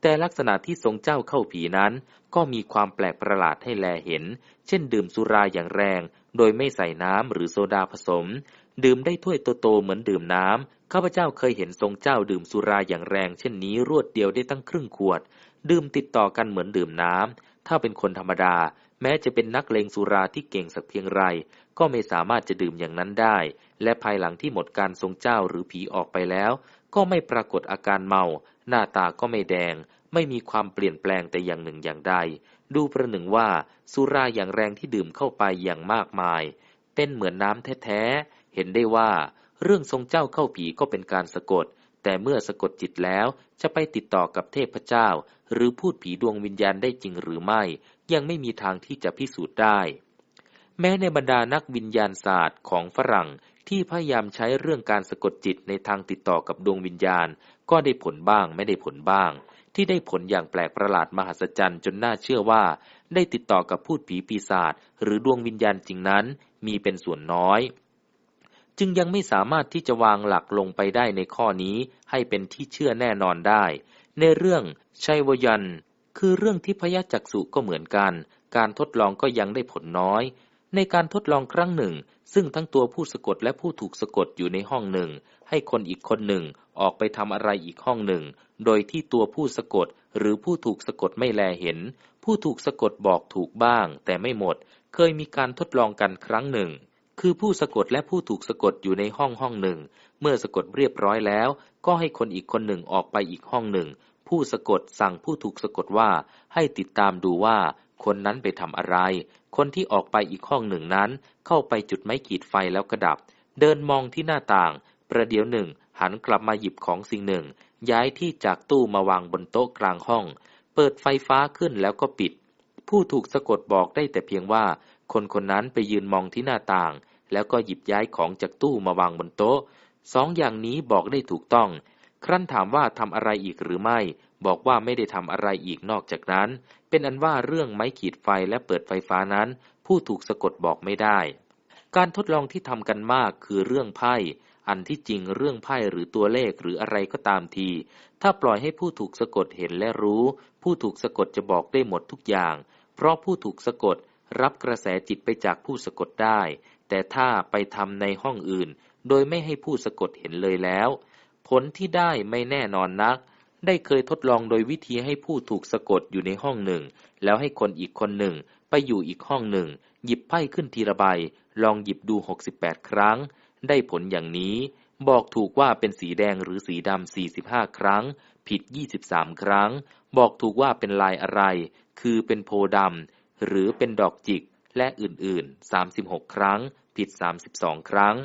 แต่ลักษณะที่ทรงเจ้าเข้าผีนั้น ก็มีความแปลกประหลาดให้แลเห็น เช่น ดื่มสุราอย่างแรง โดยไม่ใส่น้ำหรือโซดาผสม ดื่มได้ถ้วยโตๆเหมือนดื่มน้ำข้าพเจ้าเคยเห็นทรงเจ้าดื่มสุราอย่างแรงเช่นนี้รวดเดียวได้ตั้งครึ่งขวด ดื่มติดต่อกันเหมือนดื่มน้ำ ถ้าเป็นคนธรรมดา แม้จะเป็นนักเลงสุราที่เก่งสักเพียงไร ก็ไม่สามารถจะดื่มอย่างนั้นได้ และภายหลังที่หมดการทรงเจ้าหรือผีออกไปแล้ว ก็ไม่ปรากฏอาการเมา หน้าตาก็ไม่แดง ไม่มีความเปลี่ยนแปลงแต่อย่างหนึ่งอย่างใด ดูประหนึ่งว่าสุราอย่างแรงที่ดื่มเข้าไปอย่างมากมาย เป็นเหมือนน้ำแท้ๆ เห็นได้ว่า เรื่องทรงเจ้าเข้าผีก็เป็นการสะกด แต่เมื่อสะกดจิตแล้วจะไปติดต่อกับเทพเจ้า หรือพูดผีดวงวิญญาณได้จริงหรือไม่ ยังไม่มีทางที่จะพิสูจน์ได้ แม้ในบรรดานักวิญญาณศาสตร์ของฝรั่งที่พยายามใช้เรื่องการสะกดจิตในทางติดต่อกับดวงวิญญาณ ก็ได้ผลบ้างไม่ได้ผลบ้าง ที่ได้ผลอย่างแปลกประหลาดมหัศจรรย์จนน่าเชื่อว่า ได้ติดต่อกับพูดผีปีศาจหรือดวงวิญญาณจริงนั้น มีเป็นส่วนน้อย จึงยังไม่สามารถที่จะวางหลักลงไปได้ในข้อนี้ให้เป็นที่เชื่อแน่นอนได้ ในเรื่องชัยวยัน คือเรื่องที่พยจักษุก็เหมือนกัน การทดลองก็ยังได้ผลน้อย ในการทดลองครั้งหนึ่ง ซึ่งทั้งตัวผู้สะกดและผู้ถูกสะกดอยู่ในห้องหนึ่ง ให้คนอีกคนหนึ่งออกไปทำอะไรอีกห้องหนึ่ง โดยที่ตัวผู้สะกดหรือผู้ถูกสะกดไม่แลเห็น ผู้ถูกสะกดบอกถูกบ้าง แต่ไม่หมด เคยมีการทดลองกันครั้งหนึ่ง คือผู้สะกดและผู้ถูกสะกดอยู่ในห้องห้องหนึ่ง เมื่อสะกดเรียบร้อยแล้ว ก็ให้คนอีกคนหนึ่งออกไปอีกห้องหนึ่ง ผู้สะกดสั่งผู้ถูกสะกดว่า ให้ติดตามดูว่า คนนั้นไปทำอะไร คนที่ออกไปอีกห้องหนึ่งนั้น เข้าไปจุดไม้ขีดไฟแล้วกระดับ เดินมองที่หน้าต่าง ประเดี๋ยวหนึ่ง หันกลับมาหยิบของสิ่งหนึ่ง ย้ายที่จากตู้มาวางบนโต๊ะกลางห้อง เปิดไฟฟ้าขึ้นแล้วก็ปิด ผู้ถูกสะกดบอกได้แต่เพียงว่า คนคนนั้นไปยืนมองที่หน้าต่าง แล้วก็หยิบย้ายของจากตู้มาวางบนโต๊ะ สองอย่างนี้บอกได้ถูกต้อง ครั้นถามว่าทำอะไรอีกหรือไม่ บอกว่าไม่ได้ทำอะไรอีกนอกจากนั้น เป็นอันว่าเรื่องไม้ขีดไฟและเปิดไฟฟ้านั้น ผู้ถูกสะกดบอกไม่ได้ การทดลองที่ทำกันมากคือเรื่องไพ่อันที่จริงเรื่องไพ่หรือตัวเลขหรืออะไรก็ตามที ถ้าปล่อยให้ผู้ถูกสะกดเห็นและรู้ ผู้ถูกสะกดจะบอกได้หมดทุกอย่าง เพราะผู้ถูกสะกด รับกระแสจิตไปจากผู้สะกดได้ แต่ถ้าไปทำในห้องอื่น โดยไม่ให้ผู้สะกดเห็นเลยแล้ว ผลที่ได้ไม่แน่นอนนัก ได้เคยทดลองโดยวิธีให้ผู้ถูกสะกดอยู่ในห้องหนึ่ง แล้วให้คนอีกคนหนึ่งไปอยู่อีกห้องหนึ่ง หยิบไพ่ขึ้นทีละใบ ลองหยิบดู 68 ครั้ง ได้ผลอย่างนี้ บอกถูกว่าเป็นสีแดงหรือสีดำ45 ครั้ง ผิด 23 ครั้ง บอกถูกว่าเป็นลายอะไร คือเป็นโพดำ หรือเป็นดอกจิก และอื่นๆ 36 ครั้ง ผิด 32 ครั้ง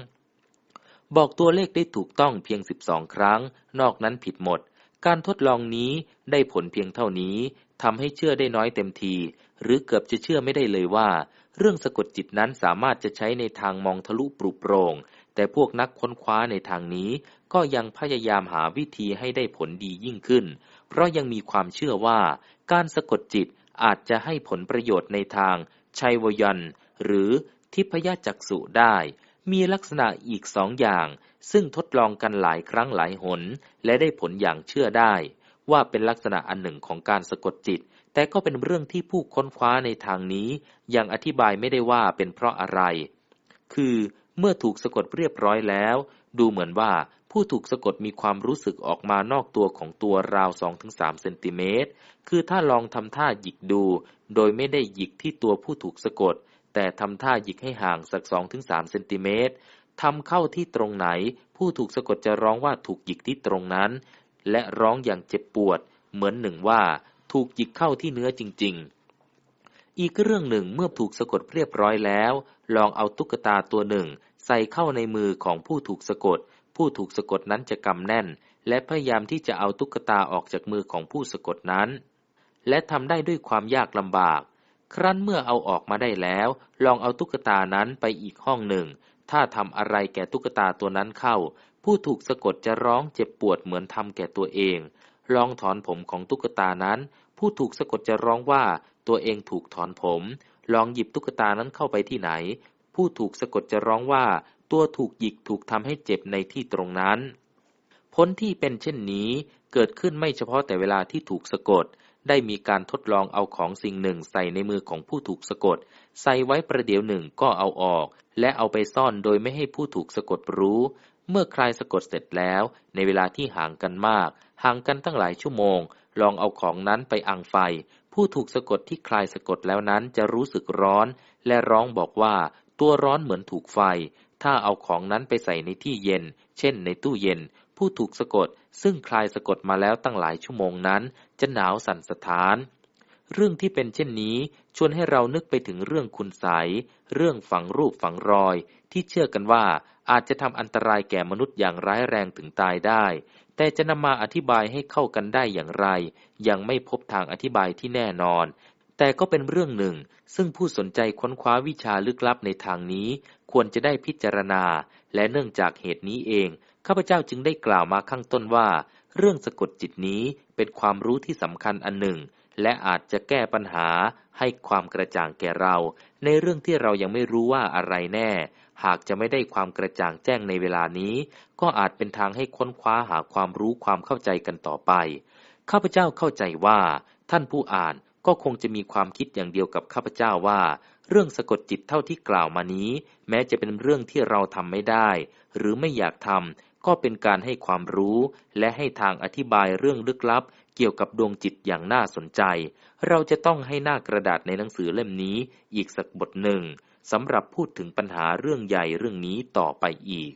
บอกตัวเลขได้ถูกต้องเพียง 12 ครั้ง นอกนั้นผิดหมด การทดลองนี้ได้ผลเพียงเท่านี้ทำให้เชื่อได้น้อยเต็มที หรือเกือบจะเชื่อไม่ได้เลยว่า เรื่องสะกดจิตนั้นสามารถจะใช้ในทางมองทะลุปรุโปรงแต่พวกนักค้นคว้าในทางนี้ก็ยังพยายามหาวิธีให้ได้ผลดียิ่งขึ้น เพราะยังมีความเชื่อว่าการสะกดจิต อาจจะให้ผลประโยชน์ในทางชัยวยันหรือทิพยจักษุได้ มีลักษณะอีกสองอย่าง ซึ่งทดลองกันหลายครั้งหลายหน และได้ผลอย่างเชื่อได้ ว่าเป็นลักษณะอันหนึ่งของการสะกดจิต แต่ก็เป็นเรื่องที่ผู้ค้นคว้าในทางนี้ยังอธิบายไม่ได้ว่าเป็นเพราะอะไร คือเมื่อถูกสะกดเรียบร้อยแล้ว ดูเหมือนว่า ผู้ถูกสะกดมีความรู้สึกออกมานอกตัวของตัวราว 2-3 เซนติเมตร คือถ้าลองทำท่าหยิกดู โดยไม่ได้หยิกที่ตัวผู้ถูกสะกด แต่ทำท่าหยิกให้ห่างสัก 2-3 เซนติเมตรทำเข้าที่ตรงไหน ผู้ถูกสะกดจะร้องว่าถูกหยิกที่ตรงนั้น และร้องอย่างเจ็บปวด เหมือนหนึ่งว่า ถูกหยิกเข้าที่เนื้อจริง ๆ อีกเรื่องหนึ่งเมื่อถูกสะกดเรียบร้อยแล้ว ลองเอาตุ๊กตาตัวหนึ่ง ใส่เข้าในมือของผู้ถูกสะกด ผู้ถูกสะกดนั้นจะกำแน่น และพยายามที่จะเอาตุ๊กตาออกจากมือของผู้สะกดนั้น และทำได้ด้วยความยากลำบาก ครั้นเมื่อเอาออกมาได้แล้ว ลองเอาตุ๊กตานั้นไปอีกห้องหนึ่ง ถ้าทำอะไรแก่ตุ๊กตาตัวนั้นเข้า ผู้ถูกสะกดจะร้องเจ็บปวดเหมือนทำแก่ตัวเอง ลองถอนผมของตุ๊กตานั้น ผู้ถูกสะกดจะร้องว่าตัวเองถูกถอนผม ลองหยิบตุ๊กตานั้นเข้าไปที่ไหน ผู้ถูกสะกดจะร้องว่า ตัวถูกหยิกถูกทำให้เจ็บในที่ตรงนั้น ผลที่เป็นเช่นนี้เกิดขึ้นไม่เฉพาะแต่เวลาที่ถูกสะกด ได้มีการทดลองเอาของสิ่งหนึ่งใส่ในมือของผู้ถูกสะกด ใส่ไว้ประเดี๋ยวหนึ่งก็เอาออก และเอาไปซ่อนโดยไม่ให้ผู้ถูกสะกดรู้ เมื่อใครสะกดเสร็จแล้ว ในเวลาที่ห่างกันมาก ห่างกันตั้งหลายชั่วโมง ลองเอาของนั้นไปอังไฟ ผู้ถูกสะกดที่คลายสะกดแล้วนั้นจะรู้สึกร้อน และร้องบอกว่าตัวร้อนเหมือนถูกไฟ ถ้าเอาของนั้นไปใส่ในที่เย็น เช่นในตู้เย็น ผู้ถูกสะกดซึ่งคลายสะกดมาแล้วตั้งหลายชั่วโมงนั้น จะหนาวสั่นสะท้าน เรื่องที่เป็นเช่นนี้ชวนให้เรานึกไปถึงเรื่องคุณใสเรื่องฝังรูปฝังรอย ที่เชื่อกันว่าอาจจะทำอันตรายแก่มนุษย์อย่างร้ายแรงถึงตายได้ แต่จะนำมาอธิบายให้เข้ากันได้อย่างไร ยังไม่พบทางอธิบายที่แน่นอน แต่ก็เป็นเรื่องหนึ่ง ซึ่งผู้สนใจค้นคว้าวิชาลึกลับในทางนี้ ควรจะได้พิจารณา และเนื่องจากเหตุนี้เอง ข้าพเจ้าจึงได้กล่าวมาข้างต้นว่า เรื่องสะกดจิตนี้เป็นความรู้ที่สำคัญอันหนึ่ง และอาจจะแก้ปัญหาให้ความกระจ่างแก่เรา ในเรื่องที่เรายังไม่รู้ว่าอะไรแน่ หากจะไม่ได้ความกระจ่างแจ้งในเวลานี้ ก็อาจเป็นทางให้ค้นคว้าหาความรู้ความเข้าใจกันต่อไป ข้าพเจ้าเข้าใจว่า ท่านผู้อ่าน ก็คงจะมีความคิดอย่างเดียวกับข้าพเจ้าว่า เรื่องสะกดจิตเท่าที่กล่าวมานี้ แม้จะเป็นเรื่องที่เราทำไม่ได้ หรือไม่อยากทำก็เป็นการให้ความรู้และให้ทางอธิบายเรื่องลึกลับ เกี่ยวกับดวงจิตอย่างน่าสนใจ เราจะต้องให้หน้ากระดาษในหนังสือเล่มนี้อีกสักบทหนึ่งสำหรับพูดถึงปัญหาเรื่องใหญ่เรื่องนี้ต่อไปอีก